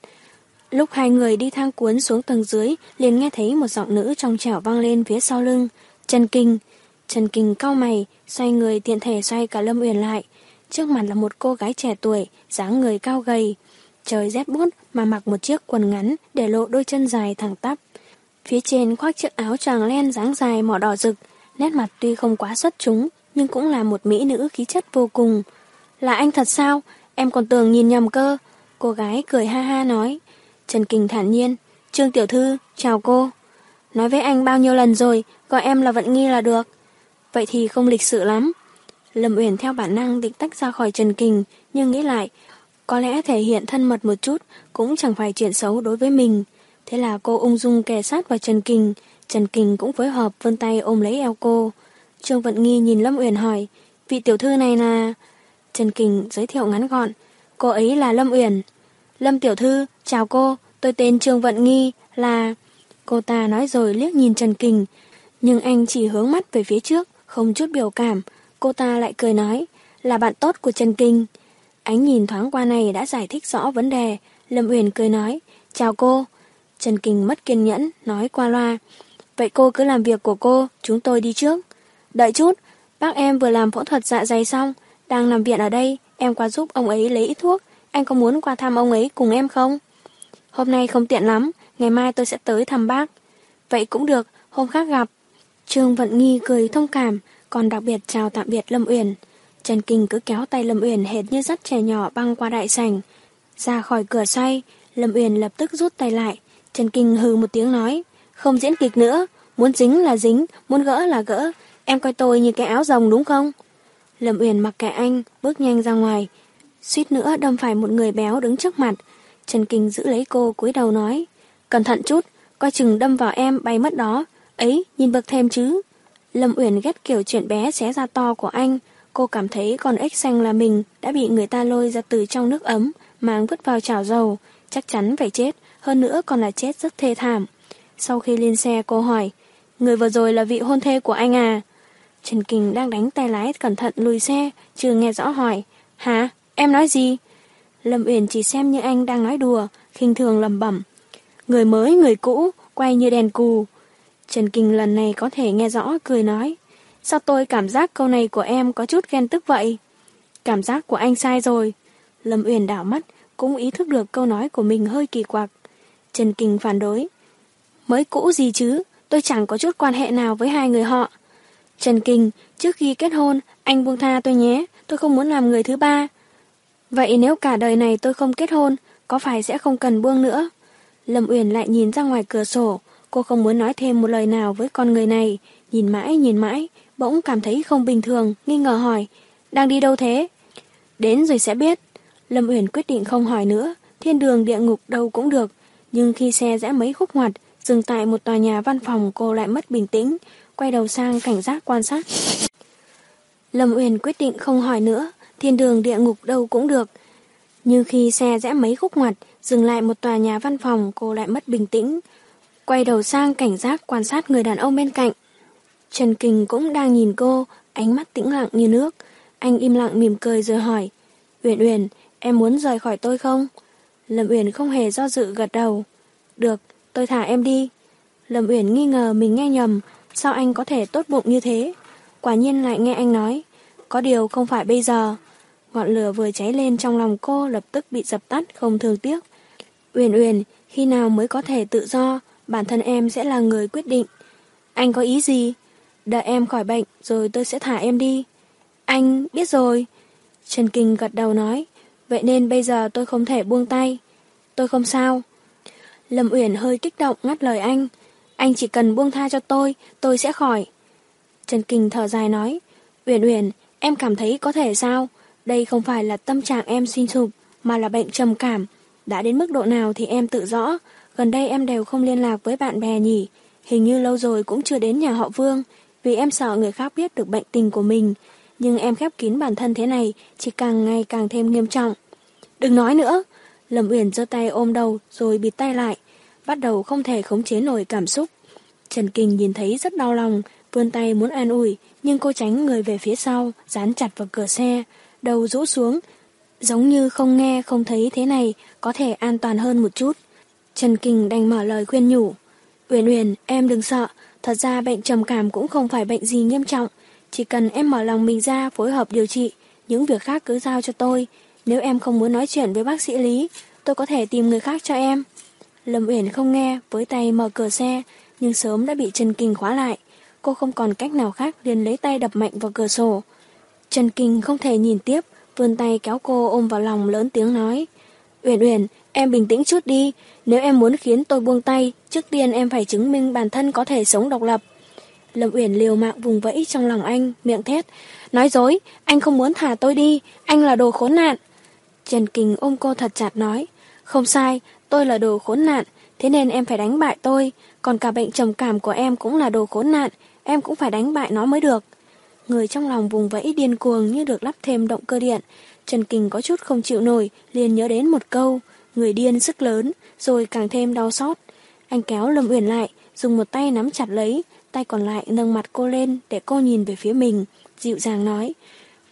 Lúc hai người đi thang cuốn xuống tầng dưới, liền nghe thấy một giọng nữ trong trẻo vang lên phía sau lưng. Trần Kinh. Trần Kinh cau mày, xoay người tiện thể xoay cả Lâm Uyển lại. Trước mặt là một cô gái trẻ tuổi, dáng người cao gầy. Trời rét buốt mà mặc một chiếc quần ngắn để lộ đôi chân dài thẳng tắp. Phía trên khoác chiếc áo tràng len dáng dài mỏ đỏ rực, nét mặt tuy không quá xuất chúng, nhưng cũng là một mỹ nữ khí chất vô cùng. Là anh thật sao? Em còn tưởng nhìn nhầm cơ. Cô gái cười ha ha nói. Trần Kinh thản nhiên. Trương Tiểu Thư, chào cô. Nói với anh bao nhiêu lần rồi, gọi em là Vận Nghi là được. Vậy thì không lịch sự lắm. Lâm Uyển theo bản năng định tách ra khỏi Trần Kình, nhưng nghĩ lại, có lẽ thể hiện thân mật một chút cũng chẳng phải chuyện xấu đối với mình. Thế là cô ung dung kè sát vào Trần Kình, Trần Kình cũng phối hợp vươn tay ôm lấy eo cô. Trương Vận Nghi nhìn Lâm Uyển hỏi, vị tiểu thư này là... Trần Kình giới thiệu ngắn gọn, cô ấy là Lâm Uyển. Lâm tiểu thư, chào cô, tôi tên Trương Vận Nghi, là... Cô ta nói rồi liếc nhìn Trần Kình, nhưng anh chỉ hướng mắt về phía trước, không chút biểu cảm. Cô ta lại cười nói, là bạn tốt của Trần Kình. Ánh nhìn thoáng qua này đã giải thích rõ vấn đề. Lâm Uyển cười nói, chào cô. Trần Kình mất kiên nhẫn, nói qua loa. Vậy cô cứ làm việc của cô, chúng tôi đi trước. Đợi chút, bác em vừa làm phẫu thuật dạ dày xong, đang nằm viện ở đây, em qua giúp ông ấy lấy ít thuốc. Anh có muốn qua thăm ông ấy cùng em không? Hôm nay không tiện lắm, ngày mai tôi sẽ tới thăm bác. vậy cũng được, hôm khác gặp. Trương Vận Nghi cười thông cảm, còn đặc biệt chào tạm biệt Lâm Uyển. Trần Kinh cứ kéo tay Lâm Uyển hệt như dắt trẻ nhỏ băng qua đại sảnh. Ra khỏi cửa xoay, Lâm Uyển lập tức rút tay lại. Trần Kinh hừ một tiếng nói, không diễn kịch nữa, muốn dính là dính, muốn gỡ là gỡ, em coi tôi như cái áo rồng đúng không? Lâm Uyển mặc kệ anh, bước nhanh ra ngoài, suýt nữa đâm phải một người béo đứng trước mặt. Trần Kinh giữ lấy cô cúi đầu nói, cẩn thận chút, coi chừng đâm vào em bay mất đó, ấy nhìn bậc thêm chứ. Lâm Uyển ghét kiểu chuyện bé xé ra to của anh, cô cảm thấy con ếch xanh là mình đã bị người ta lôi ra từ trong nước ấm, mang vứt vào chảo dầu, chắc chắn phải chết, hơn nữa còn là chết rất thê thảm. Sau khi lên xe cô hỏi, người vừa rồi là vị hôn thê của anh à? Trần Kinh đang đánh tay lái cẩn thận lùi xe, chưa nghe rõ hỏi, hả, em nói gì? Lâm Uyển chỉ xem như anh đang nói đùa, khinh thường lầm bẩm. Người mới, người cũ, quay như đèn cù. Trần Kinh lần này có thể nghe rõ, cười nói. Sao tôi cảm giác câu này của em có chút ghen tức vậy? Cảm giác của anh sai rồi. Lâm Uyển đảo mắt, cũng ý thức được câu nói của mình hơi kỳ quặc. Trần Kinh phản đối. Mới cũ gì chứ, tôi chẳng có chút quan hệ nào với hai người họ. Trần Kinh, trước khi kết hôn, anh buông tha tôi nhé, tôi không muốn làm người thứ ba. Vậy nếu cả đời này tôi không kết hôn, có phải sẽ không cần buông nữa? Lâm Uyển lại nhìn ra ngoài cửa sổ, cô không muốn nói thêm một lời nào với con người này, nhìn mãi nhìn mãi, bỗng cảm thấy không bình thường, nghi ngờ hỏi, đang đi đâu thế? Đến rồi sẽ biết. Lâm Uyển quyết định không hỏi nữa, thiên đường địa ngục đâu cũng được, nhưng khi xe rẽ mấy khúc ngoặt, dừng tại một tòa nhà văn phòng cô lại mất bình tĩnh, quay đầu sang cảnh giác quan sát. Lâm Uyển quyết định không hỏi nữa, thiên đường địa ngục đâu cũng được. Nhưng khi xe rẽ mấy khúc ngoặt, dừng lại một tòa nhà văn phòng, cô lại mất bình tĩnh. Quay đầu sang cảnh giác quan sát người đàn ông bên cạnh. Trần Kình cũng đang nhìn cô, ánh mắt tĩnh lặng như nước. Anh im lặng mỉm cười rồi hỏi, Uyển Uyển, em muốn rời khỏi tôi không? Lâm Uyển không hề do dự gật đầu. Được, tôi thả em đi. Lâm Uyển nghi ngờ mình nghe nhầm, sao anh có thể tốt bụng như thế? Quả nhiên lại nghe anh nói, có điều không phải bây giờ. Ngọn lửa vừa cháy lên trong lòng cô lập tức bị dập tắt không thương tiếc. Uyển Uyển, khi nào mới có thể tự do, bản thân em sẽ là người quyết định. Anh có ý gì? Đợi em khỏi bệnh rồi tôi sẽ thả em đi. Anh biết rồi. Trần Kinh gật đầu nói, vậy nên bây giờ tôi không thể buông tay. Tôi không sao. Lâm Uyển hơi kích động ngắt lời anh. Anh chỉ cần buông tha cho tôi, tôi sẽ khỏi. Trần Kinh thở dài nói, Uyển Uyển, em cảm thấy có thể sao? Đây không phải là tâm trạng em suy sụp, mà là bệnh trầm cảm. Đã đến mức độ nào thì em tự rõ. Gần đây em đều không liên lạc với bạn bè nhỉ. Hình như lâu rồi cũng chưa đến nhà họ Vương, vì em sợ người khác biết được bệnh tình của mình. Nhưng em khép kín bản thân thế này, chỉ càng ngày càng thêm nghiêm trọng. Đừng nói nữa! Lâm Uyển giơ tay ôm đầu rồi bịt tay lại, bắt đầu không thể khống chế nổi cảm xúc. Trần Kinh nhìn thấy rất đau lòng, vươn tay muốn an ủi, nhưng cô tránh người về phía sau, dán chặt vào cửa xe, đầu rũ xuống, giống như không nghe không thấy thế này có thể an toàn hơn một chút. Trần Kinh đành mở lời khuyên nhủ. Uyển Uyển, em đừng sợ, thật ra bệnh trầm cảm cũng không phải bệnh gì nghiêm trọng, chỉ cần em mở lòng mình ra phối hợp điều trị, những việc khác cứ giao cho tôi. Nếu em không muốn nói chuyện với bác sĩ Lý, tôi có thể tìm người khác cho em. Lâm Uyển không nghe, với tay mở cửa xe, nhưng sớm đã bị Trần Kinh khóa lại. Cô không còn cách nào khác liền lấy tay đập mạnh vào cửa sổ. Trần Kinh không thể nhìn tiếp, vươn tay kéo cô ôm vào lòng lớn tiếng nói. Uyển Uyển, em bình tĩnh chút đi, nếu em muốn khiến tôi buông tay, trước tiên em phải chứng minh bản thân có thể sống độc lập. Lâm Uyển liều mạng vùng vẫy trong lòng anh, miệng thét. Nói dối, anh không muốn thả tôi đi, anh là đồ khốn nạn. Trần kình ôm cô thật chặt nói. Không sai, tôi là đồ khốn nạn, thế nên em phải đánh bại tôi, còn cả bệnh trầm cảm của em cũng là đồ khốn nạn, em cũng phải đánh bại nó mới được. Người trong lòng vùng vẫy điên cuồng như được lắp thêm động cơ điện, Trần kình có chút không chịu nổi, liền nhớ đến một câu, người điên sức lớn, rồi càng thêm đau xót. Anh kéo Lâm Uyển lại, dùng một tay nắm chặt lấy, tay còn lại nâng mặt cô lên để cô nhìn về phía mình, dịu dàng nói.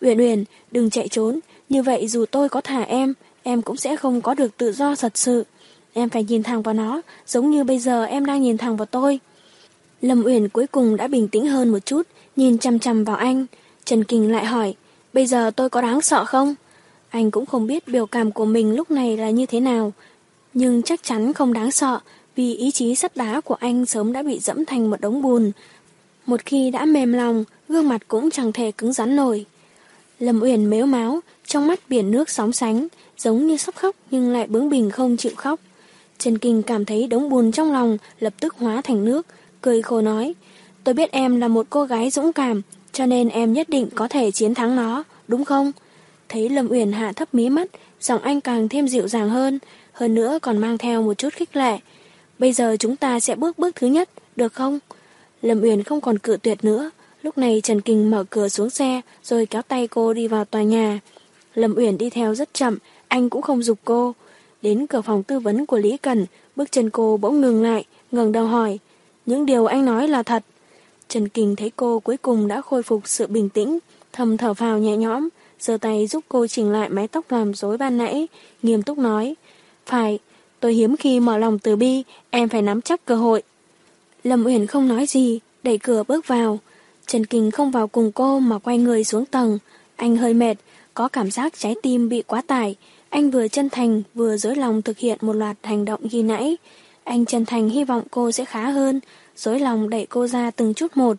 Uyển Uyển, đừng chạy trốn, như vậy dù tôi có thả em, em cũng sẽ không có được tự do thật sự. Em phải nhìn thẳng vào nó, giống như bây giờ em đang nhìn thẳng vào tôi. Lâm Uyển cuối cùng đã bình tĩnh hơn một chút, nhìn chăm chăm vào anh. Trần Kinh lại hỏi, bây giờ tôi có đáng sợ không? Anh cũng không biết biểu cảm của mình lúc này là như thế nào, nhưng chắc chắn không đáng sợ, vì ý chí sắt đá của anh sớm đã bị dẫm thành một đống bùn. Một khi đã mềm lòng, gương mặt cũng chẳng thể cứng rắn nổi. Lâm Uyển mếu máu, trong mắt biển nước sóng sánh, giống như sắp khóc nhưng lại bướng bỉnh không chịu khóc. Trần Kinh cảm thấy đống bùn trong lòng lập tức hóa thành nước, cười khổ nói, tôi biết em là một cô gái dũng cảm, cho nên em nhất định có thể chiến thắng nó, đúng không? Thấy Lâm Uyển hạ thấp mí mắt, giọng anh càng thêm dịu dàng hơn, hơn nữa còn mang theo một chút khích lệ. Bây giờ chúng ta sẽ bước bước thứ nhất, được không? Lâm Uyển không còn cự tuyệt nữa. Lúc này Trần Kinh mở cửa xuống xe, rồi kéo tay cô đi vào tòa nhà. Lâm Uyển đi theo rất chậm, anh cũng không dục cô. Đến cửa phòng tư vấn của Lý Cần, bước chân cô bỗng ngừng lại, ngẩng đầu hỏi. Những điều anh nói là thật. Trần Kinh thấy cô cuối cùng đã khôi phục sự bình tĩnh, thầm thở phào nhẹ nhõm, giơ tay giúp cô chỉnh lại mái tóc làm rối ban nãy, nghiêm túc nói. Phải, tôi hiếm khi mở lòng từ bi, em phải nắm chắc cơ hội. Lâm Uyển không nói gì, đẩy cửa bước vào. Trần Kinh không vào cùng cô mà quay người xuống tầng. Anh hơi mệt, có cảm giác trái tim bị quá tải. Anh vừa chân thành, vừa dối lòng thực hiện một loạt hành động ghi nãy. Anh chân thành hy vọng cô sẽ khá hơn, dối lòng đẩy cô ra từng chút một.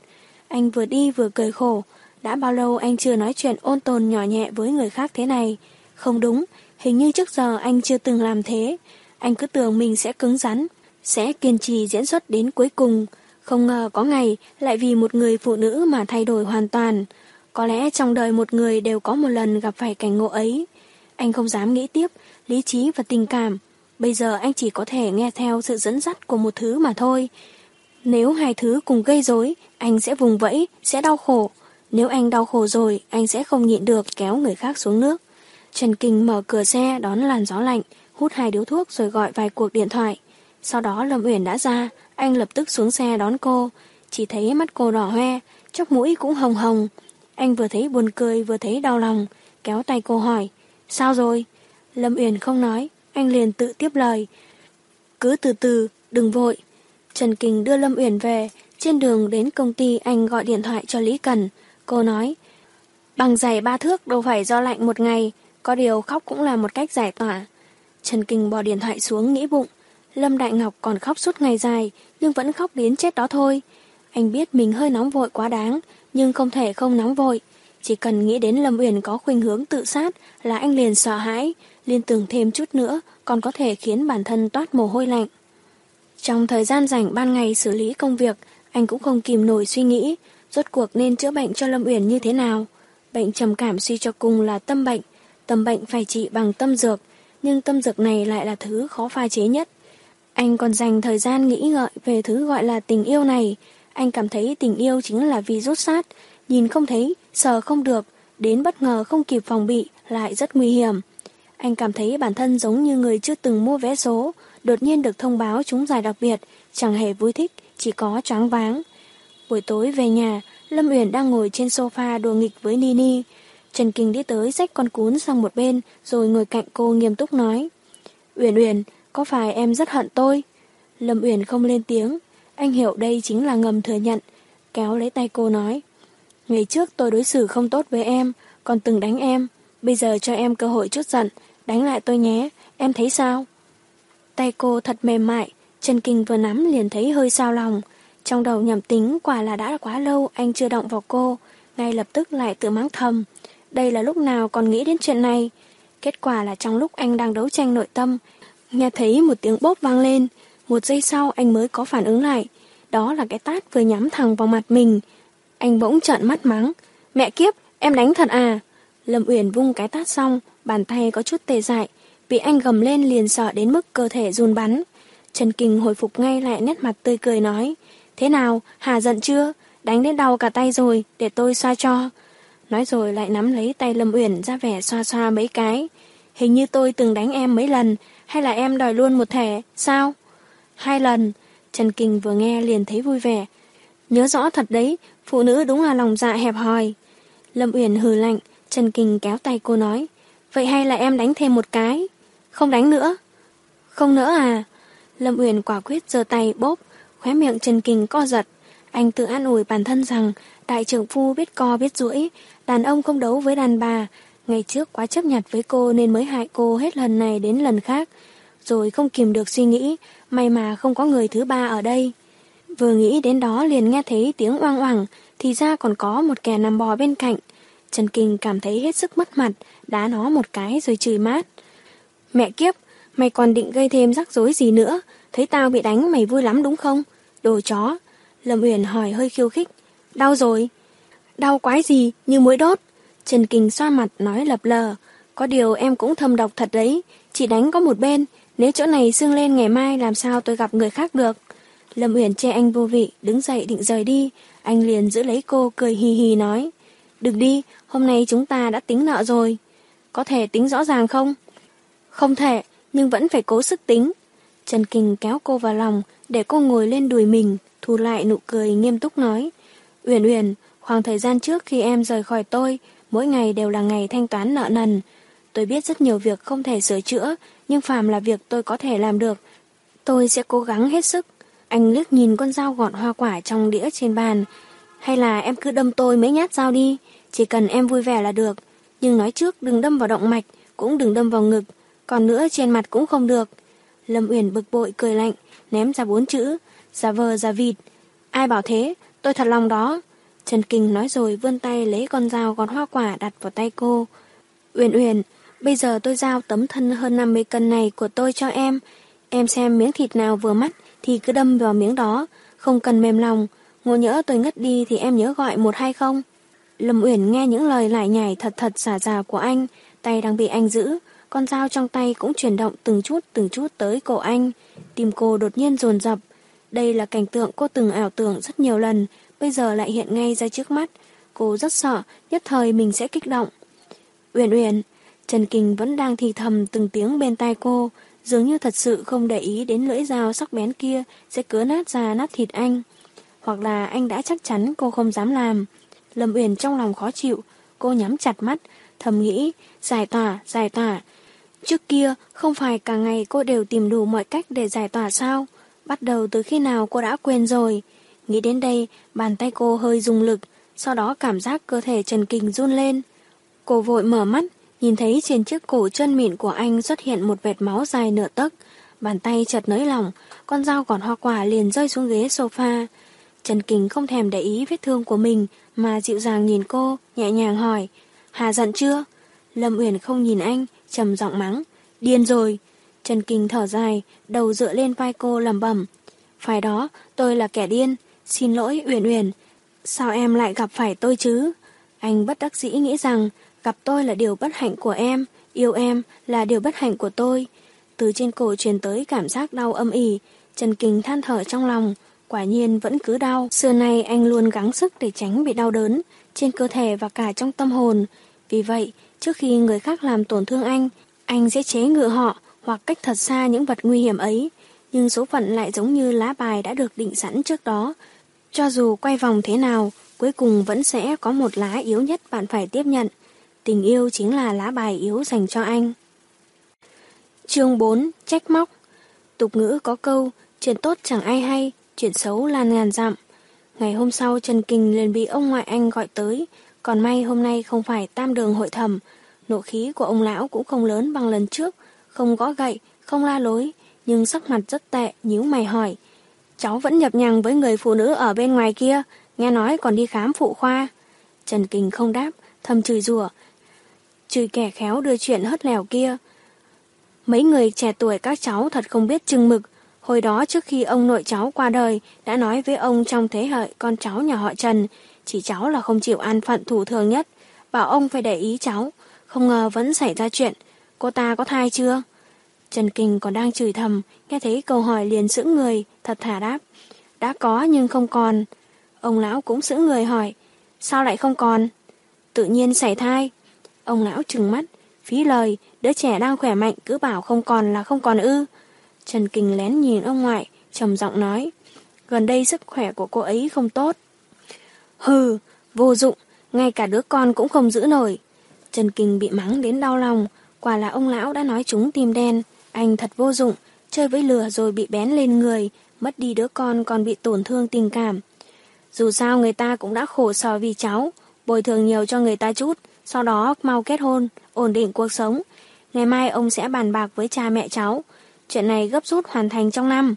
Anh vừa đi vừa cười khổ. Đã bao lâu anh chưa nói chuyện ôn tồn nhỏ nhẹ với người khác thế này? Không đúng, hình như trước giờ anh chưa từng làm thế. Anh cứ tưởng mình sẽ cứng rắn, sẽ kiên trì diễn xuất đến cuối cùng. Không ngờ có ngày lại vì một người phụ nữ mà thay đổi hoàn toàn. Có lẽ trong đời một người đều có một lần gặp phải cảnh ngộ ấy. Anh không dám nghĩ tiếp, lý trí và tình cảm. Bây giờ anh chỉ có thể nghe theo sự dẫn dắt của một thứ mà thôi. Nếu hai thứ cùng gây rối, anh sẽ vùng vẫy, sẽ đau khổ. Nếu anh đau khổ rồi, anh sẽ không nhịn được kéo người khác xuống nước. Trần Kinh mở cửa xe đón làn gió lạnh, hút hai điếu thuốc rồi gọi vài cuộc điện thoại. Sau đó Lâm Uyển đã ra, anh lập tức xuống xe đón cô. Chỉ thấy mắt cô đỏ hoe, chốc mũi cũng hồng hồng. Anh vừa thấy buồn cười vừa thấy đau lòng, kéo tay cô hỏi, sao rồi? Lâm Uyển không nói, anh liền tự tiếp lời. Cứ từ từ, đừng vội. Trần Kinh đưa Lâm Uyển về, trên đường đến công ty anh gọi điện thoại cho Lý Cần. Cô nói, bằng giày ba thước đâu phải do lạnh một ngày, có điều khóc cũng là một cách giải tỏa. Trần Kinh bỏ điện thoại xuống nghĩ bụng, Lâm Đại Ngọc còn khóc suốt ngày dài, nhưng vẫn khóc đến chết đó thôi. Anh biết mình hơi nóng vội quá đáng, nhưng không thể không nóng vội. Chỉ cần nghĩ đến Lâm Uyển có khuynh hướng tự sát là anh liền sợ hãi, liên tưởng thêm chút nữa còn có thể khiến bản thân toát mồ hôi lạnh. Trong thời gian rảnh ban ngày xử lý công việc, anh cũng không kìm nổi suy nghĩ, rốt cuộc nên chữa bệnh cho Lâm Uyển như thế nào. Bệnh trầm cảm suy cho cùng là tâm bệnh, tâm bệnh phải trị bằng tâm dược, nhưng tâm dược này lại là thứ khó pha chế nhất. Anh còn dành thời gian nghĩ ngợi về thứ gọi là tình yêu này. Anh cảm thấy tình yêu chính là vì rút sát, nhìn không thấy, sờ không được, đến bất ngờ không kịp phòng bị, lại rất nguy hiểm. Anh cảm thấy bản thân giống như người chưa từng mua vé số, đột nhiên được thông báo chúng giải đặc biệt, chẳng hề vui thích, chỉ có choáng váng. Buổi tối về nhà, Lâm Uyển đang ngồi trên sofa đùa nghịch với Nini. Trần Kinh đi tới xách con cún sang một bên, rồi ngồi cạnh cô nghiêm túc nói. Uyển Uyển, có phải em rất hận tôi? Lâm Uyển không lên tiếng, anh hiểu đây chính là ngầm thừa nhận, kéo lấy tay cô nói. Ngày trước tôi đối xử không tốt với em, còn từng đánh em, bây giờ cho em cơ hội chút giận, đánh lại tôi nhé, em thấy sao? Tay cô thật mềm mại, Trần Kinh vừa nắm liền thấy hơi sao lòng. Trong đầu nhầm tính quả là đã quá lâu anh chưa động vào cô, ngay lập tức lại tự mắng thầm. Đây là lúc nào còn nghĩ đến chuyện này? Kết quả là trong lúc anh đang đấu tranh nội tâm, nghe thấy một tiếng bốp vang lên, một giây sau anh mới có phản ứng lại. Đó là cái tát vừa nhắm thẳng vào mặt mình. Anh bỗng trợn mắt mắng. Mẹ kiếp, em đánh thật à? Lâm Uyển vung cái tát xong, bàn tay có chút tê dại. Bị anh gầm lên liền sợ đến mức cơ thể run bắn. Trần Kinh hồi phục ngay lại nét mặt tươi cười nói. Thế nào, Hà giận chưa? Đánh đến đau cả tay rồi, để tôi xoa cho. Nói rồi lại nắm lấy tay Lâm Uyển ra vẻ xoa xoa mấy cái. Hình như tôi từng đánh em mấy lần, hay là em đòi luôn một thẻ, sao? Hai lần, Trần Kinh vừa nghe liền thấy vui vẻ. Nhớ rõ thật đấy, phụ nữ đúng là lòng dạ hẹp hòi. Lâm Uyển hừ lạnh, Trần Kinh kéo tay cô nói. Vậy hay là em đánh thêm một cái? Không đánh nữa. Không nữa à? Lâm Uyển quả quyết giơ tay bóp, khóe miệng Trần kình co giật. Anh tự an ủi bản thân rằng đại trưởng phu biết co biết duỗi, đàn ông không đấu với đàn bà. Ngày trước quá chấp nhặt với cô nên mới hại cô hết lần này đến lần khác. rồi không kìm được suy nghĩ, may mà không có người thứ ba ở đây. Vừa nghĩ đến đó liền nghe thấy tiếng oang oảng, thì ra còn có một kẻ nằm bò bên cạnh. Trần Kinh cảm thấy hết sức mất mặt, đá nó một cái rồi chửi mát. Mẹ kiếp, mày còn định gây thêm rắc rối gì nữa? Thấy tao bị đánh mày vui lắm đúng không? Đồ chó. Lâm Uyển hỏi hơi khiêu khích. Đau rồi. Đau quái gì, như mũi đốt. Trần Kinh xoa mặt nói lập lờ. Có điều em cũng thâm độc thật đấy. Chỉ đánh có một bên. Nếu chỗ này sưng lên ngày mai làm sao tôi gặp người khác được. Lâm Uyển che anh vô vị, đứng dậy định rời đi. Anh liền giữ lấy cô cười hì hì nói. Đừng đi, hôm nay chúng ta đã tính nợ rồi. Có thể tính rõ ràng không? Không thể, nhưng vẫn phải cố sức tính. Trần Kinh kéo cô vào lòng, để cô ngồi lên đùi mình, thu lại nụ cười nghiêm túc nói. Uyển Uyển, khoảng thời gian trước khi em rời khỏi tôi, mỗi ngày đều là ngày thanh toán nợ nần. Tôi biết rất nhiều việc không thể sửa chữa, nhưng phàm là việc tôi có thể làm được. Tôi sẽ cố gắng hết sức. Anh liếc nhìn con dao gọt hoa quả trong đĩa trên bàn. Hay là em cứ đâm tôi mấy nhát dao đi, chỉ cần em vui vẻ là được. Nhưng nói trước đừng đâm vào động mạch, cũng đừng đâm vào ngực, còn nữa trên mặt cũng không được. Lâm Uyển bực bội cười lạnh, ném ra bốn chữ, giả vờ giả vịt. Ai bảo thế, tôi thật lòng đó. Trần Kinh nói rồi vươn tay lấy con dao gọt hoa quả đặt vào tay cô. Uyển Uyển, bây giờ tôi giao tấm thân hơn 50 cân này của tôi cho em. Em xem miếng thịt nào vừa mắt thì cứ đâm vào miếng đó, không cần mềm lòng. Ngộ nhỡ tôi ngất đi thì em nhớ gọi một hay không? Lâm Uyển nghe những lời lại nhảy thật thật xả già của anh, tay đang bị anh giữ, con dao trong tay cũng chuyển động từng chút từng chút tới cổ anh. Tim cô đột nhiên dồn dập. Đây là cảnh tượng cô từng ảo tưởng rất nhiều lần, bây giờ lại hiện ngay ra trước mắt. Cô rất sợ, nhất thời mình sẽ kích động. Uyển Uyển, Trần Kinh vẫn đang thì thầm từng tiếng bên tai cô, dường như thật sự không để ý đến lưỡi dao sắc bén kia sẽ cứa nát ra nát thịt anh. Hoặc là anh đã chắc chắn cô không dám làm. Lâm Uyển trong lòng khó chịu, cô nhắm chặt mắt, thầm nghĩ, giải tỏa, giải tỏa. Trước kia, không phải cả ngày cô đều tìm đủ mọi cách để giải tỏa sao? Bắt đầu từ khi nào cô đã quên rồi? Nghĩ đến đây, bàn tay cô hơi dùng lực, sau đó cảm giác cơ thể Trần Kình run lên. Cô vội mở mắt, nhìn thấy trên chiếc cổ chân mịn của anh xuất hiện một vệt máu dài nửa tấc. Bàn tay chợt nới lỏng, con dao còn hoa quả liền rơi xuống ghế sofa. Trần Kình không thèm để ý vết thương của mình, mà dịu dàng nhìn cô, nhẹ nhàng hỏi, Hà giận chưa? Lâm Uyển không nhìn anh, trầm giọng mắng, điên rồi. Trần Kinh thở dài, đầu dựa lên vai cô lầm bẩm, phải đó, tôi là kẻ điên, xin lỗi Uyển Uyển, sao em lại gặp phải tôi chứ? Anh bất đắc dĩ nghĩ rằng gặp tôi là điều bất hạnh của em, yêu em là điều bất hạnh của tôi. Từ trên cổ truyền tới cảm giác đau âm ỉ, Trần Kinh than thở trong lòng, Quả nhiên vẫn cứ đau. Xưa nay anh luôn gắng sức để tránh bị đau đớn trên cơ thể và cả trong tâm hồn. Vì vậy, trước khi người khác làm tổn thương anh, anh sẽ chế ngự họ hoặc cách thật xa những vật nguy hiểm ấy. Nhưng số phận lại giống như lá bài đã được định sẵn trước đó. Cho dù quay vòng thế nào, cuối cùng vẫn sẽ có một lá yếu nhất bạn phải tiếp nhận. Tình yêu chính là lá bài yếu dành cho anh. Chương 4. Trách móc Tục ngữ có câu, chuyện tốt chẳng ai hay, chuyện xấu lan ngàn dặm. Ngày hôm sau Trần Kinh liền bị ông ngoại anh gọi tới, còn may hôm nay không phải tam đường hội thẩm. Nộ khí của ông lão cũng không lớn bằng lần trước, không gõ gậy, không la lối, nhưng sắc mặt rất tệ, nhíu mày hỏi. Cháu vẫn nhập nhằng với người phụ nữ ở bên ngoài kia, nghe nói còn đi khám phụ khoa. Trần Kình không đáp, thầm chửi rủa Chửi kẻ khéo đưa chuyện hất lèo kia. Mấy người trẻ tuổi các cháu thật không biết chừng mực, Hồi đó trước khi ông nội cháu qua đời, đã nói với ông trong thế hệ con cháu nhà họ Trần, chỉ cháu là không chịu an phận thủ thường nhất, bảo ông phải để ý cháu, không ngờ vẫn xảy ra chuyện. Cô ta có thai chưa? Trần Kinh còn đang chửi thầm, nghe thấy câu hỏi liền sững người, thật thả đáp. Đã có nhưng không còn. Ông lão cũng sững người hỏi, sao lại không còn? Tự nhiên xảy thai. Ông lão trừng mắt, phí lời, đứa trẻ đang khỏe mạnh cứ bảo không còn là không còn ư. Trần Kinh lén nhìn ông ngoại, trầm giọng nói, gần đây sức khỏe của cô ấy không tốt. Hừ, vô dụng, ngay cả đứa con cũng không giữ nổi. Trần Kinh bị mắng đến đau lòng, quả là ông lão đã nói chúng tim đen, anh thật vô dụng, chơi với lửa rồi bị bén lên người, mất đi đứa con còn bị tổn thương tình cảm. Dù sao người ta cũng đã khổ sở vì cháu, bồi thường nhiều cho người ta chút, sau đó mau kết hôn, ổn định cuộc sống. Ngày mai ông sẽ bàn bạc với cha mẹ cháu, chuyện này gấp rút hoàn thành trong năm.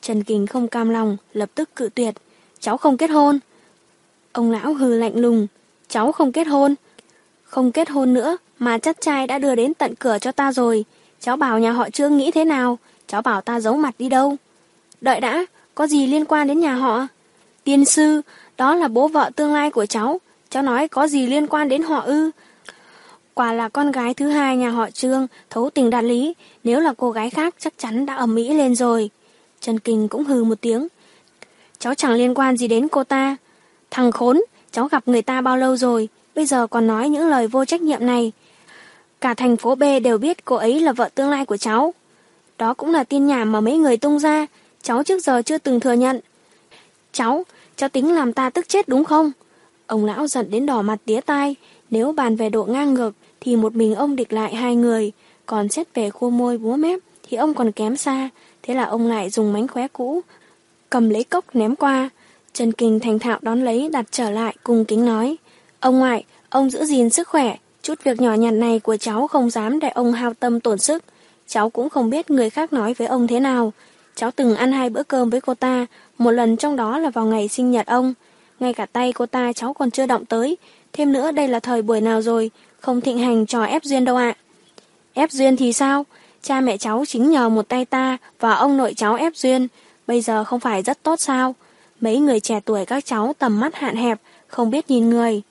Trần Kình không cam lòng, lập tức cự tuyệt. Cháu không kết hôn. Ông lão hừ lạnh lùng. Cháu không kết hôn. Không kết hôn nữa, mà chắc trai đã đưa đến tận cửa cho ta rồi. Cháu bảo nhà họ Trương nghĩ thế nào? Cháu bảo ta giấu mặt đi đâu? Đợi đã, có gì liên quan đến nhà họ? Tiên sư, đó là bố vợ tương lai của cháu. Cháu nói có gì liên quan đến họ ư? Quả là con gái thứ hai nhà họ Trương, thấu tình đạt lý. Nếu là cô gái khác chắc chắn đã ẩm mỹ lên rồi. Trần Kinh cũng hừ một tiếng. Cháu chẳng liên quan gì đến cô ta. Thằng khốn, cháu gặp người ta bao lâu rồi, bây giờ còn nói những lời vô trách nhiệm này. Cả thành phố B đều biết cô ấy là vợ tương lai của cháu. Đó cũng là tin nhảm mà mấy người tung ra, cháu trước giờ chưa từng thừa nhận. Cháu, cháu tính làm ta tức chết đúng không? Ông lão giận đến đỏ mặt tía tai, nếu bàn về độ ngang ngược thì một mình ông địch lại hai người, còn xét về khô môi búa mép thì ông còn kém xa, thế là ông lại dùng mánh khóe cũ, cầm lấy cốc ném qua. Trần Kinh thành thạo đón lấy đặt trở lại cùng kính nói, ông ngoại, ông giữ gìn sức khỏe, chút việc nhỏ nhặt này của cháu không dám để ông hao tâm tổn sức. Cháu cũng không biết người khác nói với ông thế nào. Cháu từng ăn hai bữa cơm với cô ta, một lần trong đó là vào ngày sinh nhật ông. Ngay cả tay cô ta cháu còn chưa động tới. Thêm nữa đây là thời buổi nào rồi, không thịnh hành trò ép duyên đâu ạ. Ép duyên thì sao? Cha mẹ cháu chính nhờ một tay ta và ông nội cháu ép duyên. Bây giờ không phải rất tốt sao? Mấy người trẻ tuổi các cháu tầm mắt hạn hẹp, không biết nhìn người.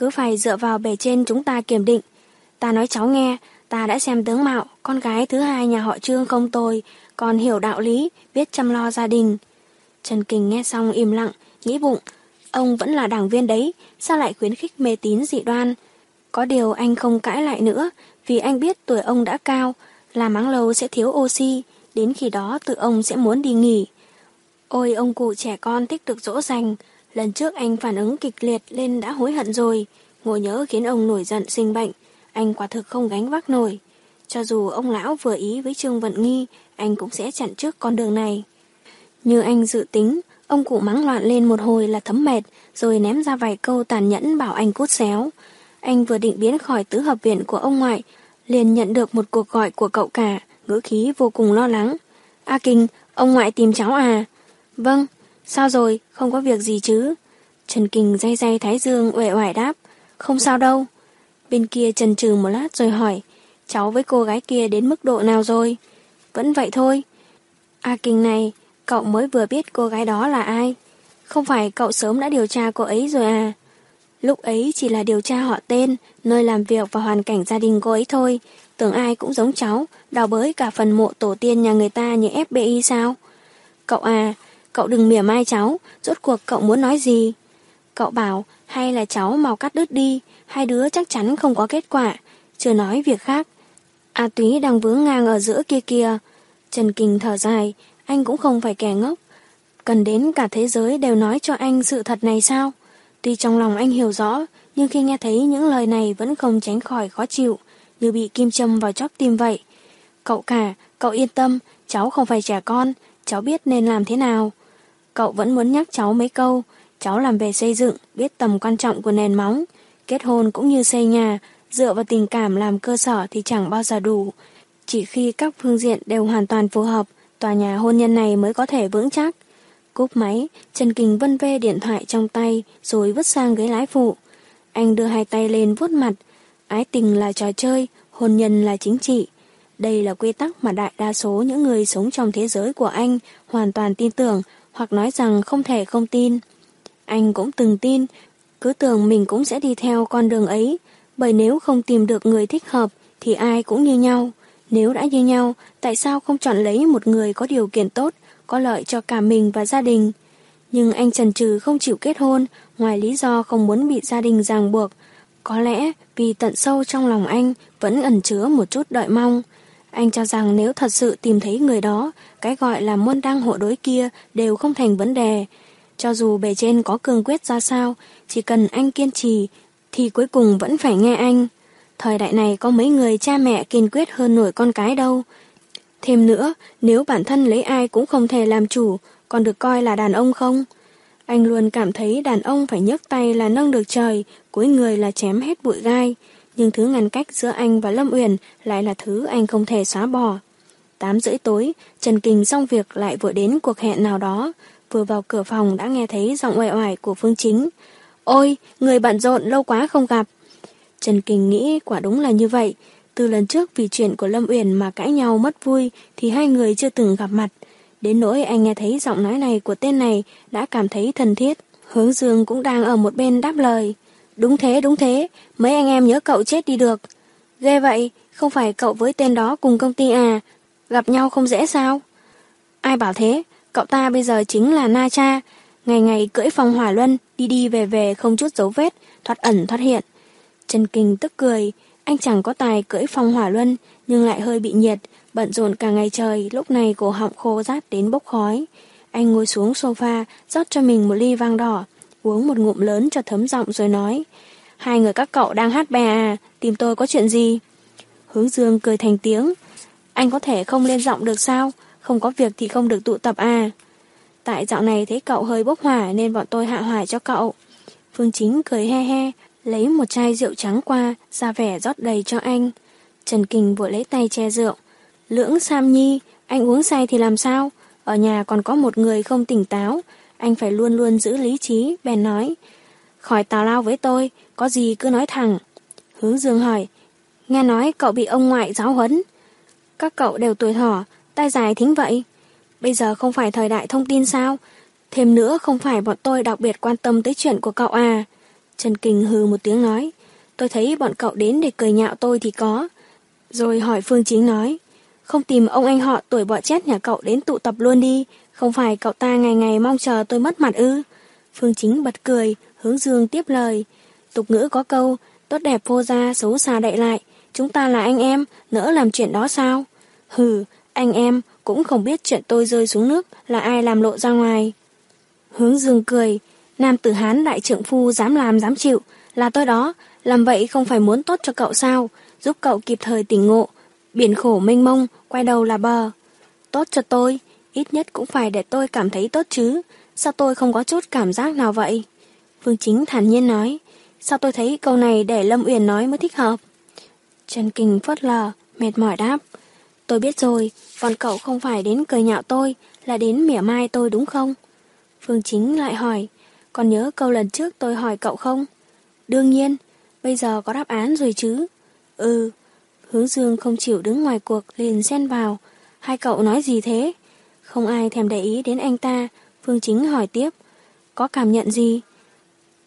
Cứ phải dựa vào bề trên chúng ta kiểm định. Ta nói cháu nghe, ta đã xem tướng mạo, con gái thứ hai nhà họ trương không tồi, còn hiểu đạo lý, biết chăm lo gia đình. Trần Kình nghe xong im lặng, nghĩ bụng, ông vẫn là đảng viên đấy, sao lại khuyến khích mê tín dị đoan. Có điều anh không cãi lại nữa, vì anh biết tuổi ông đã cao, làm mắng lâu sẽ thiếu oxy, đến khi đó tự ông sẽ muốn đi nghỉ. Ôi ông cụ trẻ con thích được dỗ dành, lần trước anh phản ứng kịch liệt lên đã hối hận rồi, ngộ nhớ khiến ông nổi giận sinh bệnh, anh quả thực không gánh vác nổi. Cho dù ông lão vừa ý với Trương Vận Nghi, anh cũng sẽ chặn trước con đường này. Như anh dự tính, ông cụ mắng loạn lên một hồi là thấm mệt, rồi ném ra vài câu tàn nhẫn bảo anh cút xéo. Anh vừa định biến khỏi tứ hợp viện của ông ngoại, liền nhận được một cuộc gọi của cậu cả, ngữ khí vô cùng lo lắng. A Kinh, ông ngoại tìm cháu à? Vâng, sao rồi, không có việc gì chứ? Trần Kình day day Thái Dương uể oải đáp, không sao đâu. Bên kia trần trừ một lát rồi hỏi, cháu với cô gái kia đến mức độ nào rồi? Vẫn vậy thôi. A Kình này, cậu mới vừa biết cô gái đó là ai? Không phải cậu sớm đã điều tra cô ấy rồi à? Lúc ấy chỉ là điều tra họ tên, nơi làm việc và hoàn cảnh gia đình cô ấy thôi. Tưởng ai cũng giống cháu, đào bới cả phần mộ tổ tiên nhà người ta như FBI sao? Cậu à, cậu đừng mỉa mai cháu, rốt cuộc cậu muốn nói gì? Cậu bảo, hay là cháu mau cắt đứt đi, hai đứa chắc chắn không có kết quả, chưa nói việc khác. A túy đang vướng ngang ở giữa kia kia. Trần kình thở dài, anh cũng không phải kẻ ngốc. Cần đến cả thế giới đều nói cho anh sự thật này sao? Tuy trong lòng anh hiểu rõ, nhưng khi nghe thấy những lời này vẫn không tránh khỏi khó chịu, như bị kim châm vào chóp tim vậy. Cậu cả, cậu yên tâm, cháu không phải trẻ con, cháu biết nên làm thế nào. Cậu vẫn muốn nhắc cháu mấy câu, cháu làm về xây dựng, biết tầm quan trọng của nền móng. Kết hôn cũng như xây nhà, dựa vào tình cảm làm cơ sở thì chẳng bao giờ đủ. Chỉ khi các phương diện đều hoàn toàn phù hợp, tòa nhà hôn nhân này mới có thể vững chắc. Cúp máy, Trần Kình vân vê điện thoại trong tay rồi vứt sang ghế lái phụ. Anh đưa hai tay lên vuốt mặt. Ái tình là trò chơi, hôn nhân là chính trị. Đây là quy tắc mà đại đa số những người sống trong thế giới của anh hoàn toàn tin tưởng hoặc nói rằng không thể không tin. Anh cũng từng tin, cứ tưởng mình cũng sẽ đi theo con đường ấy, bởi nếu không tìm được người thích hợp thì ai cũng như nhau. Nếu đã như nhau, tại sao không chọn lấy một người có điều kiện tốt, có lợi cho cả mình và gia đình? Nhưng anh trần trừ không chịu kết hôn, ngoài lý do không muốn bị gia đình ràng buộc. Có lẽ vì tận sâu trong lòng anh vẫn ẩn chứa một chút đợi mong. Anh cho rằng nếu thật sự tìm thấy người đó, cái gọi là môn đăng hộ đối kia đều không thành vấn đề. Cho dù bề trên có cương quyết ra sao, chỉ cần anh kiên trì, thì cuối cùng vẫn phải nghe anh. Thời đại này có mấy người cha mẹ kiên quyết hơn nổi con cái đâu. Thêm nữa, nếu bản thân lấy ai cũng không thể làm chủ, còn được coi là đàn ông không? Anh luôn cảm thấy đàn ông phải nhấc tay là nâng được trời, cuối người là chém hết bụi gai. Nhưng thứ ngăn cách giữa anh và Lâm Uyển lại là thứ anh không thể xóa bỏ. tám rưỡi tối, Trần Kình xong việc lại vừa đến cuộc hẹn nào đó. Vừa vào cửa phòng đã nghe thấy giọng oải oải của Phương Chính. Ôi, người bận rộn lâu quá không gặp. Trần Kình nghĩ quả đúng là như vậy. Từ lần trước vì chuyện của Lâm Uyển mà cãi nhau mất vui thì hai người chưa từng gặp mặt. Đến nỗi anh nghe thấy giọng nói này của tên này đã cảm thấy thân thiết. Hướng Dương cũng đang ở một bên đáp lời. Đúng thế, đúng thế, mấy anh em nhớ cậu chết đi được. Ghê vậy, không phải cậu với tên đó cùng công ty à, gặp nhau không dễ sao? Ai bảo thế, cậu ta bây giờ chính là Na Cha, ngày ngày cưỡi phong hỏa luân, đi đi về về không chút dấu vết, thoát ẩn thoát hiện. Trần Kinh tức cười, anh chẳng có tài cưỡi phong hỏa luân, nhưng lại hơi bị nhiệt, bận rộn cả ngày trời, lúc này cổ họng khô rát đến bốc khói. Anh ngồi xuống sofa, rót cho mình một ly vang đỏ, uống một ngụm lớn cho thấm giọng rồi nói. Hai người các cậu đang hát bè à, tìm tôi có chuyện gì? Hướng Dương cười thành tiếng. Anh có thể không lên giọng được sao? Không có việc thì không được tụ tập à? Tại dạo này thấy cậu hơi bốc hỏa nên bọn tôi hạ hỏa cho cậu. Phương Chính cười he he, lấy một chai rượu trắng qua, ra vẻ rót đầy cho anh. Trần Kình vội lấy tay che rượu. Lưỡng Sam Nhi, anh uống say thì làm sao? Ở nhà còn có một người không tỉnh táo, anh phải luôn luôn giữ lý trí, bèn nói. Khỏi tào lao với tôi, có gì cứ nói thẳng. Hướng Dương hỏi, nghe nói cậu bị ông ngoại giáo huấn. Các cậu đều tuổi thỏ, tay dài thính vậy. Bây giờ không phải thời đại thông tin sao? Thêm nữa không phải bọn tôi đặc biệt quan tâm tới chuyện của cậu à. Trần Kình hừ một tiếng nói, tôi thấy bọn cậu đến để cười nhạo tôi thì có. Rồi hỏi Phương Chính nói, không tìm ông anh họ tuổi bọ chết nhà cậu đến tụ tập luôn đi, không phải cậu ta ngày ngày mong chờ tôi mất mặt ư. Phương Chính bật cười, hướng dương tiếp lời. Tục ngữ có câu, tốt đẹp vô gia, xấu xa đậy lại. Chúng ta là anh em, nỡ làm chuyện đó sao? Hừ, anh em cũng không biết chuyện tôi rơi xuống nước là ai làm lộ ra ngoài. Hướng dương cười, nam tử hán đại trưởng phu dám làm dám chịu, là tôi đó, làm vậy không phải muốn tốt cho cậu sao, giúp cậu kịp thời tỉnh ngộ, biển khổ mênh mông, quay đầu là bờ. Tốt cho tôi, ít nhất cũng phải để tôi cảm thấy tốt chứ, sao tôi không có chút cảm giác nào vậy? Phương Chính thản nhiên nói, sao tôi thấy câu này để Lâm Uyển nói mới thích hợp? Trần Kinh phớt lờ, mệt mỏi đáp. Tôi biết rồi, Còn cậu không phải đến cười nhạo tôi, là đến mỉa mai tôi đúng không? Phương Chính lại hỏi, còn nhớ câu lần trước tôi hỏi cậu không? Đương nhiên, bây giờ có đáp án rồi chứ? Ừ, hướng dương không chịu đứng ngoài cuộc liền xen vào. Hai cậu nói gì thế? Không ai thèm để ý đến anh ta, Phương Chính hỏi tiếp. Có cảm nhận gì?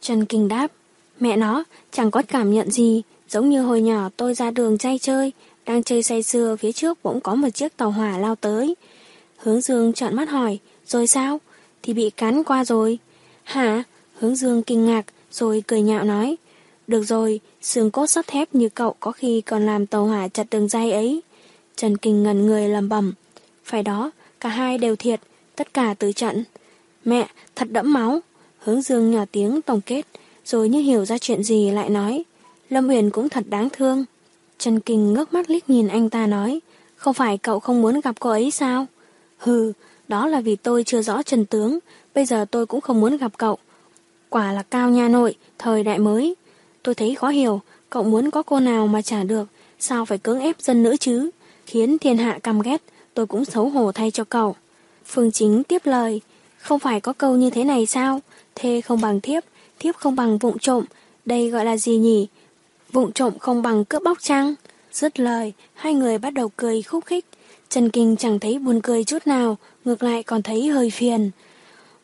Trần Kinh đáp. Mẹ nó, chẳng có cảm nhận gì, giống như hồi nhỏ tôi ra đường chay chơi, đang chơi say sưa phía trước cũng có một chiếc tàu hỏa lao tới. Hướng Dương trợn mắt hỏi, rồi sao? Thì bị cắn qua rồi. Hả? Hướng Dương kinh ngạc, rồi cười nhạo nói. Được rồi, xương cốt sắt thép như cậu có khi còn làm tàu hỏa chặt đường dây ấy. Trần Kinh ngẩn người làm bẩm. Phải đó, cả hai đều thiệt, tất cả từ trận. Mẹ, thật đẫm máu. Hướng Dương nhỏ tiếng tổng kết, rồi như hiểu ra chuyện gì lại nói. Lâm Huyền cũng thật đáng thương. Trần Kinh ngước mắt liếc nhìn anh ta nói, không phải cậu không muốn gặp cô ấy sao? Hừ, đó là vì tôi chưa rõ trần tướng, bây giờ tôi cũng không muốn gặp cậu. Quả là cao nha nội, thời đại mới. Tôi thấy khó hiểu, cậu muốn có cô nào mà trả được, sao phải cưỡng ép dân nữ chứ? Khiến thiên hạ căm ghét, tôi cũng xấu hổ thay cho cậu. Phương Chính tiếp lời, không phải có câu như thế này sao? Thê không bằng thiếp, thiếp không bằng vụng trộm, đây gọi là gì nhỉ? Vụng trộm không bằng cướp bóc trăng. Dứt lời, hai người bắt đầu cười khúc khích. Trần Kinh chẳng thấy buồn cười chút nào, ngược lại còn thấy hơi phiền.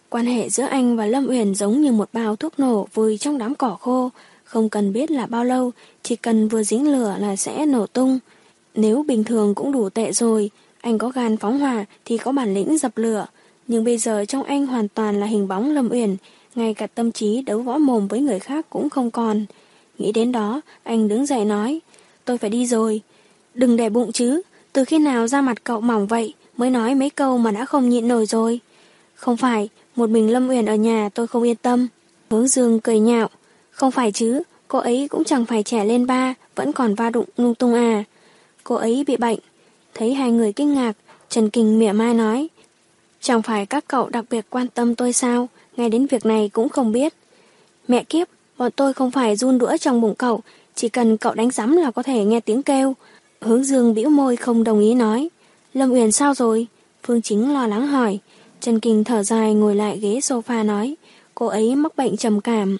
Quan hệ giữa anh và Lâm Uyển giống như một bao thuốc nổ vùi trong đám cỏ khô, không cần biết là bao lâu, chỉ cần vừa dính lửa là sẽ nổ tung. Nếu bình thường cũng đủ tệ rồi, anh có gan phóng hỏa thì có bản lĩnh dập lửa, nhưng bây giờ trong anh hoàn toàn là hình bóng Lâm Uyển, ngay cả tâm trí đấu võ mồm với người khác cũng không còn. Nghĩ đến đó, anh đứng dậy nói, tôi phải đi rồi. Đừng để bụng chứ, từ khi nào ra mặt cậu mỏng vậy mới nói mấy câu mà đã không nhịn nổi rồi. Không phải, một mình Lâm Uyển ở nhà tôi không yên tâm. Hướng Dương cười nhạo, không phải chứ, cô ấy cũng chẳng phải trẻ lên ba, vẫn còn va đụng lung tung à. Cô ấy bị bệnh. Thấy hai người kinh ngạc, Trần Kinh mỉa mai nói, chẳng phải các cậu đặc biệt quan tâm tôi sao, ngay đến việc này cũng không biết. Mẹ kiếp, bọn tôi không phải run đũa trong bụng cậu, chỉ cần cậu đánh giấm là có thể nghe tiếng kêu. Hướng dương bĩu môi không đồng ý nói. Lâm Uyển sao rồi? Phương Chính lo lắng hỏi. Trần Kinh thở dài ngồi lại ghế sofa nói, cô ấy mắc bệnh trầm cảm.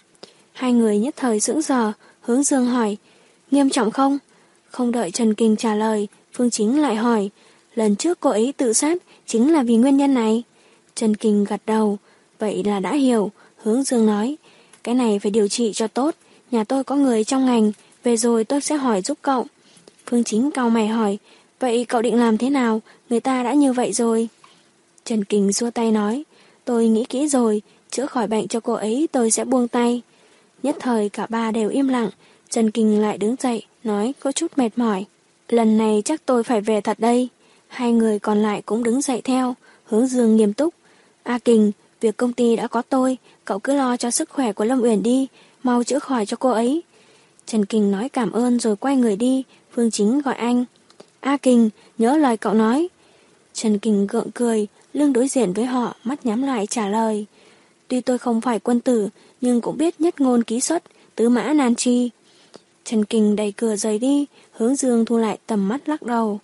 Hai người nhất thời sững giờ. hướng dương hỏi, nghiêm trọng không? Không đợi Trần Kinh trả lời, Phương Chính lại hỏi, lần trước cô ấy tự sát chính là vì nguyên nhân này. Trần Kinh gật đầu, vậy là đã hiểu, hướng dương nói, cái này phải điều trị cho tốt, nhà tôi có người trong ngành, về rồi tôi sẽ hỏi giúp cậu. Phương Chính cao mày hỏi, vậy cậu định làm thế nào, người ta đã như vậy rồi. Trần Kinh xua tay nói, tôi nghĩ kỹ rồi, chữa khỏi bệnh cho cô ấy tôi sẽ buông tay. Nhất thời cả ba đều im lặng, Trần Kinh lại đứng dậy, nói có chút mệt mỏi. Lần này chắc tôi phải về thật đây. Hai người còn lại cũng đứng dậy theo, hướng dương nghiêm túc. A Kình, việc công ty đã có tôi, cậu cứ lo cho sức khỏe của Lâm Uyển đi, mau chữa khỏi cho cô ấy. Trần kình nói cảm ơn rồi quay người đi, Phương Chính gọi anh. A Kình, nhớ lời cậu nói. Trần kình gượng cười, lưng đối diện với họ, mắt nhắm lại trả lời. Tuy tôi không phải quân tử, nhưng cũng biết nhất ngôn ký xuất, tứ mã nan chi. Trần Kinh đẩy cửa rời đi, hướng dương thu lại tầm mắt lắc đầu.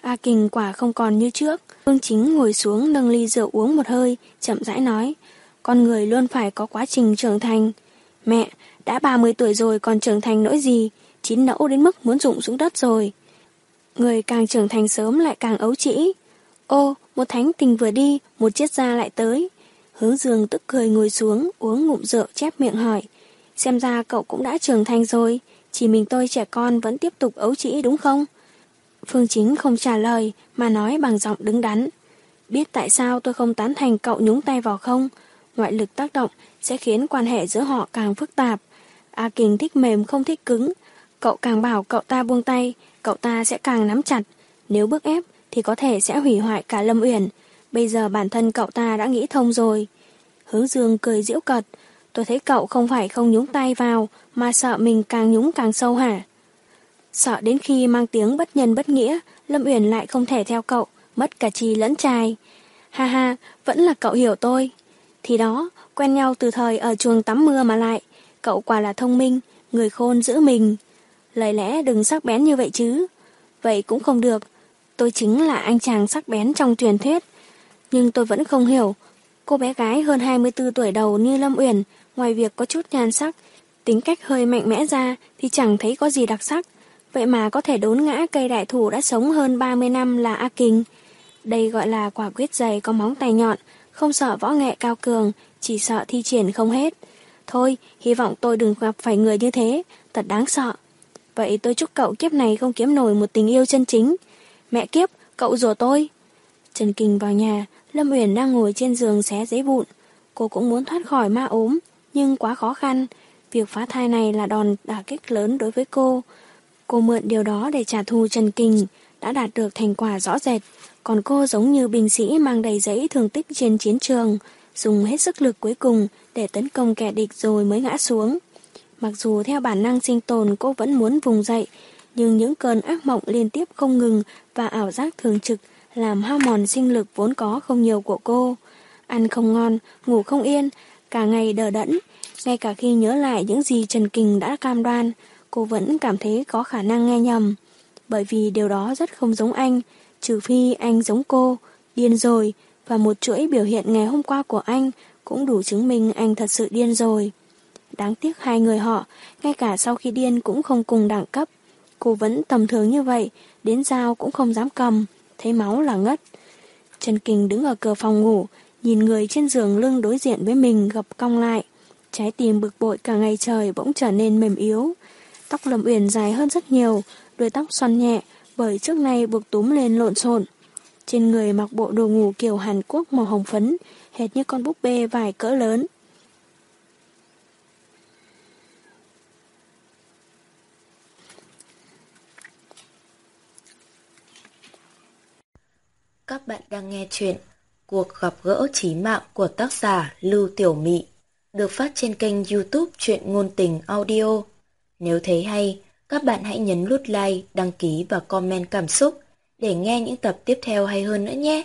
A Kinh quả không còn như trước. Phương Chính ngồi xuống nâng ly rượu uống một hơi, chậm rãi nói. Con người luôn phải có quá trình trưởng thành. Mẹ, đã 30 tuổi rồi còn trưởng thành nỗi gì, chín nẫu đến mức muốn rụng xuống đất rồi. Người càng trưởng thành sớm lại càng ấu trĩ. Ô, một thánh tình vừa đi, một chiếc da lại tới. Hướng dương tức cười ngồi xuống, uống ngụm rượu chép miệng hỏi. Xem ra cậu cũng đã trưởng thành rồi, chỉ mình tôi trẻ con vẫn tiếp tục ấu trĩ đúng không? Phương Chính không trả lời, mà nói bằng giọng đứng đắn. Biết tại sao tôi không tán thành cậu nhúng tay vào không? Ngoại lực tác động sẽ khiến quan hệ giữa họ càng phức tạp. A Kình thích mềm không thích cứng. Cậu càng bảo cậu ta buông tay, cậu ta sẽ càng nắm chặt. Nếu bước ép thì có thể sẽ hủy hoại cả Lâm Uyển. Bây giờ bản thân cậu ta đã nghĩ thông rồi. Hướng Dương cười giễu cợt. Tôi thấy cậu không phải không nhúng tay vào, mà sợ mình càng nhúng càng sâu hả? Sợ đến khi mang tiếng bất nhân bất nghĩa, Lâm Uyển lại không thể theo cậu, mất cả chi lẫn trai. Ha ha, vẫn là cậu hiểu tôi. Thì đó, quen nhau từ thời ở chuồng tắm mưa mà lại. Cậu quả là thông minh, người khôn giữ mình. Lời lẽ đừng sắc bén như vậy chứ. Vậy cũng không được. Tôi chính là anh chàng sắc bén trong truyền thuyết. Nhưng tôi vẫn không hiểu. Cô bé gái hơn 24 tuổi đầu như Lâm Uyển, ngoài việc có chút nhan sắc, tính cách hơi mạnh mẽ ra thì chẳng thấy có gì đặc sắc. Vậy mà có thể đốn ngã cây đại thủ đã sống hơn 30 năm là A Kinh. Đây gọi là quả quyết dày có móng tay nhọn, không sợ võ nghệ cao cường, chỉ sợ thi triển không hết. Thôi, hy vọng tôi đừng gặp phải người như thế, thật đáng sợ. Vậy tôi chúc cậu kiếp này không kiếm nổi một tình yêu chân chính. Mẹ kiếp, cậu rủa tôi. Trần Kinh vào nhà, Lâm Uyển đang ngồi trên giường xé giấy vụn. Cô cũng muốn thoát khỏi ma ốm, nhưng quá khó khăn. Việc phá thai này là đòn đả kích lớn đối với cô. Cô mượn điều đó để trả thù Trần kình đã đạt được thành quả rõ rệt. Còn cô giống như binh sĩ mang đầy giấy thương tích trên chiến trường, dùng hết sức lực cuối cùng để tấn công kẻ địch rồi mới ngã xuống. Mặc dù theo bản năng sinh tồn cô vẫn muốn vùng dậy, nhưng những cơn ác mộng liên tiếp không ngừng và ảo giác thường trực làm hao mòn sinh lực vốn có không nhiều của cô. Ăn không ngon, ngủ không yên, cả ngày đờ đẫn, ngay cả khi nhớ lại những gì Trần Kình đã cam đoan, cô vẫn cảm thấy có khả năng nghe nhầm. Bởi vì điều đó rất không giống anh, trừ phi anh giống cô, điên rồi, và một chuỗi biểu hiện ngày hôm qua của anh cũng đủ chứng minh anh thật sự điên rồi. Đáng tiếc hai người họ, ngay cả sau khi điên cũng không cùng đẳng cấp. Cô vẫn tầm thường như vậy, đến dao cũng không dám cầm, thấy máu là ngất. Trần Kình đứng ở cửa phòng ngủ, nhìn người trên giường lưng đối diện với mình gập cong lại. Trái tim bực bội cả ngày trời bỗng trở nên mềm yếu. Tóc Lâm Uyển dài hơn rất nhiều, đuôi tóc xoăn nhẹ, bởi trước nay buộc túm lên lộn xộn. Trên người mặc bộ đồ ngủ kiểu Hàn Quốc màu hồng phấn, hệt như con búp bê vài cỡ lớn. Các bạn đang nghe chuyện Cuộc gặp gỡ trí mạng của tác giả Lưu Tiểu Mị được phát trên kênh youtube Chuyện Ngôn Tình Audio. Nếu thấy hay, các bạn hãy nhấn nút like, đăng ký và comment cảm xúc để nghe những tập tiếp theo hay hơn nữa nhé.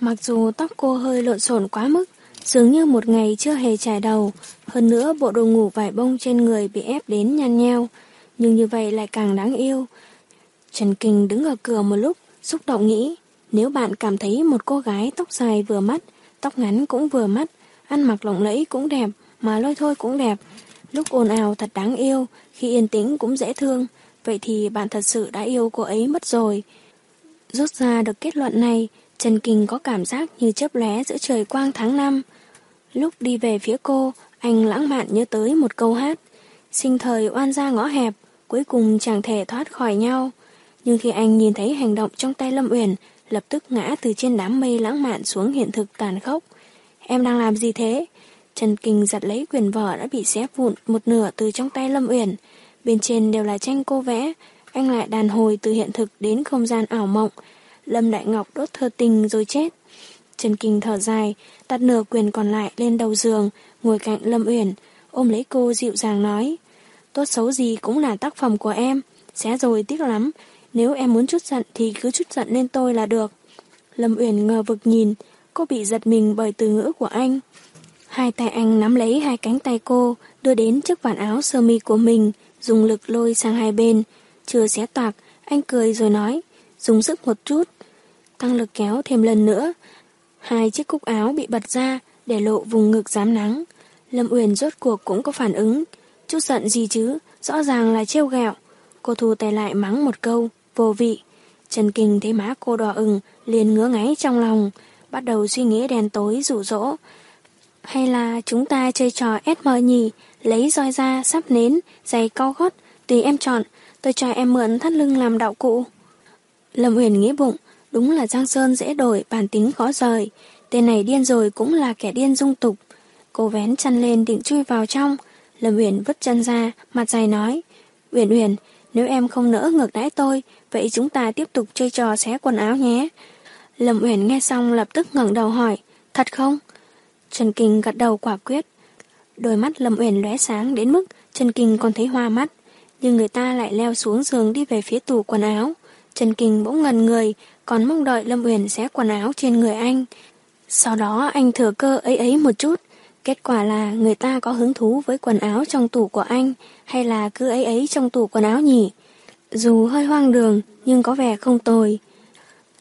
Mặc dù tóc cô hơi lộn xộn quá mức, dường như một ngày chưa hề trải đầu, hơn nữa bộ đồ ngủ vải bông trên người bị ép đến nhăn nheo, nhưng như vậy lại càng đáng yêu. Trần Kinh đứng ở cửa một lúc, xúc động nghĩ, nếu bạn cảm thấy một cô gái tóc dài vừa mắt, tóc ngắn cũng vừa mắt, ăn mặc lộng lẫy cũng đẹp, mà lôi thôi cũng đẹp, lúc ồn ào thật đáng yêu, khi yên tĩnh cũng dễ thương, vậy thì bạn thật sự đã yêu cô ấy mất rồi. Rút ra được kết luận này, Trần Kinh có cảm giác như chớp lóe giữa trời quang tháng năm. Lúc đi về phía cô, anh lãng mạn nhớ tới một câu hát. Sinh thời oan ra ngõ hẹp, cuối cùng chẳng thể thoát khỏi nhau. Nhưng khi anh nhìn thấy hành động trong tay Lâm Uyển, lập tức ngã từ trên đám mây lãng mạn xuống hiện thực tàn khốc. Em đang làm gì thế? Trần Kinh giặt lấy quyền vở đã bị xé vụn một nửa từ trong tay Lâm Uyển. Bên trên đều là tranh cô vẽ, anh lại đàn hồi từ hiện thực đến không gian ảo mộng. Lâm Đại Ngọc đốt thơ tình rồi chết. Trần Kinh thở dài, đặt nửa quyền còn lại lên đầu giường, ngồi cạnh Lâm Uyển, ôm lấy cô dịu dàng nói. Tốt xấu gì cũng là tác phẩm của em, xé rồi tiếc lắm, nếu em muốn chút giận thì cứ chút giận lên tôi là được. Lâm Uyển ngờ vực nhìn, cô bị giật mình bởi từ ngữ của anh. Hai tay anh nắm lấy hai cánh tay cô, đưa đến trước vạt áo sơ mi của mình, dùng lực lôi sang hai bên. Chưa xé toạc, anh cười rồi nói, dùng sức một chút. Tăng lực kéo thêm lần nữa. Hai chiếc cúc áo bị bật ra, để lộ vùng ngực dám nắng. Lâm Uyển rốt cuộc cũng có phản ứng. Chút giận gì chứ, rõ ràng là trêu gẹo. Cô thu tay lại mắng một câu, vô vị. Trần Kinh thấy má cô đỏ ửng, liền ngứa ngáy trong lòng, bắt đầu suy nghĩ đèn tối rủ rỗ. Hay là chúng ta chơi trò SM nhỉ, lấy roi ra, sắp nến, giày cao gót, tùy em chọn, tôi cho em mượn thắt lưng làm đạo cụ. Lâm Uyển nghĩ bụng, đúng là Giang Sơn dễ đổi, bản tính khó rời. Tên này điên rồi cũng là kẻ điên dung tục. Cô vén chân lên định chui vào trong. Lâm Uyển vứt chân ra, mặt dài nói. Uyển Uyển, nếu em không nỡ ngược đãi tôi, vậy chúng ta tiếp tục chơi trò xé quần áo nhé. Lâm Uyển nghe xong lập tức ngẩng đầu hỏi, thật không? Trần Kinh gật đầu quả quyết. Đôi mắt Lâm Uyển lóe sáng đến mức Trần Kinh còn thấy hoa mắt, nhưng người ta lại leo xuống giường đi về phía tủ quần áo. Trần Kinh bỗng ngần người, còn mong đợi Lâm Uyển xé quần áo trên người anh. Sau đó anh thừa cơ ấy ấy một chút. Kết quả là người ta có hứng thú với quần áo trong tủ của anh hay là cứ ấy ấy trong tủ quần áo nhỉ? Dù hơi hoang đường nhưng có vẻ không tồi.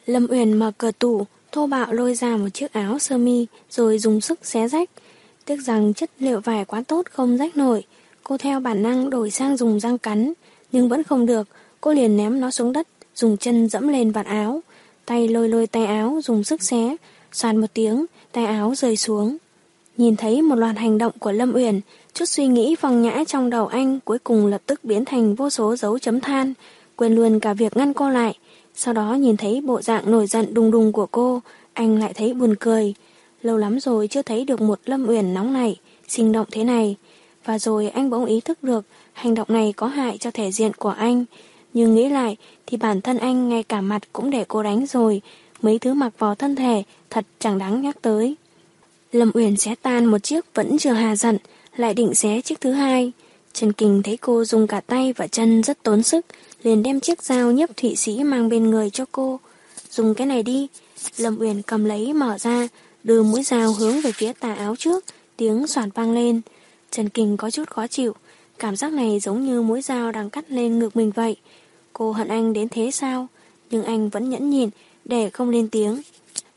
Lâm Uyển mở cửa tủ, thô bạo lôi ra một chiếc áo sơ mi rồi dùng sức xé rách. Tiếc rằng chất liệu vải quá tốt không rách nổi. Cô theo bản năng đổi sang dùng răng cắn, nhưng vẫn không được. Cô liền ném nó xuống đất, dùng chân dẫm lên vạt áo. Tay lôi lôi tay áo dùng sức xé, soàn một tiếng, tay áo rơi xuống. Nhìn thấy một loạt hành động của Lâm Uyển, chút suy nghĩ vòng nhã trong đầu anh cuối cùng lập tức biến thành vô số dấu chấm than, quên luôn cả việc ngăn cô lại. Sau đó nhìn thấy bộ dạng nổi giận đùng đùng của cô, anh lại thấy buồn cười. Lâu lắm rồi chưa thấy được một Lâm Uyển nóng này sinh động thế này. Và rồi anh bỗng ý thức được hành động này có hại cho thể diện của anh. Nhưng nghĩ lại thì bản thân anh ngay cả mặt cũng để cô đánh rồi. Mấy thứ mặc vào thân thể thật chẳng đáng nhắc tới. Lâm Uyển xé tan một chiếc vẫn chưa hà giận, lại định xé chiếc thứ hai. Trần Kình thấy cô dùng cả tay và chân rất tốn sức, liền đem chiếc dao nhấp thụy sĩ mang bên người cho cô. Dùng cái này đi. Lâm Uyển cầm lấy mở ra, đưa mũi dao hướng về phía tà áo trước, tiếng soàn vang lên. Trần Kình có chút khó chịu, cảm giác này giống như mũi dao đang cắt lên ngực mình vậy. Cô hận anh đến thế sao? Nhưng anh vẫn nhẫn nhịn để không lên tiếng.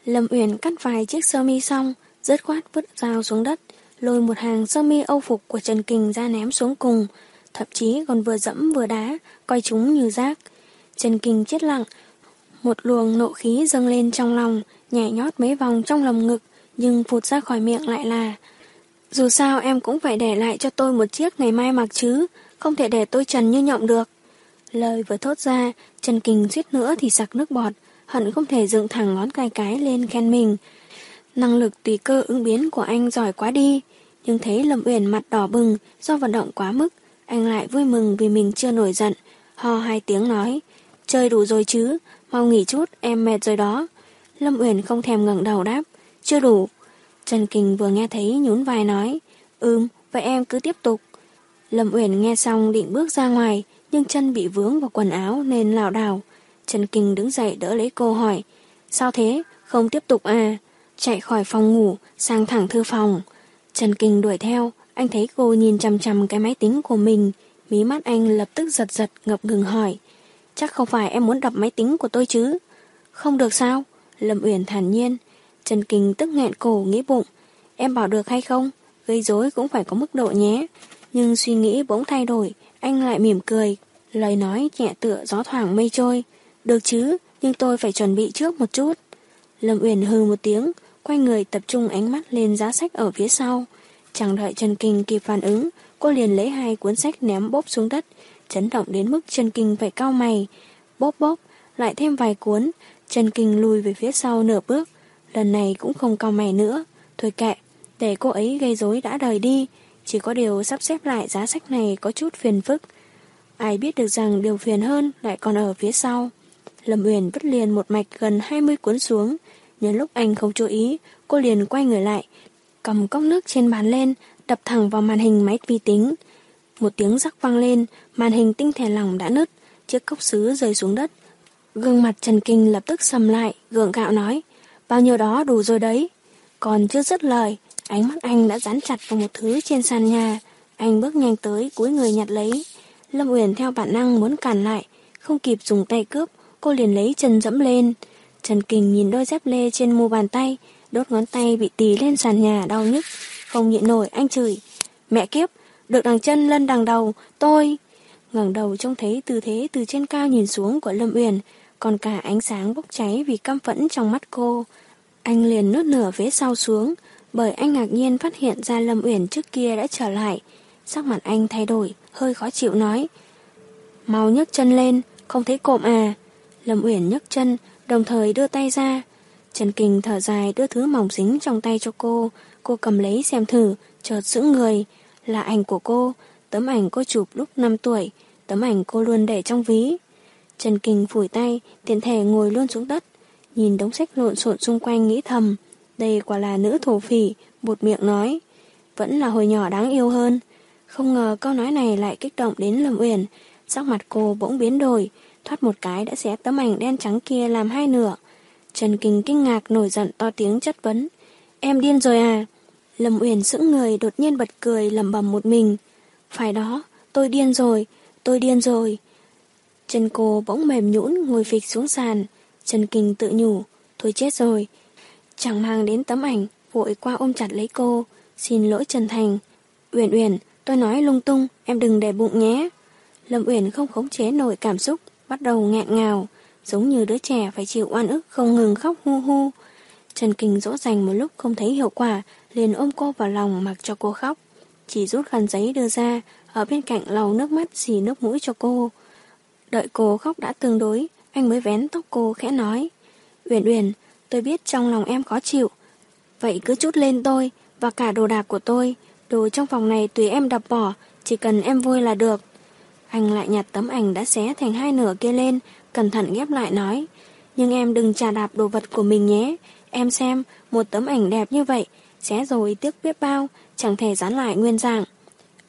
Lâm Uyển cắt vài chiếc sơ mi xong, rớt khoát vứt dao xuống đất, lôi một hàng sơ mi âu phục của Trần Kình ra ném xuống cùng, thậm chí còn vừa dẫm vừa đá, coi chúng như rác. Trần Kình chết lặng, một luồng nộ khí dâng lên trong lòng, nhảy nhót mấy vòng trong lòng ngực, nhưng phụt ra khỏi miệng lại là Dù sao em cũng phải để lại cho tôi một chiếc ngày mai mặc chứ, không thể để tôi trần như nhộng được. Lời vừa thốt ra, Trần Kình suýt nữa thì sặc nước bọt, hận không thể dựng thẳng ngón cái cái lên khen mình. Năng lực tùy cơ ứng biến của anh giỏi quá đi, nhưng thấy Lâm Uyển mặt đỏ bừng do vận động quá mức, anh lại vui mừng vì mình chưa nổi giận, ho hai tiếng nói, chơi đủ rồi chứ, mau nghỉ chút, em mệt rồi đó. Lâm Uyển không thèm ngẩng đầu đáp, chưa đủ. Trần Kình vừa nghe thấy nhún vai nói, ừm, vậy em cứ tiếp tục. Lâm Uyển nghe xong định bước ra ngoài, nhưng chân bị vướng vào quần áo nên lảo đảo. Trần Kình đứng dậy đỡ lấy cô hỏi, sao thế, không tiếp tục à? Chạy khỏi phòng ngủ, sang thẳng thư phòng. Trần Kình đuổi theo, anh thấy cô nhìn chằm chằm cái máy tính của mình. Mí mắt anh lập tức giật giật ngập ngừng hỏi. Chắc không phải em muốn đập máy tính của tôi chứ? Không được sao? Lâm Uyển thản nhiên. Trần Kinh tức nghẹn cổ nghĩ bụng. Em bảo được hay không? Gây rối cũng phải có mức độ nhé. Nhưng suy nghĩ bỗng thay đổi, anh lại mỉm cười. Lời nói nhẹ tựa gió thoảng mây trôi. Được chứ, nhưng tôi phải chuẩn bị trước một chút. Lâm Uyển hừ một tiếng, quay người tập trung ánh mắt lên giá sách ở phía sau. Chẳng đợi Trần Kinh kịp phản ứng, cô liền lấy hai cuốn sách ném bóp xuống đất, chấn động đến mức Trần Kinh phải cao mày. Bóp bóp, lại thêm vài cuốn, Trần Kinh lùi về phía sau nửa bước, lần này cũng không cao mày nữa. Thôi kệ, để cô ấy gây rối đã đời đi, chỉ có điều sắp xếp lại giá sách này có chút phiền phức. Ai biết được rằng điều phiền hơn lại còn ở phía sau. Lâm Uyển vứt liền một mạch gần 20 cuốn xuống, nhân lúc anh không chú ý, cô liền quay người lại, cầm cốc nước trên bàn lên, đập thẳng vào màn hình máy vi tính. Một tiếng rắc vang lên, màn hình tinh thể lỏng đã nứt, chiếc cốc sứ rơi xuống đất. Gương mặt Trần Kinh lập tức sầm lại, gượng gạo nói, bao nhiêu đó đủ rồi đấy. Còn chưa dứt lời, ánh mắt anh đã dán chặt vào một thứ trên sàn nhà. Anh bước nhanh tới, cúi người nhặt lấy. Lâm Uyển theo bản năng muốn cản lại, không kịp dùng tay cướp, cô liền lấy chân dẫm lên. Trần kình nhìn đôi dép lê trên mu bàn tay, đốt ngón tay bị tì lên sàn nhà đau nhức. Không nhịn nổi, anh chửi. Mẹ kiếp, được đằng chân lân đằng đầu, tôi... ngẩng đầu trông thấy tư thế từ trên cao nhìn xuống của Lâm Uyển, còn cả ánh sáng bốc cháy vì căm phẫn trong mắt cô. Anh liền nuốt nửa vế sau xuống, bởi anh ngạc nhiên phát hiện ra Lâm Uyển trước kia đã trở lại. Sắc mặt anh thay đổi, hơi khó chịu nói. Mau nhấc chân lên, không thấy cộm à. Lâm Uyển nhấc chân, đồng thời đưa tay ra. Trần Kinh thở dài đưa thứ mỏng dính trong tay cho cô. Cô cầm lấy xem thử, chợt sững người. Là ảnh của cô, tấm ảnh cô chụp lúc 5 tuổi, tấm ảnh cô luôn để trong ví. Trần Kinh phủi tay, tiện thể ngồi luôn xuống đất. Nhìn đống sách lộn xộn xung quanh nghĩ thầm. Đây quả là nữ thổ phỉ, bột miệng nói. Vẫn là hồi nhỏ đáng yêu hơn. Không ngờ câu nói này lại kích động đến Lâm Uyển. Sắc mặt cô bỗng biến đổi, thoát một cái đã xé tấm ảnh đen trắng kia làm hai nửa. Trần Kinh kinh ngạc nổi giận to tiếng chất vấn. Em điên rồi à? Lâm Uyển sững người đột nhiên bật cười lẩm bẩm một mình. Phải đó, tôi điên rồi, tôi điên rồi. Chân cô bỗng mềm nhũn ngồi phịch xuống sàn. Trần Kinh tự nhủ, thôi chết rồi. Chẳng mang đến tấm ảnh, vội qua ôm chặt lấy cô. Xin lỗi Trần Thành. Uyển Uyển, tôi nói lung tung, em đừng để bụng nhé. Lâm Uyển không khống chế nổi cảm xúc, bắt đầu nghẹn ngào, giống như đứa trẻ phải chịu oan ức không ngừng khóc hu hu. Trần Kinh dỗ dành một lúc không thấy hiệu quả, liền ôm cô vào lòng mặc cho cô khóc. Chỉ rút khăn giấy đưa ra, ở bên cạnh lau nước mắt xì nước mũi cho cô. Đợi cô khóc đã tương đối, anh mới vén tóc cô khẽ nói. Uyển Uyển, tôi biết trong lòng em khó chịu. Vậy cứ chút lên tôi, và cả đồ đạc của tôi. Đồ trong phòng này tùy em đập bỏ, chỉ cần em vui là được. Anh lại nhặt tấm ảnh đã xé thành hai nửa kia lên, cẩn thận ghép lại nói. Nhưng em đừng trà đạp đồ vật của mình nhé. Em xem, một tấm ảnh đẹp như vậy, xé rồi tiếc biết bao, chẳng thể dán lại nguyên dạng.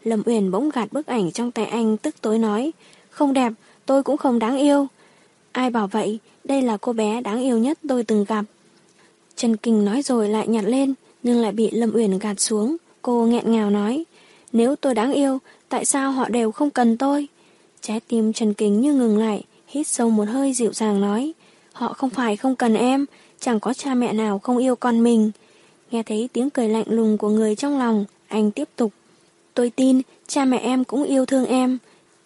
Lâm Uyển bỗng gạt bức ảnh trong tay anh tức tối nói. Không đẹp, tôi cũng không đáng yêu. Ai bảo vậy, đây là cô bé đáng yêu nhất tôi từng gặp. Trần Kinh nói rồi lại nhặt lên, nhưng lại bị Lâm Uyển gạt xuống. Cô nghẹn ngào nói, nếu tôi đáng yêu, tại sao họ đều không cần tôi? Trái tim Trần Kính như ngừng lại, hít sâu một hơi dịu dàng nói, họ không phải không cần em, chẳng có cha mẹ nào không yêu con mình. Nghe thấy tiếng cười lạnh lùng của người trong lòng, anh tiếp tục. Tôi tin cha mẹ em cũng yêu thương em,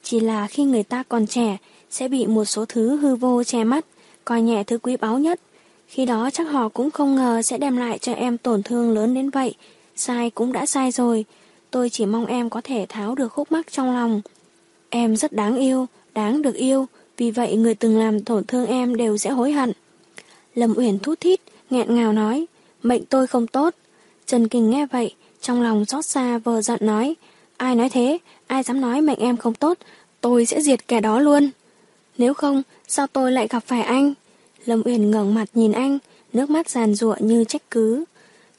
chỉ là khi người ta còn trẻ sẽ bị một số thứ hư vô che mắt, coi nhẹ thứ quý báu nhất. Khi đó chắc họ cũng không ngờ sẽ đem lại cho em tổn thương lớn đến vậy. Sai cũng đã sai rồi, tôi chỉ mong em có thể tháo được khúc mắc trong lòng. Em rất đáng yêu, đáng được yêu, vì vậy người từng làm tổn thương em đều sẽ hối hận. Lâm Uyển thút thít, nghẹn ngào nói, mệnh tôi không tốt. Trần Kinh nghe vậy, trong lòng xót xa vờ giận nói, ai nói thế, ai dám nói mệnh em không tốt, tôi sẽ diệt kẻ đó luôn. Nếu không, sao tôi lại gặp phải anh? Lâm Uyển ngẩng mặt nhìn anh, nước mắt giàn giụa như trách cứ.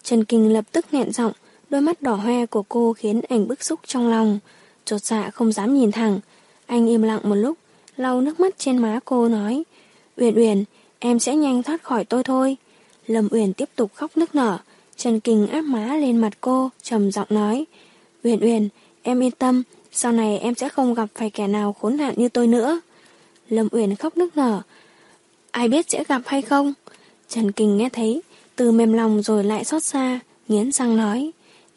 Trần Kinh lập tức nghẹn giọng, đôi mắt đỏ hoe của cô khiến anh bức xúc trong lòng. Chột dạ không dám nhìn thẳng. Anh im lặng một lúc, lau nước mắt trên má cô nói, Uyển Uyển, em sẽ nhanh thoát khỏi tôi thôi. Lâm Uyển tiếp tục khóc nức nở, Trần Kinh áp má lên mặt cô, trầm giọng nói, Uyển Uyển, em yên tâm, sau này em sẽ không gặp phải kẻ nào khốn nạn như tôi nữa. Lâm Uyển khóc nức nở, ai biết sẽ gặp hay không? Trần Kinh nghe thấy, từ mềm lòng rồi lại xót xa, nghiến răng nói,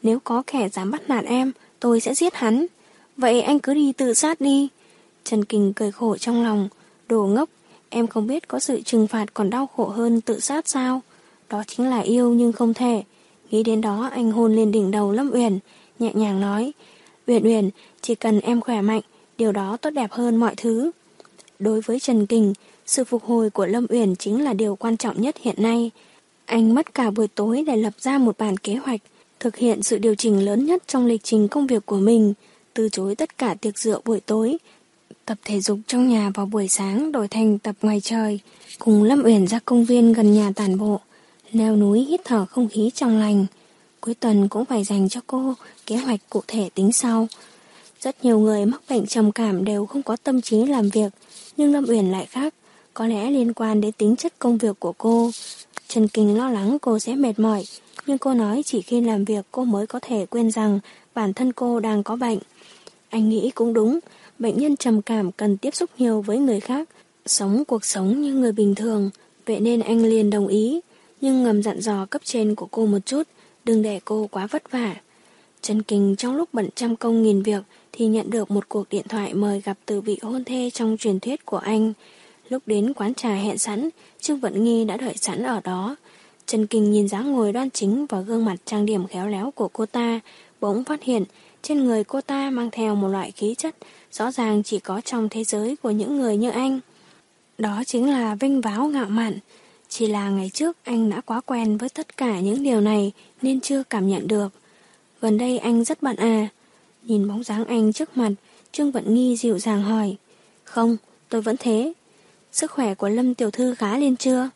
nếu có kẻ dám bắt nạt em, tôi sẽ giết hắn. Vậy anh cứ đi tự sát đi. Trần Kinh cười khổ trong lòng, đồ ngốc, em không biết có sự trừng phạt còn đau khổ hơn tự sát sao? Đó chính là yêu nhưng không thể. Nghĩ đến đó anh hôn lên đỉnh đầu Lâm Uyển, nhẹ nhàng nói, Uyển Uyển, chỉ cần em khỏe mạnh, điều đó tốt đẹp hơn mọi thứ. Đối với Trần Kình, sự phục hồi của Lâm Uyển chính là điều quan trọng nhất hiện nay. Anh mất cả buổi tối để lập ra một bản kế hoạch, thực hiện sự điều chỉnh lớn nhất trong lịch trình công việc của mình, từ chối tất cả tiệc rượu buổi tối, tập thể dục trong nhà vào buổi sáng đổi thành tập ngoài trời, cùng Lâm Uyển ra công viên gần nhà tản bộ, leo núi hít thở không khí trong lành. Cuối tuần cũng phải dành cho cô kế hoạch cụ thể tính sau. Rất nhiều người mắc bệnh trầm cảm đều không có tâm trí làm việc, nhưng Lâm Uyển lại khác, có lẽ liên quan đến tính chất công việc của cô. Trần Kinh lo lắng cô sẽ mệt mỏi, nhưng cô nói chỉ khi làm việc cô mới có thể quên rằng bản thân cô đang có bệnh. Anh nghĩ cũng đúng, bệnh nhân trầm cảm cần tiếp xúc nhiều với người khác, sống cuộc sống như người bình thường, vậy nên anh liền đồng ý, nhưng ngầm dặn dò cấp trên của cô một chút, đừng để cô quá vất vả. Trần Kinh trong lúc bận trăm công nghìn việc thì nhận được một cuộc điện thoại mời gặp từ vị hôn thê trong truyền thuyết của anh. Lúc đến quán trà hẹn sẵn, Trương Vận Nghi đã đợi sẵn ở đó. Trần Kinh nhìn dáng ngồi đoan chính và gương mặt trang điểm khéo léo của cô ta, bỗng phát hiện trên người cô ta mang theo một loại khí chất rõ ràng chỉ có trong thế giới của những người như anh. Đó chính là vinh váo ngạo mạn. Chỉ là ngày trước anh đã quá quen với tất cả những điều này nên chưa cảm nhận được. Gần đây anh rất bận à. Nhìn bóng dáng anh trước mặt, Trương Vận Nghi dịu dàng hỏi. Không, tôi vẫn thế. Sức khỏe của Lâm Tiểu Thư khá lên chưa?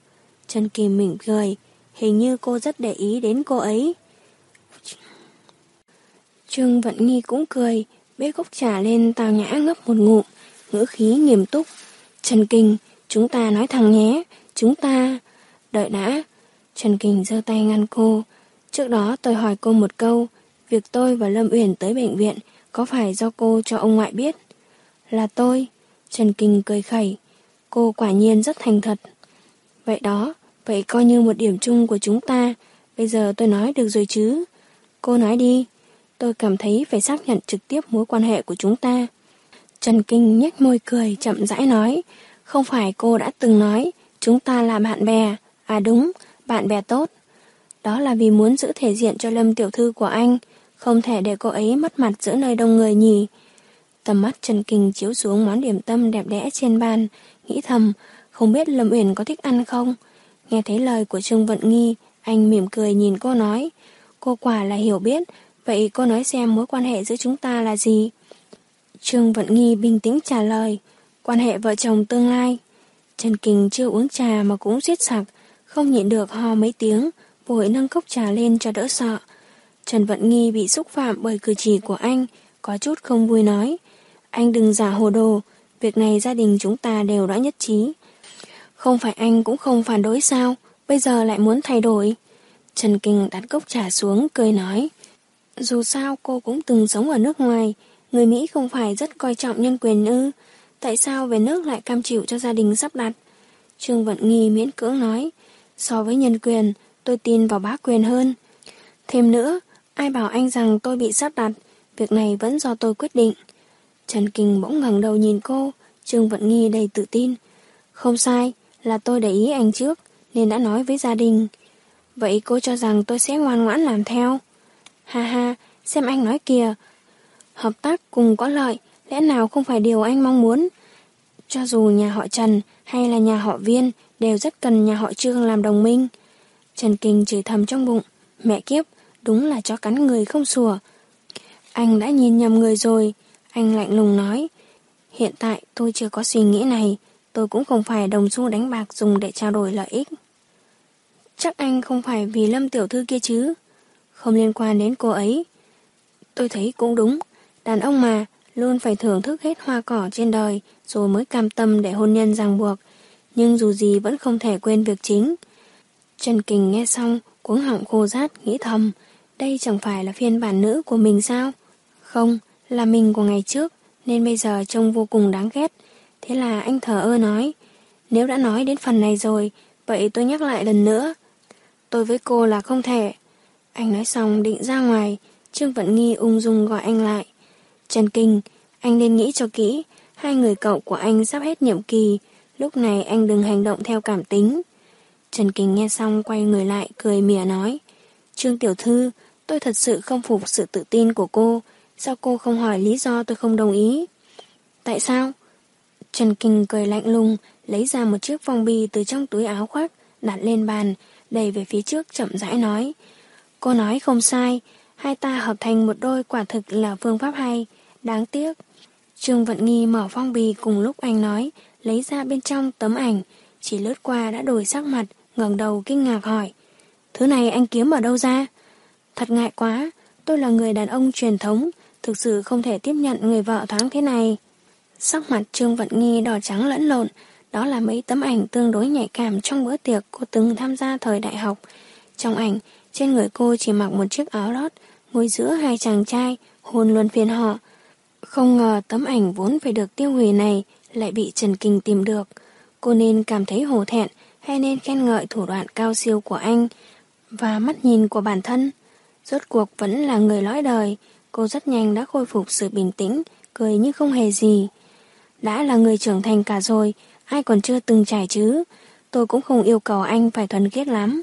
Trần Kỳ mỉm cười, hình như cô rất để ý đến cô ấy. Trương Vận Nghi cũng cười, bê cốc trà lên tào nhã ngấp một ngụm, ngữ khí nghiêm túc. Trần Kinh, chúng ta nói thẳng nhé, chúng ta... Đợi đã. Trần Kinh giơ tay ngăn cô. Trước đó tôi hỏi cô một câu, việc tôi và Lâm Uyển tới bệnh viện có phải do cô cho ông ngoại biết? Là tôi. Trần Kinh cười khẩy. Cô quả nhiên rất thành thật. Vậy đó, vậy coi như một điểm chung của chúng ta. Bây giờ tôi nói được rồi chứ. Cô nói đi. Tôi cảm thấy phải xác nhận trực tiếp mối quan hệ của chúng ta. Trần Kinh nhếch môi cười chậm rãi nói. Không phải cô đã từng nói chúng ta là bạn bè. À đúng, bạn bè tốt. Đó là vì muốn giữ thể diện cho Lâm tiểu thư của anh. Không thể để cô ấy mất mặt giữa nơi đông người nhỉ. Tầm mắt Trần Kinh chiếu xuống món điểm tâm đẹp đẽ trên bàn, nghĩ thầm, không biết Lâm Uyển có thích ăn không? Nghe thấy lời của Trương Vận Nghi, anh mỉm cười nhìn cô nói, cô quả là hiểu biết, vậy cô nói xem mối quan hệ giữa chúng ta là gì? Trương Vận Nghi bình tĩnh trả lời, quan hệ vợ chồng tương lai. Trần kình chưa uống trà mà cũng giết sặc, không nhịn được ho mấy tiếng, vội nâng cốc trà lên cho đỡ sợ. Trần Vận Nghi bị xúc phạm bởi cử chỉ của anh, có chút không vui nói. Anh đừng giả hồ đồ, việc này gia đình chúng ta đều đã nhất trí. Không phải anh cũng không phản đối sao, bây giờ lại muốn thay đổi. Trần Kinh đặt cốc trà xuống, cười nói. Dù sao cô cũng từng sống ở nước ngoài, người Mỹ không phải rất coi trọng nhân quyền ư. Tại sao về nước lại cam chịu cho gia đình sắp đặt? Trương Vận Nghi miễn cưỡng nói. So với nhân quyền, tôi tin vào bá quyền hơn. Thêm nữa, ai bảo anh rằng tôi bị sắp đặt, việc này vẫn do tôi quyết định. Trần Kinh bỗng ngẩng đầu nhìn cô, Trương Vận Nghi đầy tự tin. Không sai, là tôi để ý anh trước, nên đã nói với gia đình. Vậy cô cho rằng tôi sẽ ngoan ngoãn làm theo. Ha ha, xem anh nói kìa. Hợp tác cùng có lợi, lẽ nào không phải điều anh mong muốn. Cho dù nhà họ Trần hay là nhà họ Viên đều rất cần nhà họ Trương làm đồng minh. Trần Kinh chửi thầm trong bụng. Mẹ kiếp, đúng là chó cắn người không sủa. Anh đã nhìn nhầm người rồi. Anh lạnh lùng nói. Hiện tại tôi chưa có suy nghĩ này. Tôi cũng không phải đồng xu đánh bạc dùng để trao đổi lợi ích. Chắc anh không phải vì Lâm Tiểu Thư kia chứ. Không liên quan đến cô ấy. Tôi thấy cũng đúng. Đàn ông mà, luôn phải thưởng thức hết hoa cỏ trên đời rồi mới cam tâm để hôn nhân ràng buộc. Nhưng dù gì vẫn không thể quên việc chính. Trần Kình nghe xong, cuống họng khô rát, nghĩ thầm. Đây chẳng phải là phiên bản nữ của mình sao? Không, là mình của ngày trước, nên bây giờ trông vô cùng đáng ghét. Thế là anh thở ơ nói, Nếu đã nói đến phần này rồi, vậy tôi nhắc lại lần nữa. Tôi với cô là không thể. Anh nói xong định ra ngoài, Trương Vận Nghi ung dung gọi anh lại. Trần Kinh, anh nên nghĩ cho kỹ, hai người cậu của anh sắp hết nhiệm kỳ, lúc này anh đừng hành động theo cảm tính. Trần Kinh nghe xong quay người lại, cười mỉa nói. Trương Tiểu Thư, tôi thật sự không phục sự tự tin của cô, sao cô không hỏi lý do tôi không đồng ý? Tại sao? Trần Kinh cười lạnh lùng, lấy ra một chiếc phong bì từ trong túi áo khoác, đặt lên bàn, đẩy về phía trước chậm rãi nói. Cô nói không sai, hai ta hợp thành một đôi quả thực là phương pháp hay, đáng tiếc. Trương Vận Nghi mở phong bì cùng lúc anh nói, lấy ra bên trong tấm ảnh, chỉ lướt qua đã đổi sắc mặt, ngẩng đầu kinh ngạc hỏi. Thứ này anh kiếm ở đâu ra? Thật ngại quá, tôi là người đàn ông truyền thống, thực sự không thể tiếp nhận người vợ thoáng thế này. Sắc mặt Trương Vận Nghi đỏ trắng lẫn lộn, đó là mấy tấm ảnh tương đối nhạy cảm trong bữa tiệc cô từng tham gia thời đại học. Trong ảnh, trên người cô chỉ mặc một chiếc áo lót, ngồi giữa hai chàng trai, hôn luôn phiền họ. Không ngờ tấm ảnh vốn phải được tiêu hủy này lại bị Trần Kinh tìm được. Cô nên cảm thấy hổ thẹn hay nên khen ngợi thủ đoạn cao siêu của anh và mắt nhìn của bản thân. Rốt cuộc vẫn là người lõi đời, cô rất nhanh đã khôi phục sự bình tĩnh, cười như không hề gì. Đã là người trưởng thành cả rồi, ai còn chưa từng trải chứ, tôi cũng không yêu cầu anh phải thuần khiết lắm.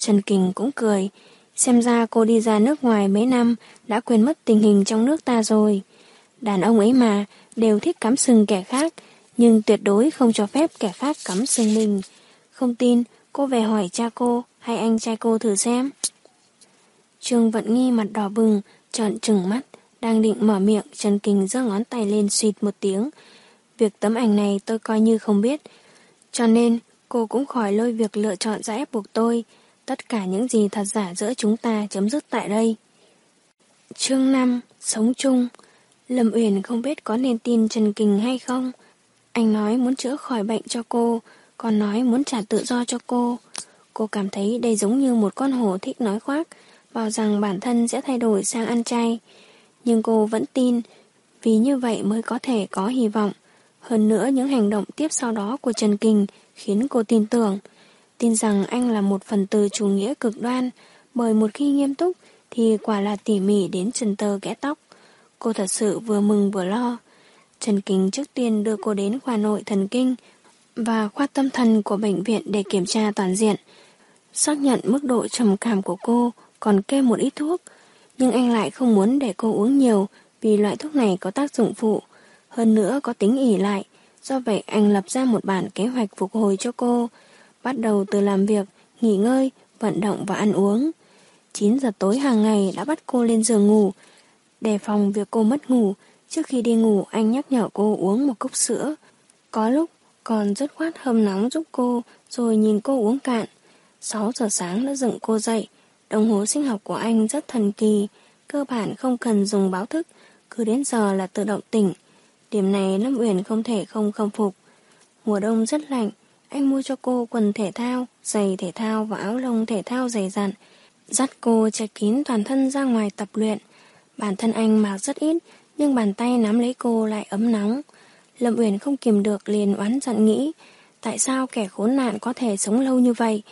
Trần Kình cũng cười, xem ra cô đi ra nước ngoài mấy năm đã quên mất tình hình trong nước ta rồi. Đàn ông ấy mà, đều thích cắm sừng kẻ khác, nhưng tuyệt đối không cho phép kẻ khác cắm sừng mình. Không tin, cô về hỏi cha cô hay anh trai cô thử xem. Trương Vận Nghi mặt đỏ bừng, trợn trừng mắt, đang định mở miệng, Trần Kình giơ ngón tay lên xịt một tiếng. Việc tấm ảnh này tôi coi như không biết, cho nên cô cũng khỏi lôi việc lựa chọn ra ép buộc tôi. Tất cả những gì thật giả giữa chúng ta chấm dứt tại đây. Chương 5. Sống chung Lâm Uyển không biết có nên tin Trần Kình hay không. Anh nói muốn chữa khỏi bệnh cho cô, còn nói muốn trả tự do cho cô. Cô cảm thấy đây giống như một con hổ thích nói khoác, bảo rằng bản thân sẽ thay đổi sang ăn chay. Nhưng cô vẫn tin, vì như vậy mới có thể có hy vọng. Hơn nữa những hành động tiếp sau đó của Trần Kình khiến cô tin tưởng. Tin rằng anh là một phần từ chủ nghĩa cực đoan, bởi một khi nghiêm túc thì quả là tỉ mỉ đến trần tơ kẽ tóc. Cô thật sự vừa mừng vừa lo. Trần Kính trước tiên đưa cô đến khoa nội thần kinh và khoa tâm thần của bệnh viện để kiểm tra toàn diện. Xác nhận mức độ trầm cảm của cô còn kê một ít thuốc, nhưng anh lại không muốn để cô uống nhiều vì loại thuốc này có tác dụng phụ, hơn nữa có tính ỉ lại. Do vậy anh lập ra một bản kế hoạch phục hồi cho cô, bắt đầu từ làm việc, nghỉ ngơi, vận động và ăn uống. 9 giờ tối hàng ngày đã bắt cô lên giường ngủ, Đề phòng việc cô mất ngủ, trước khi đi ngủ anh nhắc nhở cô uống một cốc sữa. Có lúc còn rất khoát hâm nóng giúp cô rồi nhìn cô uống cạn. 6 giờ sáng đã dựng cô dậy. Đồng hồ sinh học của anh rất thần kỳ, cơ bản không cần dùng báo thức, cứ đến giờ là tự động tỉnh. Điểm này Lâm Uyển không thể không khâm phục. Mùa đông rất lạnh, anh mua cho cô quần thể thao, giày thể thao và áo lông thể thao dày dặn, dắt cô che kín toàn thân ra ngoài tập luyện. Bản thân anh mặc rất ít, nhưng bàn tay nắm lấy cô lại ấm nóng. Lâm Uyển không kiềm được liền oán giận nghĩ, tại sao kẻ khốn nạn có thể sống lâu như vậy,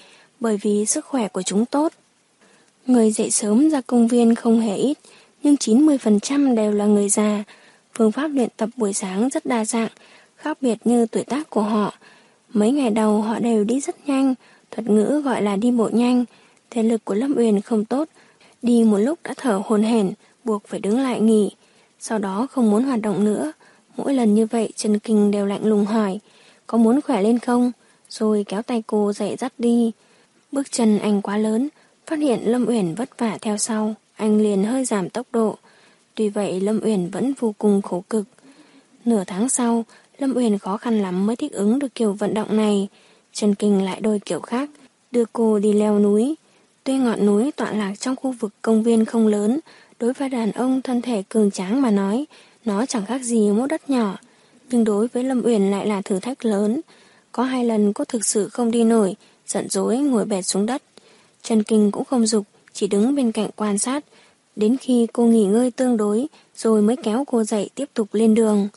bởi vì sức khỏe của chúng tốt. Người dậy sớm ra công viên không hề ít, nhưng 90% đều là người già. Phương pháp luyện tập buổi sáng rất đa dạng, khác biệt như tuổi tác của họ. Mấy ngày đầu họ đều đi rất nhanh, thuật ngữ gọi là đi bộ nhanh. Thể lực của Lâm Uyển không tốt, đi một lúc đã thở hồn hển, buộc phải đứng lại nghỉ, sau đó không muốn hoạt động nữa. Mỗi lần như vậy Trần Kinh đều lạnh lùng hỏi, có muốn khỏe lên không? Rồi kéo tay cô dậy dắt đi. Bước chân anh quá lớn, phát hiện Lâm Uyển vất vả theo sau, anh liền hơi giảm tốc độ. Tuy vậy Lâm Uyển vẫn vô cùng khổ cực. Nửa tháng sau, Lâm Uyển khó khăn lắm mới thích ứng được kiểu vận động này. Trần Kinh lại đôi kiểu khác, đưa cô đi leo núi. Tuy ngọn núi tọa lạc trong khu vực công viên không lớn, Đối với đàn ông thân thể cường tráng mà nói, nó chẳng khác gì mốt đất nhỏ. Nhưng đối với Lâm Uyển lại là thử thách lớn. Có hai lần cô thực sự không đi nổi, giận dỗi ngồi bệt xuống đất. Trần Kinh cũng không dục, chỉ đứng bên cạnh quan sát. Đến khi cô nghỉ ngơi tương đối, rồi mới kéo cô dậy tiếp tục lên đường.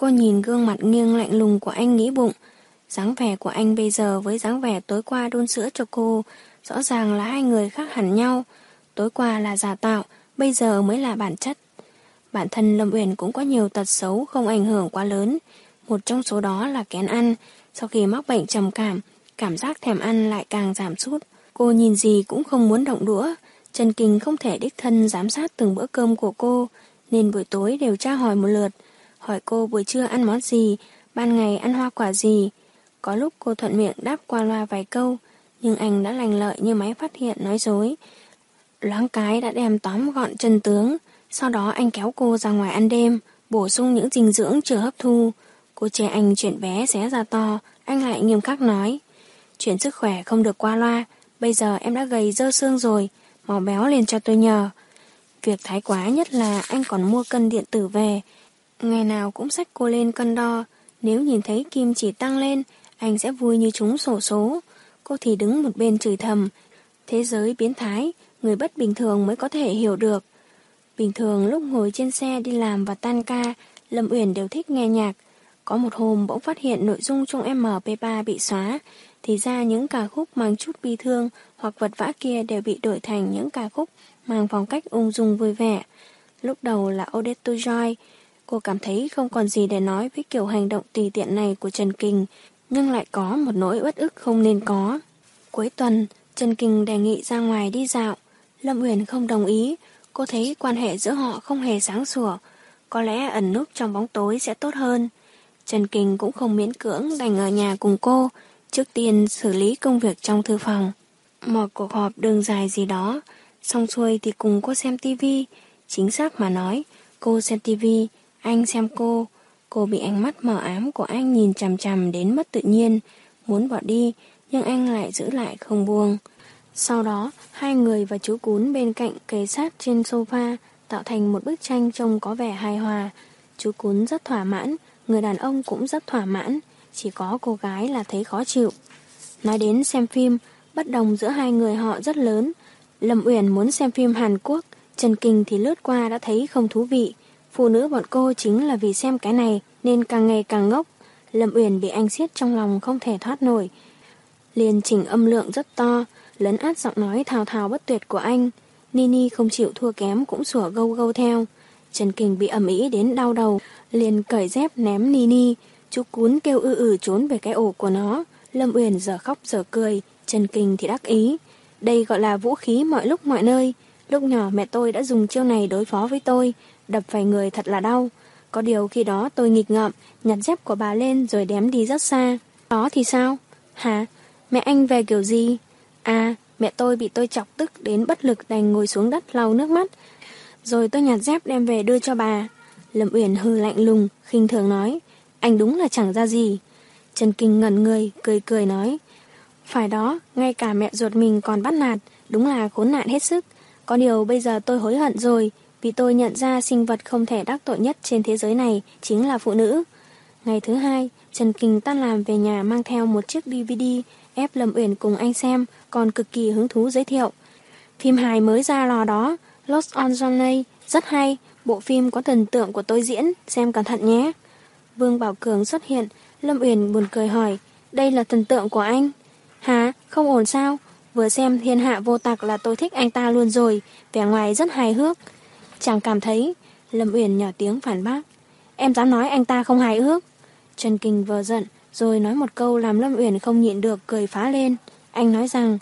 Cô nhìn gương mặt nghiêng lạnh lùng của anh nghĩ bụng. dáng vẻ của anh bây giờ với dáng vẻ tối qua đôn sữa cho cô, rõ ràng là hai người khác hẳn nhau. Tối qua là giả tạo, bây giờ mới là bản chất. Bản thân Lâm Uyển cũng có nhiều tật xấu không ảnh hưởng quá lớn. Một trong số đó là kén ăn. Sau khi mắc bệnh trầm cảm, cảm giác thèm ăn lại càng giảm sút. Cô nhìn gì cũng không muốn động đũa. Trần Kinh không thể đích thân giám sát từng bữa cơm của cô, nên buổi tối đều tra hỏi một lượt. Hỏi cô buổi trưa ăn món gì, ban ngày ăn hoa quả gì. Có lúc cô thuận miệng đáp qua loa vài câu, nhưng anh đã lành lợi như máy phát hiện nói dối. Loáng cái đã đem tóm gọn chân tướng, sau đó anh kéo cô ra ngoài ăn đêm, bổ sung những dinh dưỡng chưa hấp thu. Cô chê anh chuyện bé xé ra to, anh lại nghiêm khắc nói. Chuyện sức khỏe không được qua loa, bây giờ em đã gầy dơ xương rồi, màu béo liền cho tôi nhờ. Việc thái quá nhất là anh còn mua cân điện tử về. Ngày nào cũng xách cô lên cân đo, nếu nhìn thấy kim chỉ tăng lên, anh sẽ vui như chúng sổ số. Cô thì đứng một bên chửi thầm. Thế giới biến thái, người bất bình thường mới có thể hiểu được. Bình thường lúc ngồi trên xe đi làm và tan ca, Lâm Uyển đều thích nghe nhạc. Có một hôm bỗng phát hiện nội dung trong MP3 bị xóa, thì ra những ca khúc mang chút bi thương hoặc vật vã kia đều bị đổi thành những ca khúc mang phong cách ung dung vui vẻ. Lúc đầu là Odette Joy, cô cảm thấy không còn gì để nói với kiểu hành động tùy tiện này của Trần Kình, nhưng lại có một nỗi uất ức không nên có. Cuối tuần, Trần Kình đề nghị ra ngoài đi dạo. Lâm Uyển không đồng ý, cô thấy quan hệ giữa họ không hề sáng sủa, có lẽ ẩn núp trong bóng tối sẽ tốt hơn. Trần Kình cũng không miễn cưỡng đành ở nhà cùng cô, trước tiên xử lý công việc trong thư phòng. Một cuộc họp đường dài gì đó, xong xuôi thì cùng cô xem tivi. Chính xác mà nói, cô xem tivi, anh xem cô. Cô bị ánh mắt mờ ám của anh nhìn chằm chằm đến mất tự nhiên, muốn bỏ đi, nhưng anh lại giữ lại không buông. Sau đó, hai người và chú cún bên cạnh kề sát trên sofa tạo thành một bức tranh trông có vẻ hài hòa. Chú cún rất thỏa mãn, người đàn ông cũng rất thỏa mãn, chỉ có cô gái là thấy khó chịu. Nói đến xem phim, bất đồng giữa hai người họ rất lớn. Lâm Uyển muốn xem phim Hàn Quốc, Trần Kinh thì lướt qua đã thấy không thú vị. Phụ nữ bọn cô chính là vì xem cái này nên càng ngày càng ngốc. Lâm Uyển bị anh siết trong lòng không thể thoát nổi. Liền chỉnh âm lượng rất to, lấn át giọng nói thào thào bất tuyệt của anh. Nini không chịu thua kém cũng sủa gâu gâu theo. Trần Kình bị ẩm ý đến đau đầu, liền cởi dép ném Nini. Chú cún kêu ư ử trốn về cái ổ của nó. Lâm Uyển giờ khóc giờ cười, Trần Kình thì đắc ý. Đây gọi là vũ khí mọi lúc mọi nơi. Lúc nhỏ mẹ tôi đã dùng chiêu này đối phó với tôi, đập phải người thật là đau. Có điều khi đó tôi nghịch ngợm, nhặt dép của bà lên rồi đem đi rất xa. Đó thì sao? Hả? Mẹ anh về kiểu gì? À, mẹ tôi bị tôi chọc tức đến bất lực đành ngồi xuống đất lau nước mắt. Rồi tôi nhặt dép đem về đưa cho bà. Lâm Uyển hư lạnh lùng, khinh thường nói. Anh đúng là chẳng ra gì. Trần Kinh ngẩn người, cười cười nói. Phải đó, ngay cả mẹ ruột mình còn bắt nạt, đúng là khốn nạn hết sức. Có điều bây giờ tôi hối hận rồi, vì tôi nhận ra sinh vật không thể đắc tội nhất trên thế giới này chính là phụ nữ. Ngày thứ hai, Trần Kinh tan làm về nhà mang theo một chiếc DVD ép Lâm Uyển cùng anh xem, còn cực kỳ hứng thú giới thiệu. Phim hài mới ra lò đó, Lost on Journey, rất hay, bộ phim có thần tượng của tôi diễn, xem cẩn thận nhé. Vương Bảo Cường xuất hiện, Lâm Uyển buồn cười hỏi, đây là thần tượng của anh. Hả, không ổn sao? Vừa xem thiên hạ vô tặc là tôi thích anh ta luôn rồi, vẻ ngoài rất hài hước chàng cảm thấy, Lâm Uyển nhỏ tiếng phản bác. Em dám nói anh ta không hài hước. Trần Kinh vờ giận, rồi nói một câu làm Lâm Uyển không nhịn được cười phá lên. Anh nói rằng,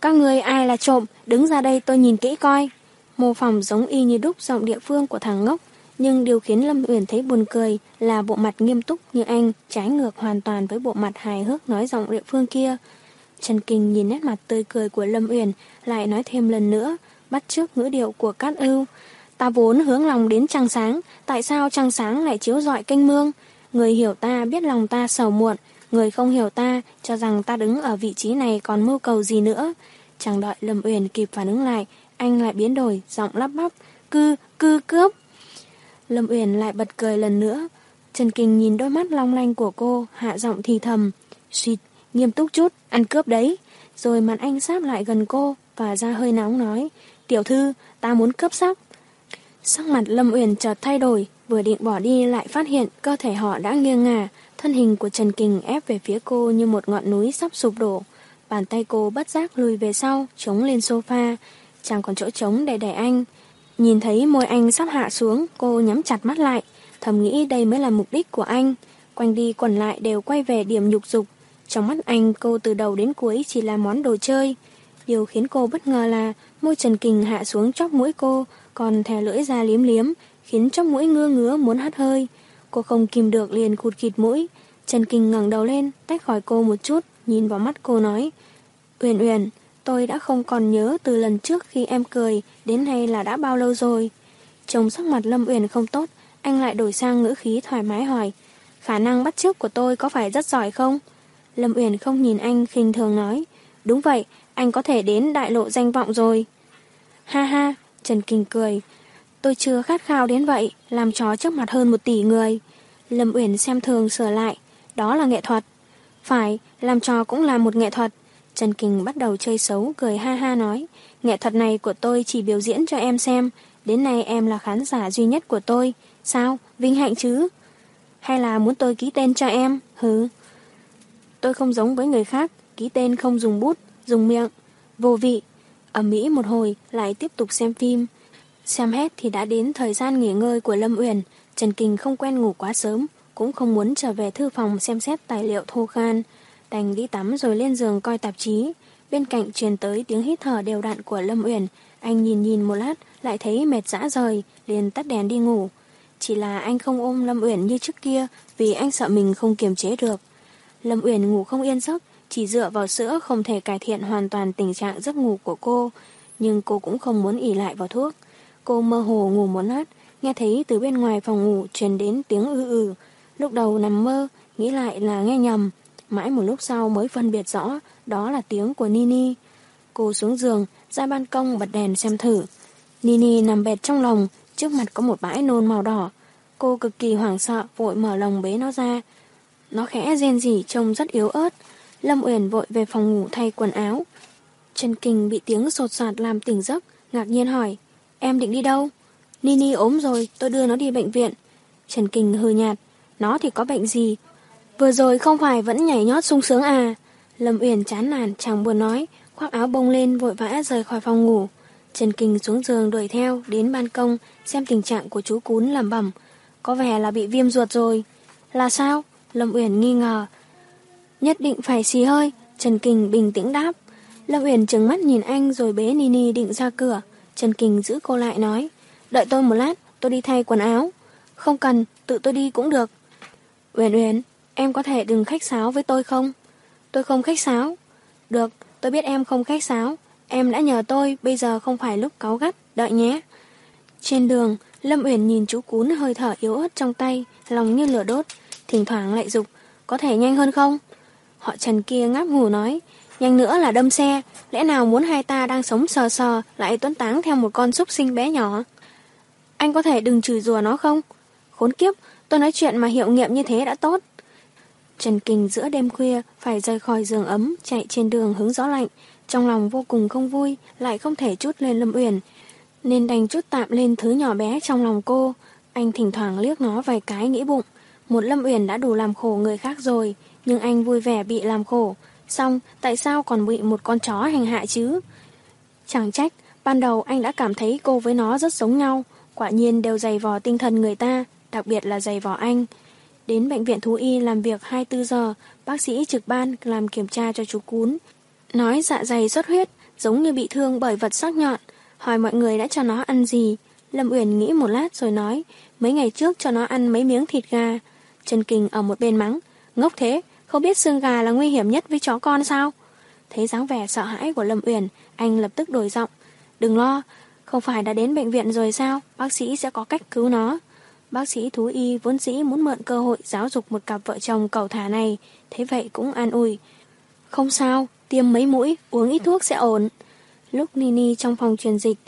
các người ai là trộm, đứng ra đây tôi nhìn kỹ coi. Mô phỏng giống y như đúc giọng địa phương của thằng ngốc, nhưng điều khiến Lâm Uyển thấy buồn cười là bộ mặt nghiêm túc như anh, trái ngược hoàn toàn với bộ mặt hài hước nói giọng địa phương kia. Trần Kinh nhìn nét mặt tươi cười của Lâm Uyển, lại nói thêm lần nữa, bắt chước ngữ điệu của Cát Ưu. Ta vốn hướng lòng đến trăng sáng, tại sao trăng sáng lại chiếu rọi kênh mương? Người hiểu ta biết lòng ta sầu muộn, người không hiểu ta cho rằng ta đứng ở vị trí này còn mưu cầu gì nữa. Chẳng đợi Lâm Uyển kịp phản ứng lại, anh lại biến đổi, giọng lắp bắp, cư, cư cướp. Lâm Uyển lại bật cười lần nữa. Trần Kinh nhìn đôi mắt long lanh của cô, hạ giọng thì thầm, Xịt, nghiêm túc chút, ăn cướp đấy. Rồi mặt anh sáp lại gần cô và ra hơi nóng nói, tiểu thư, ta muốn cướp sắc. Sắc mặt Lâm Uyển chợt thay đổi, vừa định bỏ đi lại phát hiện cơ thể họ đã nghiêng ngả, Thân hình của Trần Kình ép về phía cô như một ngọn núi sắp sụp đổ. Bàn tay cô bất giác lùi về sau, chống lên sofa. Chẳng còn chỗ trống để đẩy anh. Nhìn thấy môi anh sắp hạ xuống, cô nhắm chặt mắt lại. Thầm nghĩ đây mới là mục đích của anh. Quanh đi quẩn lại đều quay về điểm nhục dục. Trong mắt anh, cô từ đầu đến cuối chỉ là món đồ chơi. Điều khiến cô bất ngờ là môi Trần Kình hạ xuống chóc mũi cô, còn thè lưỡi ra liếm liếm, khiến trong mũi ngứa ngứa muốn hắt hơi. Cô không kìm được liền cụt kịt mũi. Trần Kinh ngẩng đầu lên, tách khỏi cô một chút, nhìn vào mắt cô nói. Uyển Uyển, tôi đã không còn nhớ từ lần trước khi em cười, đến nay là đã bao lâu rồi. Trông sắc mặt Lâm Uyển không tốt, anh lại đổi sang ngữ khí thoải mái hỏi. Khả năng bắt chước của tôi có phải rất giỏi không? Lâm Uyển không nhìn anh khinh thường nói. Đúng vậy, anh có thể đến đại lộ danh vọng rồi. Ha ha, Trần Kinh cười. Tôi chưa khát khao đến vậy, làm chó trước mặt hơn một tỷ người. Lâm Uyển xem thường sửa lại, đó là nghệ thuật. Phải, làm trò cũng là một nghệ thuật. Trần Kình bắt đầu chơi xấu, cười ha ha nói, nghệ thuật này của tôi chỉ biểu diễn cho em xem, đến nay em là khán giả duy nhất của tôi. Sao, vinh hạnh chứ? Hay là muốn tôi ký tên cho em? Hứ. Tôi không giống với người khác, ký tên không dùng bút, dùng miệng. Vô vị. Ở Mỹ một hồi, lại tiếp tục xem phim. Xem hết thì đã đến thời gian nghỉ ngơi của Lâm Uyển. Trần Kình không quen ngủ quá sớm, cũng không muốn trở về thư phòng xem xét tài liệu thô khan. Đành đi tắm rồi lên giường coi tạp chí. Bên cạnh truyền tới tiếng hít thở đều đặn của Lâm Uyển. Anh nhìn nhìn một lát, lại thấy mệt dã rời, liền tắt đèn đi ngủ. Chỉ là anh không ôm Lâm Uyển như trước kia vì anh sợ mình không kiềm chế được. Lâm Uyển ngủ không yên giấc, chỉ dựa vào sữa không thể cải thiện hoàn toàn tình trạng giấc ngủ của cô. Nhưng cô cũng không muốn ỉ lại vào thuốc. Cô mơ hồ ngủ một lát, nghe thấy từ bên ngoài phòng ngủ truyền đến tiếng ư ư. Lúc đầu nằm mơ, nghĩ lại là nghe nhầm. Mãi một lúc sau mới phân biệt rõ, đó là tiếng của Nini. Cô xuống giường, ra ban công bật đèn xem thử. Nini nằm bệt trong lòng, trước mặt có một bãi nôn màu đỏ. Cô cực kỳ hoảng sợ, vội mở lòng bế nó ra. Nó khẽ rên rỉ trông rất yếu ớt. Lâm Uyển vội về phòng ngủ thay quần áo. Trần Kinh bị tiếng sột soạt làm tỉnh giấc, ngạc nhiên hỏi. Em định đi đâu? Nini ốm rồi, tôi đưa nó đi bệnh viện. Trần Kinh hư nhạt. Nó thì có bệnh gì? Vừa rồi không phải vẫn nhảy nhót sung sướng à? Lâm Uyển chán nản chẳng buồn nói, khoác áo bông lên vội vã rời khỏi phòng ngủ. Trần Kinh xuống giường đuổi theo đến ban công xem tình trạng của chú cún làm bẩm. Có vẻ là bị viêm ruột rồi. Là sao? Lâm Uyển nghi ngờ. Nhất định phải xì hơi. Trần kình bình tĩnh đáp. Lâm Uyển trừng mắt nhìn anh rồi bế Nini định ra cửa. Trần kình giữ cô lại nói. Đợi tôi một lát, tôi đi thay quần áo. Không cần, tự tôi đi cũng được. Uyển Uyển, em có thể đừng khách sáo với tôi không? Tôi không khách sáo. Được, tôi biết em không khách sáo. Em đã nhờ tôi, bây giờ không phải lúc cáu gắt, đợi nhé. Trên đường, Lâm Uyển nhìn chú cún hơi thở yếu ớt trong tay, lòng như lửa đốt, thỉnh thoảng lại dục, có thể nhanh hơn không? Họ Trần kia ngáp ngủ nói, nhanh nữa là đâm xe, lẽ nào muốn hai ta đang sống sờ sờ lại tuấn táng theo một con súc sinh bé nhỏ? Anh có thể đừng chửi rùa nó không? Khốn kiếp, tôi nói chuyện mà hiệu nghiệm như thế đã tốt. Trần Kinh giữa đêm khuya phải rời khỏi giường ấm, chạy trên đường hứng gió lạnh, trong lòng vô cùng không vui, lại không thể chút lên Lâm Uyển, nên đành chút tạm lên thứ nhỏ bé trong lòng cô. Anh thỉnh thoảng liếc nó vài cái nghĩ bụng, một Lâm Uyển đã đủ làm khổ người khác rồi, nhưng anh vui vẻ bị làm khổ. Xong, tại sao còn bị một con chó hành hạ chứ? Chẳng trách, ban đầu anh đã cảm thấy cô với nó rất giống nhau, quả nhiên đều dày vò tinh thần người ta, đặc biệt là dày vò anh. Đến bệnh viện thú y làm việc 24 giờ, bác sĩ trực ban làm kiểm tra cho chú cún. Nói dạ dày xuất huyết, giống như bị thương bởi vật sắc nhọn, hỏi mọi người đã cho nó ăn gì. Lâm Uyển nghĩ một lát rồi nói, mấy ngày trước cho nó ăn mấy miếng thịt gà. Trần Kình ở một bên mắng, ngốc thế, không biết xương gà là nguy hiểm nhất với chó con sao? Thấy dáng vẻ sợ hãi của Lâm Uyển, anh lập tức đổi giọng, đừng lo, không phải đã đến bệnh viện rồi sao, bác sĩ sẽ có cách cứu nó. Bác sĩ thú y vốn dĩ muốn mượn cơ hội giáo dục một cặp vợ chồng cầu thả này, thế vậy cũng an ủi. Không sao, tiêm mấy mũi, uống ít thuốc sẽ ổn. Lúc Nini trong phòng truyền dịch,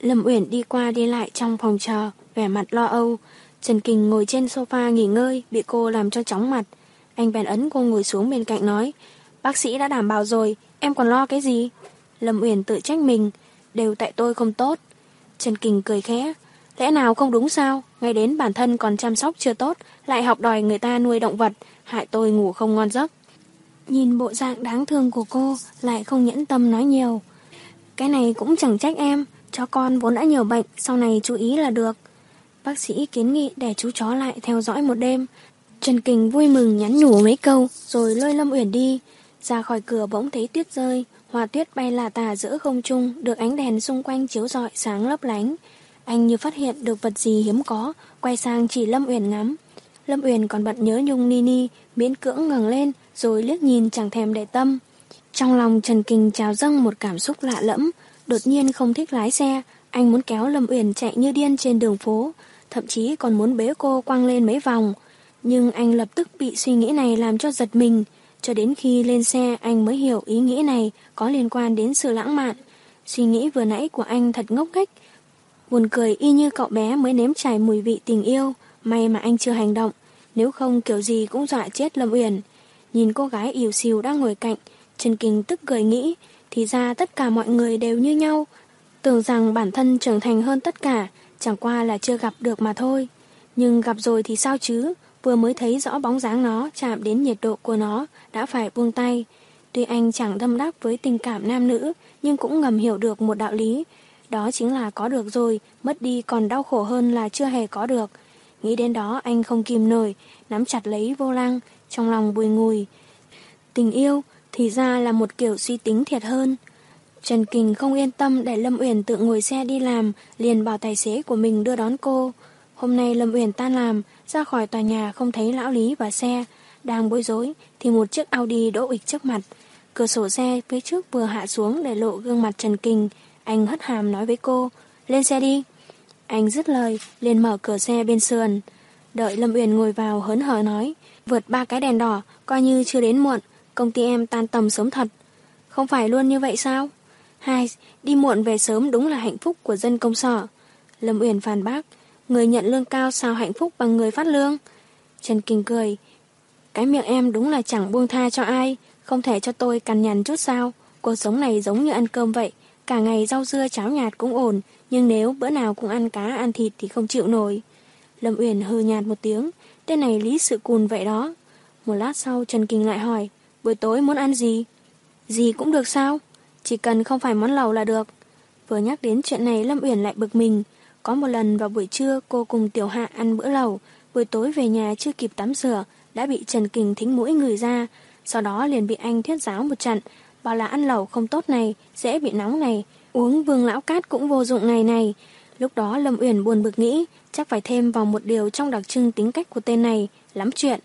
Lâm Uyển đi qua đi lại trong phòng chờ, vẻ mặt lo âu. Trần Kình ngồi trên sofa nghỉ ngơi, bị cô làm cho chóng mặt. Anh bèn ấn cô ngồi xuống bên cạnh nói, bác sĩ đã đảm bảo rồi, em còn lo cái gì? Lâm Uyển tự trách mình, đều tại tôi không tốt. Trần Kình cười khẽ, lẽ nào không đúng sao, ngay đến bản thân còn chăm sóc chưa tốt, lại học đòi người ta nuôi động vật, hại tôi ngủ không ngon giấc. Nhìn bộ dạng đáng thương của cô, lại không nhẫn tâm nói nhiều. Cái này cũng chẳng trách em, cho con vốn đã nhiều bệnh, sau này chú ý là được. Bác sĩ kiến nghị để chú chó lại theo dõi một đêm. Trần Kình vui mừng nhắn nhủ mấy câu, rồi lôi Lâm Uyển đi. Ra khỏi cửa bỗng thấy tuyết rơi, hoa tuyết bay lả tả giữa không trung, được ánh đèn xung quanh chiếu rọi sáng lấp lánh. Anh như phát hiện được vật gì hiếm có, quay sang chỉ Lâm Uyển ngắm. Lâm Uyển còn bận nhớ nhung Nini, miễn cưỡng ngẩng lên, rồi liếc nhìn chẳng thèm để tâm. Trong lòng Trần Kình trào dâng một cảm xúc lạ lẫm, đột nhiên không thích lái xe, anh muốn kéo Lâm Uyển chạy như điên trên đường phố, thậm chí còn muốn bế cô quăng lên mấy vòng. Nhưng anh lập tức bị suy nghĩ này làm cho giật mình, cho đến khi lên xe anh mới hiểu ý nghĩ này có liên quan đến sự lãng mạn. Suy nghĩ vừa nãy của anh thật ngốc nghếch, buồn cười y như cậu bé mới nếm trải mùi vị tình yêu, may mà anh chưa hành động, nếu không kiểu gì cũng dọa chết Lâm Uyển. Nhìn cô gái yếu xìu đang ngồi cạnh, Trần Kinh tức cười nghĩ, thì ra tất cả mọi người đều như nhau, tưởng rằng bản thân trưởng thành hơn tất cả, chẳng qua là chưa gặp được mà thôi. Nhưng gặp rồi thì sao chứ, vừa mới thấy rõ bóng dáng nó chạm đến nhiệt độ của nó, đã phải buông tay. Tuy anh chẳng thâm đắc với tình cảm nam nữ, nhưng cũng ngầm hiểu được một đạo lý. Đó chính là có được rồi, mất đi còn đau khổ hơn là chưa hề có được. Nghĩ đến đó anh không kìm nổi, nắm chặt lấy vô lăng, trong lòng bùi ngùi. Tình yêu thì ra là một kiểu suy tính thiệt hơn. Trần Kình không yên tâm để Lâm Uyển tự ngồi xe đi làm, liền bảo tài xế của mình đưa đón cô. Hôm nay Lâm Uyển tan làm, ra khỏi tòa nhà không thấy lão Lý và xe. Đang bối rối thì một chiếc Audi đỗ ịch trước mặt. Cửa sổ xe phía trước vừa hạ xuống để lộ gương mặt Trần Kình. Anh hất hàm nói với cô, lên xe đi. Anh dứt lời, liền mở cửa xe bên sườn. Đợi Lâm Uyển ngồi vào hớn hở nói, vượt ba cái đèn đỏ, coi như chưa đến muộn, công ty em tan tầm sớm thật. Không phải luôn như vậy sao? Hai, đi muộn về sớm đúng là hạnh phúc của dân công sở. Lâm Uyển phản bác, người nhận lương cao sao hạnh phúc bằng người phát lương. Trần Kinh cười, cái miệng em đúng là chẳng buông tha cho ai, không thể cho tôi cằn nhằn chút sao. Cuộc sống này giống như ăn cơm vậy, cả ngày rau dưa cháo nhạt cũng ổn, nhưng nếu bữa nào cũng ăn cá ăn thịt thì không chịu nổi. Lâm Uyển hừ nhạt một tiếng, tên này lý sự cùn vậy đó. Một lát sau Trần Kinh lại hỏi, buổi tối muốn ăn gì? Gì cũng được sao? Chỉ cần không phải món lẩu là được. Vừa nhắc đến chuyện này Lâm Uyển lại bực mình. Có một lần vào buổi trưa cô cùng Tiểu Hạ ăn bữa lẩu, buổi tối về nhà chưa kịp tắm rửa, đã bị Trần Kình thính mũi người ra, sau đó liền bị anh thuyết giáo một trận, bảo là ăn lẩu không tốt này, dễ bị nóng này, uống vương lão cát cũng vô dụng ngày này. Lúc đó Lâm Uyển buồn bực nghĩ, chắc phải thêm vào một điều trong đặc trưng tính cách của tên này, lắm chuyện.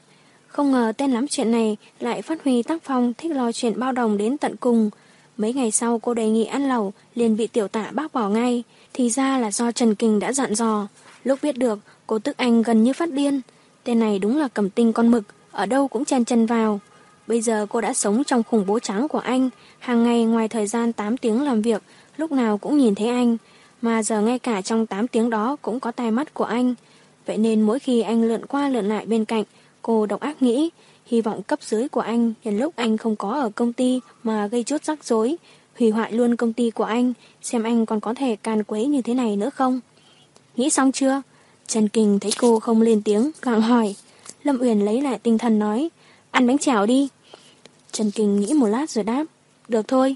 Không ngờ tên lắm chuyện này lại phát huy tác phong thích lo chuyện bao đồng đến tận cùng. Mấy ngày sau cô đề nghị ăn lẩu, liền bị tiểu tạ bác bỏ ngay. Thì ra là do Trần Kình đã dặn dò. Lúc biết được, cô tức anh gần như phát điên. Tên này đúng là cầm tinh con mực, ở đâu cũng chen chân vào. Bây giờ cô đã sống trong khủng bố trắng của anh, hàng ngày ngoài thời gian 8 tiếng làm việc, lúc nào cũng nhìn thấy anh, mà giờ ngay cả trong 8 tiếng đó cũng có tai mắt của anh. Vậy nên mỗi khi anh lượn qua lượn lại bên cạnh, cô độc ác nghĩ, hy vọng cấp dưới của anh nhân lúc anh không có ở công ty mà gây chút rắc rối, hủy hoại luôn công ty của anh, xem anh còn có thể can quấy như thế này nữa không. Nghĩ xong chưa? Trần Kình thấy cô không lên tiếng, gặng hỏi. Lâm Uyển lấy lại tinh thần nói, ăn bánh chảo đi. Trần Kình nghĩ một lát rồi đáp, được thôi.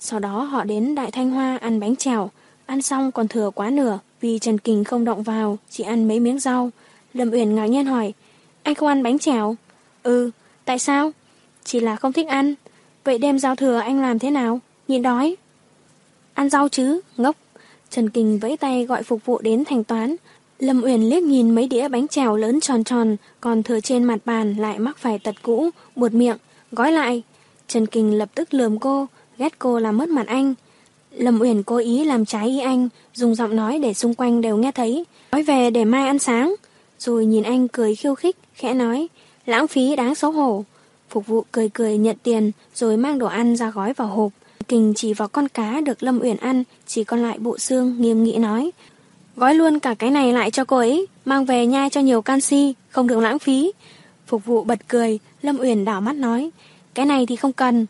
Sau đó họ đến Đại Thanh Hoa ăn bánh chảo, ăn xong còn thừa quá nửa vì Trần Kình không động vào, chỉ ăn mấy miếng rau. Lâm Uyển ngạc nhiên hỏi, anh không ăn bánh chảo? Ừ, tại sao? Chỉ là không thích ăn. Vậy đêm giao thừa anh làm thế nào? Nhịn đói. Ăn rau chứ, ngốc. Trần Kình vẫy tay gọi phục vụ đến thanh toán. Lâm Uyển liếc nhìn mấy đĩa bánh chèo lớn tròn tròn, còn thừa trên mặt bàn lại mắc phải tật cũ, buột miệng, gói lại. Trần Kình lập tức lườm cô, ghét cô làm mất mặt anh. Lâm Uyển cố ý làm trái ý anh, dùng giọng nói để xung quanh đều nghe thấy. Nói về để mai ăn sáng. Rồi nhìn anh cười khiêu khích, khẽ nói, lãng phí đáng xấu hổ. Phục vụ cười cười nhận tiền, rồi mang đồ ăn ra gói vào hộp. Kình chỉ vào con cá được Lâm Uyển ăn, chỉ còn lại bộ xương, nghiêm nghị nói. Gói luôn cả cái này lại cho cô ấy, mang về nhai cho nhiều canxi, không được lãng phí. Phục vụ bật cười, Lâm Uyển đảo mắt nói. Cái này thì không cần.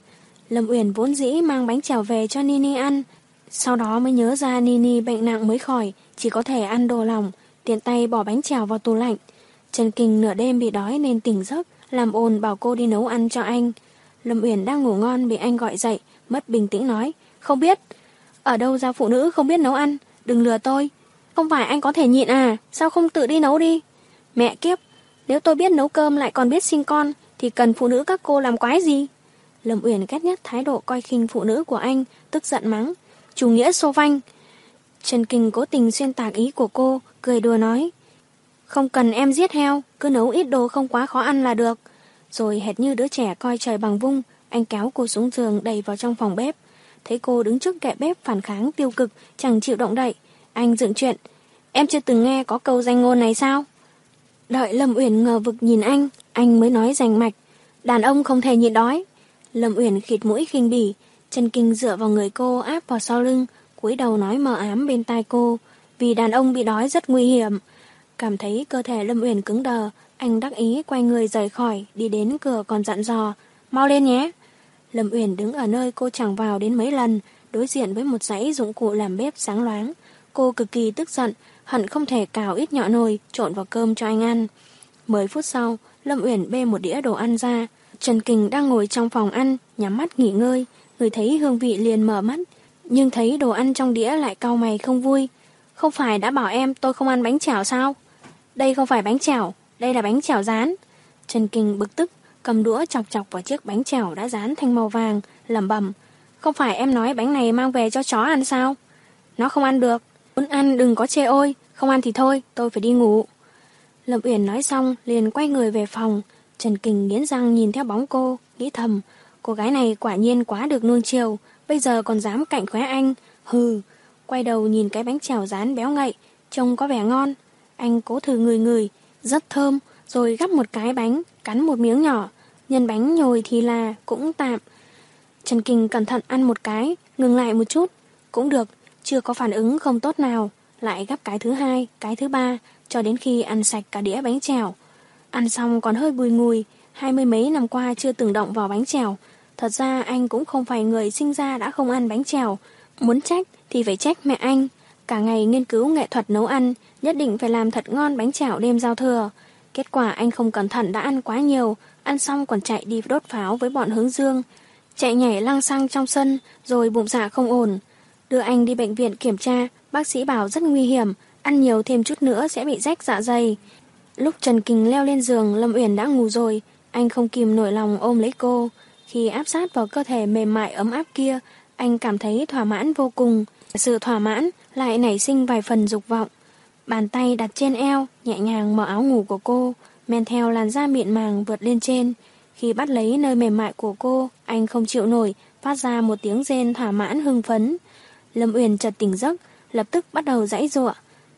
Lâm Uyển vốn dĩ mang bánh chèo về cho Nini ăn. Sau đó mới nhớ ra Nini bệnh nặng mới khỏi, chỉ có thể ăn đồ lỏng, tiện tay bỏ bánh chèo vào tủ lạnh. Trần Kình nửa đêm bị đói nên tỉnh giấc, làm ồn bảo cô đi nấu ăn cho anh. Lâm Uyển đang ngủ ngon bị anh gọi dậy, mất bình tĩnh nói, không biết. Ở đâu ra phụ nữ không biết nấu ăn, đừng lừa tôi. Không phải anh có thể nhịn à, sao không tự đi nấu đi? Mẹ kiếp, nếu tôi biết nấu cơm lại còn biết sinh con, thì cần phụ nữ các cô làm quái gì? Lâm Uyển ghét nhất thái độ coi khinh phụ nữ của anh, tức giận mắng. Chủ nghĩa xô vanh. Trần Kinh cố tình xuyên tạc ý của cô, cười đùa nói. Không cần em giết heo, cứ nấu ít đồ không quá khó ăn là được. Rồi hệt như đứa trẻ coi trời bằng vung, anh kéo cô xuống giường đẩy vào trong phòng bếp. Thấy cô đứng trước kệ bếp phản kháng tiêu cực, chẳng chịu động đậy. Anh dựng chuyện. Em chưa từng nghe có câu danh ngôn này sao? Đợi Lâm Uyển ngờ vực nhìn anh, anh mới nói rành mạch. Đàn ông không thể nhịn đói. Lâm Uyển khịt mũi khinh bỉ, chân kinh dựa vào người cô áp vào sau lưng, cúi đầu nói mờ ám bên tai cô. Vì đàn ông bị đói rất nguy hiểm. Cảm thấy cơ thể Lâm Uyển cứng đờ, anh đắc ý quay người rời khỏi, đi đến cửa còn dặn dò. Mau lên nhé. Lâm Uyển đứng ở nơi cô chẳng vào đến mấy lần, đối diện với một dãy dụng cụ làm bếp sáng loáng. Cô cực kỳ tức giận, hận không thể cào ít nhọ nồi, trộn vào cơm cho anh ăn. Mười phút sau, Lâm Uyển bê một đĩa đồ ăn ra. Trần Kình đang ngồi trong phòng ăn, nhắm mắt nghỉ ngơi. Người thấy hương vị liền mở mắt, nhưng thấy đồ ăn trong đĩa lại cau mày không vui. Không phải đã bảo em tôi không ăn bánh chảo sao? Đây không phải bánh chảo, đây là bánh chảo rán. Trần Kình bực tức, cầm đũa chọc chọc vào chiếc bánh chảo đã dán thành màu vàng, lẩm bẩm. Không phải em nói bánh này mang về cho chó ăn sao? Nó không ăn được. Muốn ăn đừng có chê ôi, không ăn thì thôi, tôi phải đi ngủ. Lâm Uyển nói xong, liền quay người về phòng. Trần Kình nghiến răng nhìn theo bóng cô, nghĩ thầm. Cô gái này quả nhiên quá được nuông chiều, bây giờ còn dám cạnh khóe anh. Hừ, quay đầu nhìn cái bánh chảo rán béo ngậy, trông có vẻ ngon. Anh cố thử người người, rất thơm, rồi gắp một cái bánh, cắn một miếng nhỏ. Nhân bánh nhồi thì là cũng tạm. Trần Kinh cẩn thận ăn một cái, ngừng lại một chút. Cũng được, chưa có phản ứng không tốt nào. Lại gắp cái thứ hai, cái thứ ba, cho đến khi ăn sạch cả đĩa bánh chèo. Ăn xong còn hơi bùi ngùi, hai mươi mấy năm qua chưa từng động vào bánh chèo. Thật ra anh cũng không phải người sinh ra đã không ăn bánh chèo. Muốn trách thì phải trách mẹ anh. Cả ngày nghiên cứu nghệ thuật nấu ăn, nhất định phải làm thật ngon bánh chảo đêm giao thừa. Kết quả anh không cẩn thận đã ăn quá nhiều, ăn xong còn chạy đi đốt pháo với bọn hướng dương. Chạy nhảy lăng xăng trong sân, rồi bụng dạ không ổn. Đưa anh đi bệnh viện kiểm tra, bác sĩ bảo rất nguy hiểm, ăn nhiều thêm chút nữa sẽ bị rách dạ dày. Lúc Trần Kình leo lên giường, Lâm Uyển đã ngủ rồi, anh không kìm nổi lòng ôm lấy cô. Khi áp sát vào cơ thể mềm mại ấm áp kia, anh cảm thấy thỏa mãn vô cùng. Sự thỏa mãn lại nảy sinh vài phần dục vọng. Bàn tay đặt trên eo, nhẹ nhàng mở áo ngủ của cô, men theo làn da mịn màng vượt lên trên. Khi bắt lấy nơi mềm mại của cô, anh không chịu nổi, phát ra một tiếng rên thỏa mãn hưng phấn. Lâm Uyển chợt tỉnh giấc, lập tức bắt đầu dãy giụa.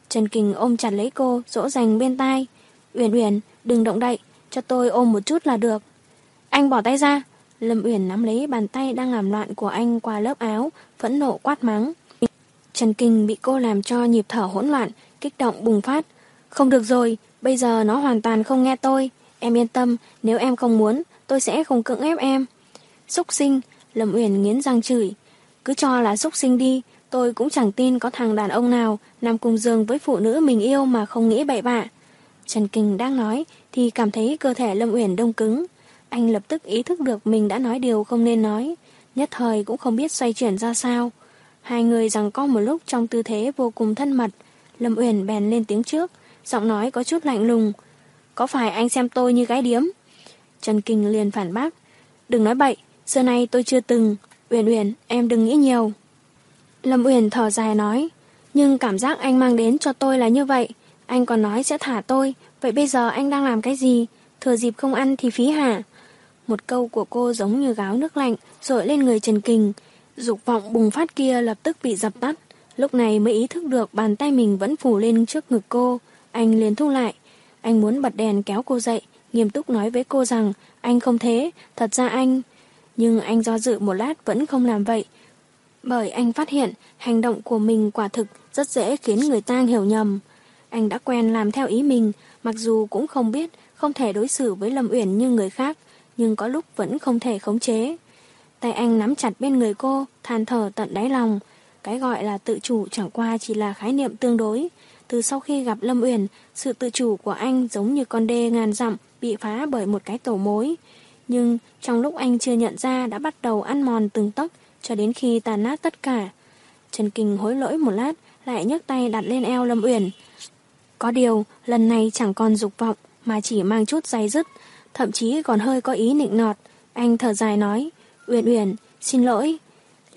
Trần Kình ôm chặt lấy cô, dỗ dành bên tai. Uyển Uyển, đừng động đậy, cho tôi ôm một chút là được. Anh bỏ tay ra. Lâm Uyển nắm lấy bàn tay đang làm loạn của anh qua lớp áo, phẫn nộ quát mắng. Trần kình bị cô làm cho nhịp thở hỗn loạn, kích động bùng phát. Không được rồi, bây giờ nó hoàn toàn không nghe tôi. Em yên tâm, nếu em không muốn, tôi sẽ không cưỡng ép em. Xúc sinh, Lâm Uyển nghiến răng chửi. Cứ cho là xúc sinh đi, tôi cũng chẳng tin có thằng đàn ông nào nằm cùng giường với phụ nữ mình yêu mà không nghĩ bậy bạ. Trần Kinh đang nói thì cảm thấy cơ thể Lâm Uyển đông cứng. Anh lập tức ý thức được mình đã nói điều không nên nói, nhất thời cũng không biết xoay chuyển ra sao. Hai người rằng co một lúc trong tư thế vô cùng thân mật, Lâm Uyển bèn lên tiếng trước, giọng nói có chút lạnh lùng. Có phải anh xem tôi như gái điếm? Trần Kinh liền phản bác. Đừng nói bậy, xưa nay tôi chưa từng. Uyển Uyển, em đừng nghĩ nhiều. Lâm Uyển thở dài nói. Nhưng cảm giác anh mang đến cho tôi là như vậy. Anh còn nói sẽ thả tôi. Vậy bây giờ anh đang làm cái gì? Thừa dịp không ăn thì phí hả? Một câu của cô giống như gáo nước lạnh, rội lên người Trần Kình. Dục vọng bùng phát kia lập tức bị dập tắt. Lúc này mới ý thức được bàn tay mình vẫn phủ lên trước ngực cô. Anh liền thu lại. Anh muốn bật đèn kéo cô dậy, nghiêm túc nói với cô rằng anh không thế, thật ra anh... Nhưng anh do dự một lát vẫn không làm vậy. Bởi anh phát hiện hành động của mình quả thực rất dễ khiến người ta hiểu nhầm. Anh đã quen làm theo ý mình, mặc dù cũng không biết không thể đối xử với Lâm Uyển như người khác, nhưng có lúc vẫn không thể khống chế. Tay anh nắm chặt bên người cô, than thở tận đáy lòng. Cái gọi là tự chủ chẳng qua chỉ là khái niệm tương đối. Từ sau khi gặp Lâm Uyển, sự tự chủ của anh giống như con đê ngàn dặm bị phá bởi một cái tổ mối. Nhưng trong lúc anh chưa nhận ra đã bắt đầu ăn mòn từng tấc cho đến khi tàn nát tất cả. Trần Kinh hối lỗi một lát, lại nhấc tay đặt lên eo Lâm Uyển. Có điều, lần này chẳng còn dục vọng, mà chỉ mang chút dày dứt, thậm chí còn hơi có ý nịnh nọt. Anh thở dài nói, Uyển Uyển, xin lỗi.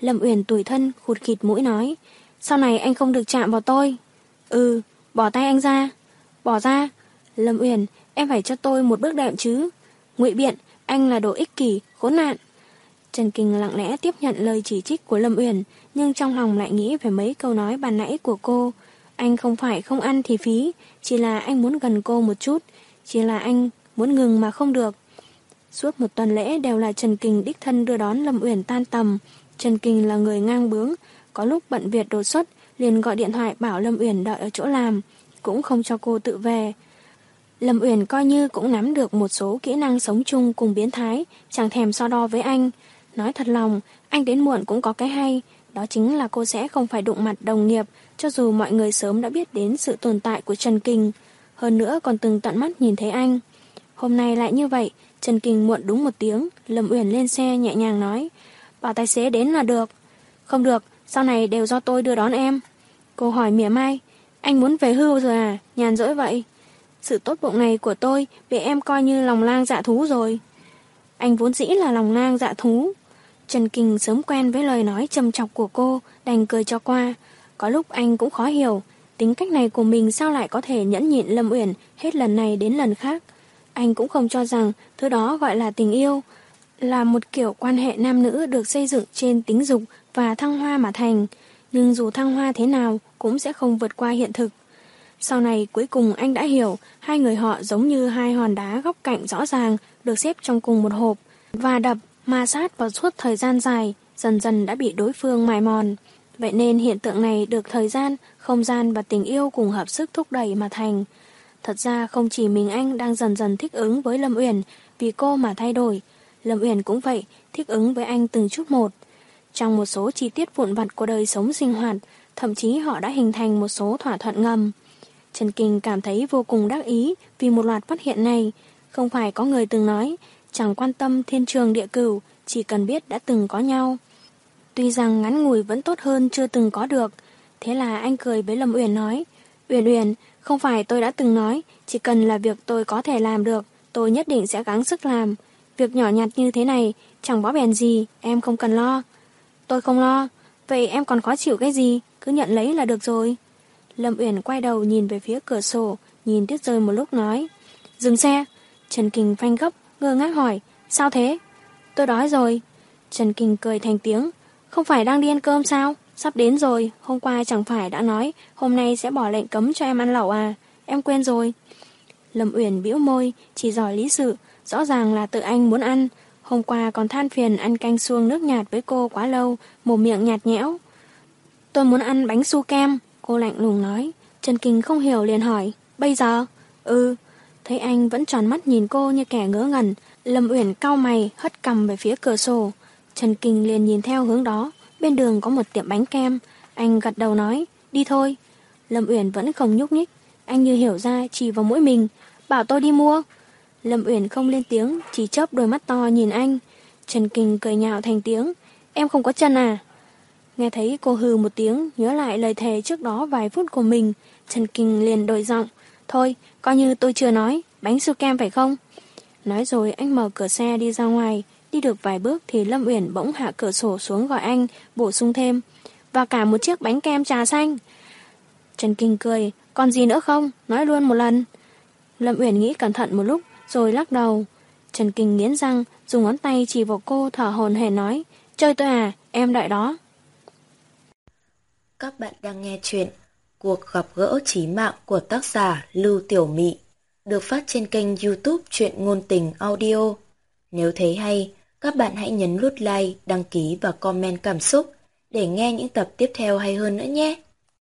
Lâm Uyển tủi thân, khụt khịt mũi nói, sau này anh không được chạm vào tôi. Ừ, bỏ tay anh ra. Bỏ ra. Lâm Uyển, em phải cho tôi một bước đệm chứ. ngụy biện, anh là đồ ích kỷ, khốn nạn. Trần Kinh lặng lẽ tiếp nhận lời chỉ trích của Lâm Uyển, nhưng trong lòng lại nghĩ về mấy câu nói bàn nãy của cô. Anh không phải không ăn thì phí, chỉ là anh muốn gần cô một chút, chỉ là anh muốn ngừng mà không được. Suốt một tuần lễ đều là Trần Kinh đích thân đưa đón Lâm Uyển tan tầm. Trần Kinh là người ngang bướng, có lúc bận việc đột xuất, liền gọi điện thoại bảo Lâm Uyển đợi ở chỗ làm, cũng không cho cô tự về. Lâm Uyển coi như cũng nắm được một số kỹ năng sống chung cùng biến thái, chẳng thèm so đo với anh. Nói thật lòng, anh đến muộn cũng có cái hay, đó chính là cô sẽ không phải đụng mặt đồng nghiệp, cho dù mọi người sớm đã biết đến sự tồn tại của Trần Kinh. Hơn nữa còn từng tận mắt nhìn thấy anh. Hôm nay lại như vậy, Trần Kinh muộn đúng một tiếng, Lâm Uyển lên xe nhẹ nhàng nói, bảo tài xế đến là được. Không được, sau này đều do tôi đưa đón em. Cô hỏi mỉa mai, anh muốn về hưu rồi à, nhàn rỗi vậy. Sự tốt bụng này của tôi bị em coi như lòng lang dạ thú rồi. Anh vốn dĩ là lòng lang dạ thú. Trần Kinh sớm quen với lời nói trầm chọc của cô, đành cười cho qua. Có lúc anh cũng khó hiểu, tính cách này của mình sao lại có thể nhẫn nhịn Lâm Uyển hết lần này đến lần khác. Anh cũng không cho rằng thứ đó gọi là tình yêu, là một kiểu quan hệ nam nữ được xây dựng trên tính dục và thăng hoa mà thành, nhưng dù thăng hoa thế nào cũng sẽ không vượt qua hiện thực. Sau này cuối cùng anh đã hiểu hai người họ giống như hai hòn đá góc cạnh rõ ràng được xếp trong cùng một hộp và đập ma sát vào suốt thời gian dài dần dần đã bị đối phương mài mòn. Vậy nên hiện tượng này được thời gian, không gian và tình yêu cùng hợp sức thúc đẩy mà thành. Thật ra không chỉ mình anh đang dần dần thích ứng với Lâm Uyển vì cô mà thay đổi. Lâm Uyển cũng vậy, thích ứng với anh từng chút một. Trong một số chi tiết vụn vặt của đời sống sinh hoạt, thậm chí họ đã hình thành một số thỏa thuận ngầm. Trần Kinh cảm thấy vô cùng đắc ý vì một loạt phát hiện này. Không phải có người từng nói, chẳng quan tâm thiên trường địa cửu, chỉ cần biết đã từng có nhau. Tuy rằng ngắn ngủi vẫn tốt hơn chưa từng có được, thế là anh cười với Lâm Uyển nói, Uyển Uyển, không phải tôi đã từng nói, chỉ cần là việc tôi có thể làm được, tôi nhất định sẽ gắng sức làm. Việc nhỏ nhặt như thế này, chẳng bó bèn gì, em không cần lo. Tôi không lo, vậy em còn khó chịu cái gì, cứ nhận lấy là được rồi. Lâm Uyển quay đầu nhìn về phía cửa sổ, nhìn tuyết rơi một lúc nói. Dừng xe. Trần Kinh phanh gấp, ngơ ngác hỏi. Sao thế? Tôi đói rồi. Trần Kinh cười thành tiếng. Không phải đang đi ăn cơm sao? Sắp đến rồi, hôm qua chẳng phải đã nói hôm nay sẽ bỏ lệnh cấm cho em ăn lẩu à? Em quên rồi. Lâm Uyển bĩu môi, chỉ giỏi lý sự, rõ ràng là tự anh muốn ăn. Hôm qua còn than phiền ăn canh xuông nước nhạt với cô quá lâu, mồm miệng nhạt nhẽo. Tôi muốn ăn bánh su kem, cô lạnh lùng nói. Trần Kinh không hiểu liền hỏi, bây giờ? Ừ, thấy anh vẫn tròn mắt nhìn cô như kẻ ngỡ ngẩn. Lâm Uyển cau mày, hất cầm về phía cửa sổ. Trần Kinh liền nhìn theo hướng đó, bên đường có một tiệm bánh kem. Anh gật đầu nói, đi thôi. Lâm Uyển vẫn không nhúc nhích, anh như hiểu ra chỉ vào mũi mình, bảo tôi đi mua. Lâm Uyển không lên tiếng, chỉ chớp đôi mắt to nhìn anh. Trần Kinh cười nhạo thành tiếng, em không có chân à? Nghe thấy cô hừ một tiếng, nhớ lại lời thề trước đó vài phút của mình, Trần Kinh liền đổi giọng. Thôi, coi như tôi chưa nói, bánh su kem phải không? Nói rồi anh mở cửa xe đi ra ngoài, đi được vài bước thì Lâm Uyển bỗng hạ cửa sổ xuống gọi anh, bổ sung thêm. Và cả một chiếc bánh kem trà xanh. Trần Kinh cười, còn gì nữa không? Nói luôn một lần. Lâm Uyển nghĩ cẩn thận một lúc, rồi lắc đầu. Trần Kinh nghiến răng, dùng ngón tay chỉ vào cô thở hồn hề nói, chơi tôi à, em đợi đó. Các bạn đang nghe chuyện Cuộc gặp gỡ trí mạng của tác giả Lưu Tiểu Mị được phát trên kênh youtube Chuyện Ngôn Tình Audio. Nếu thấy hay, các bạn hãy nhấn nút like, đăng ký và comment cảm xúc để nghe những tập tiếp theo hay hơn nữa nhé.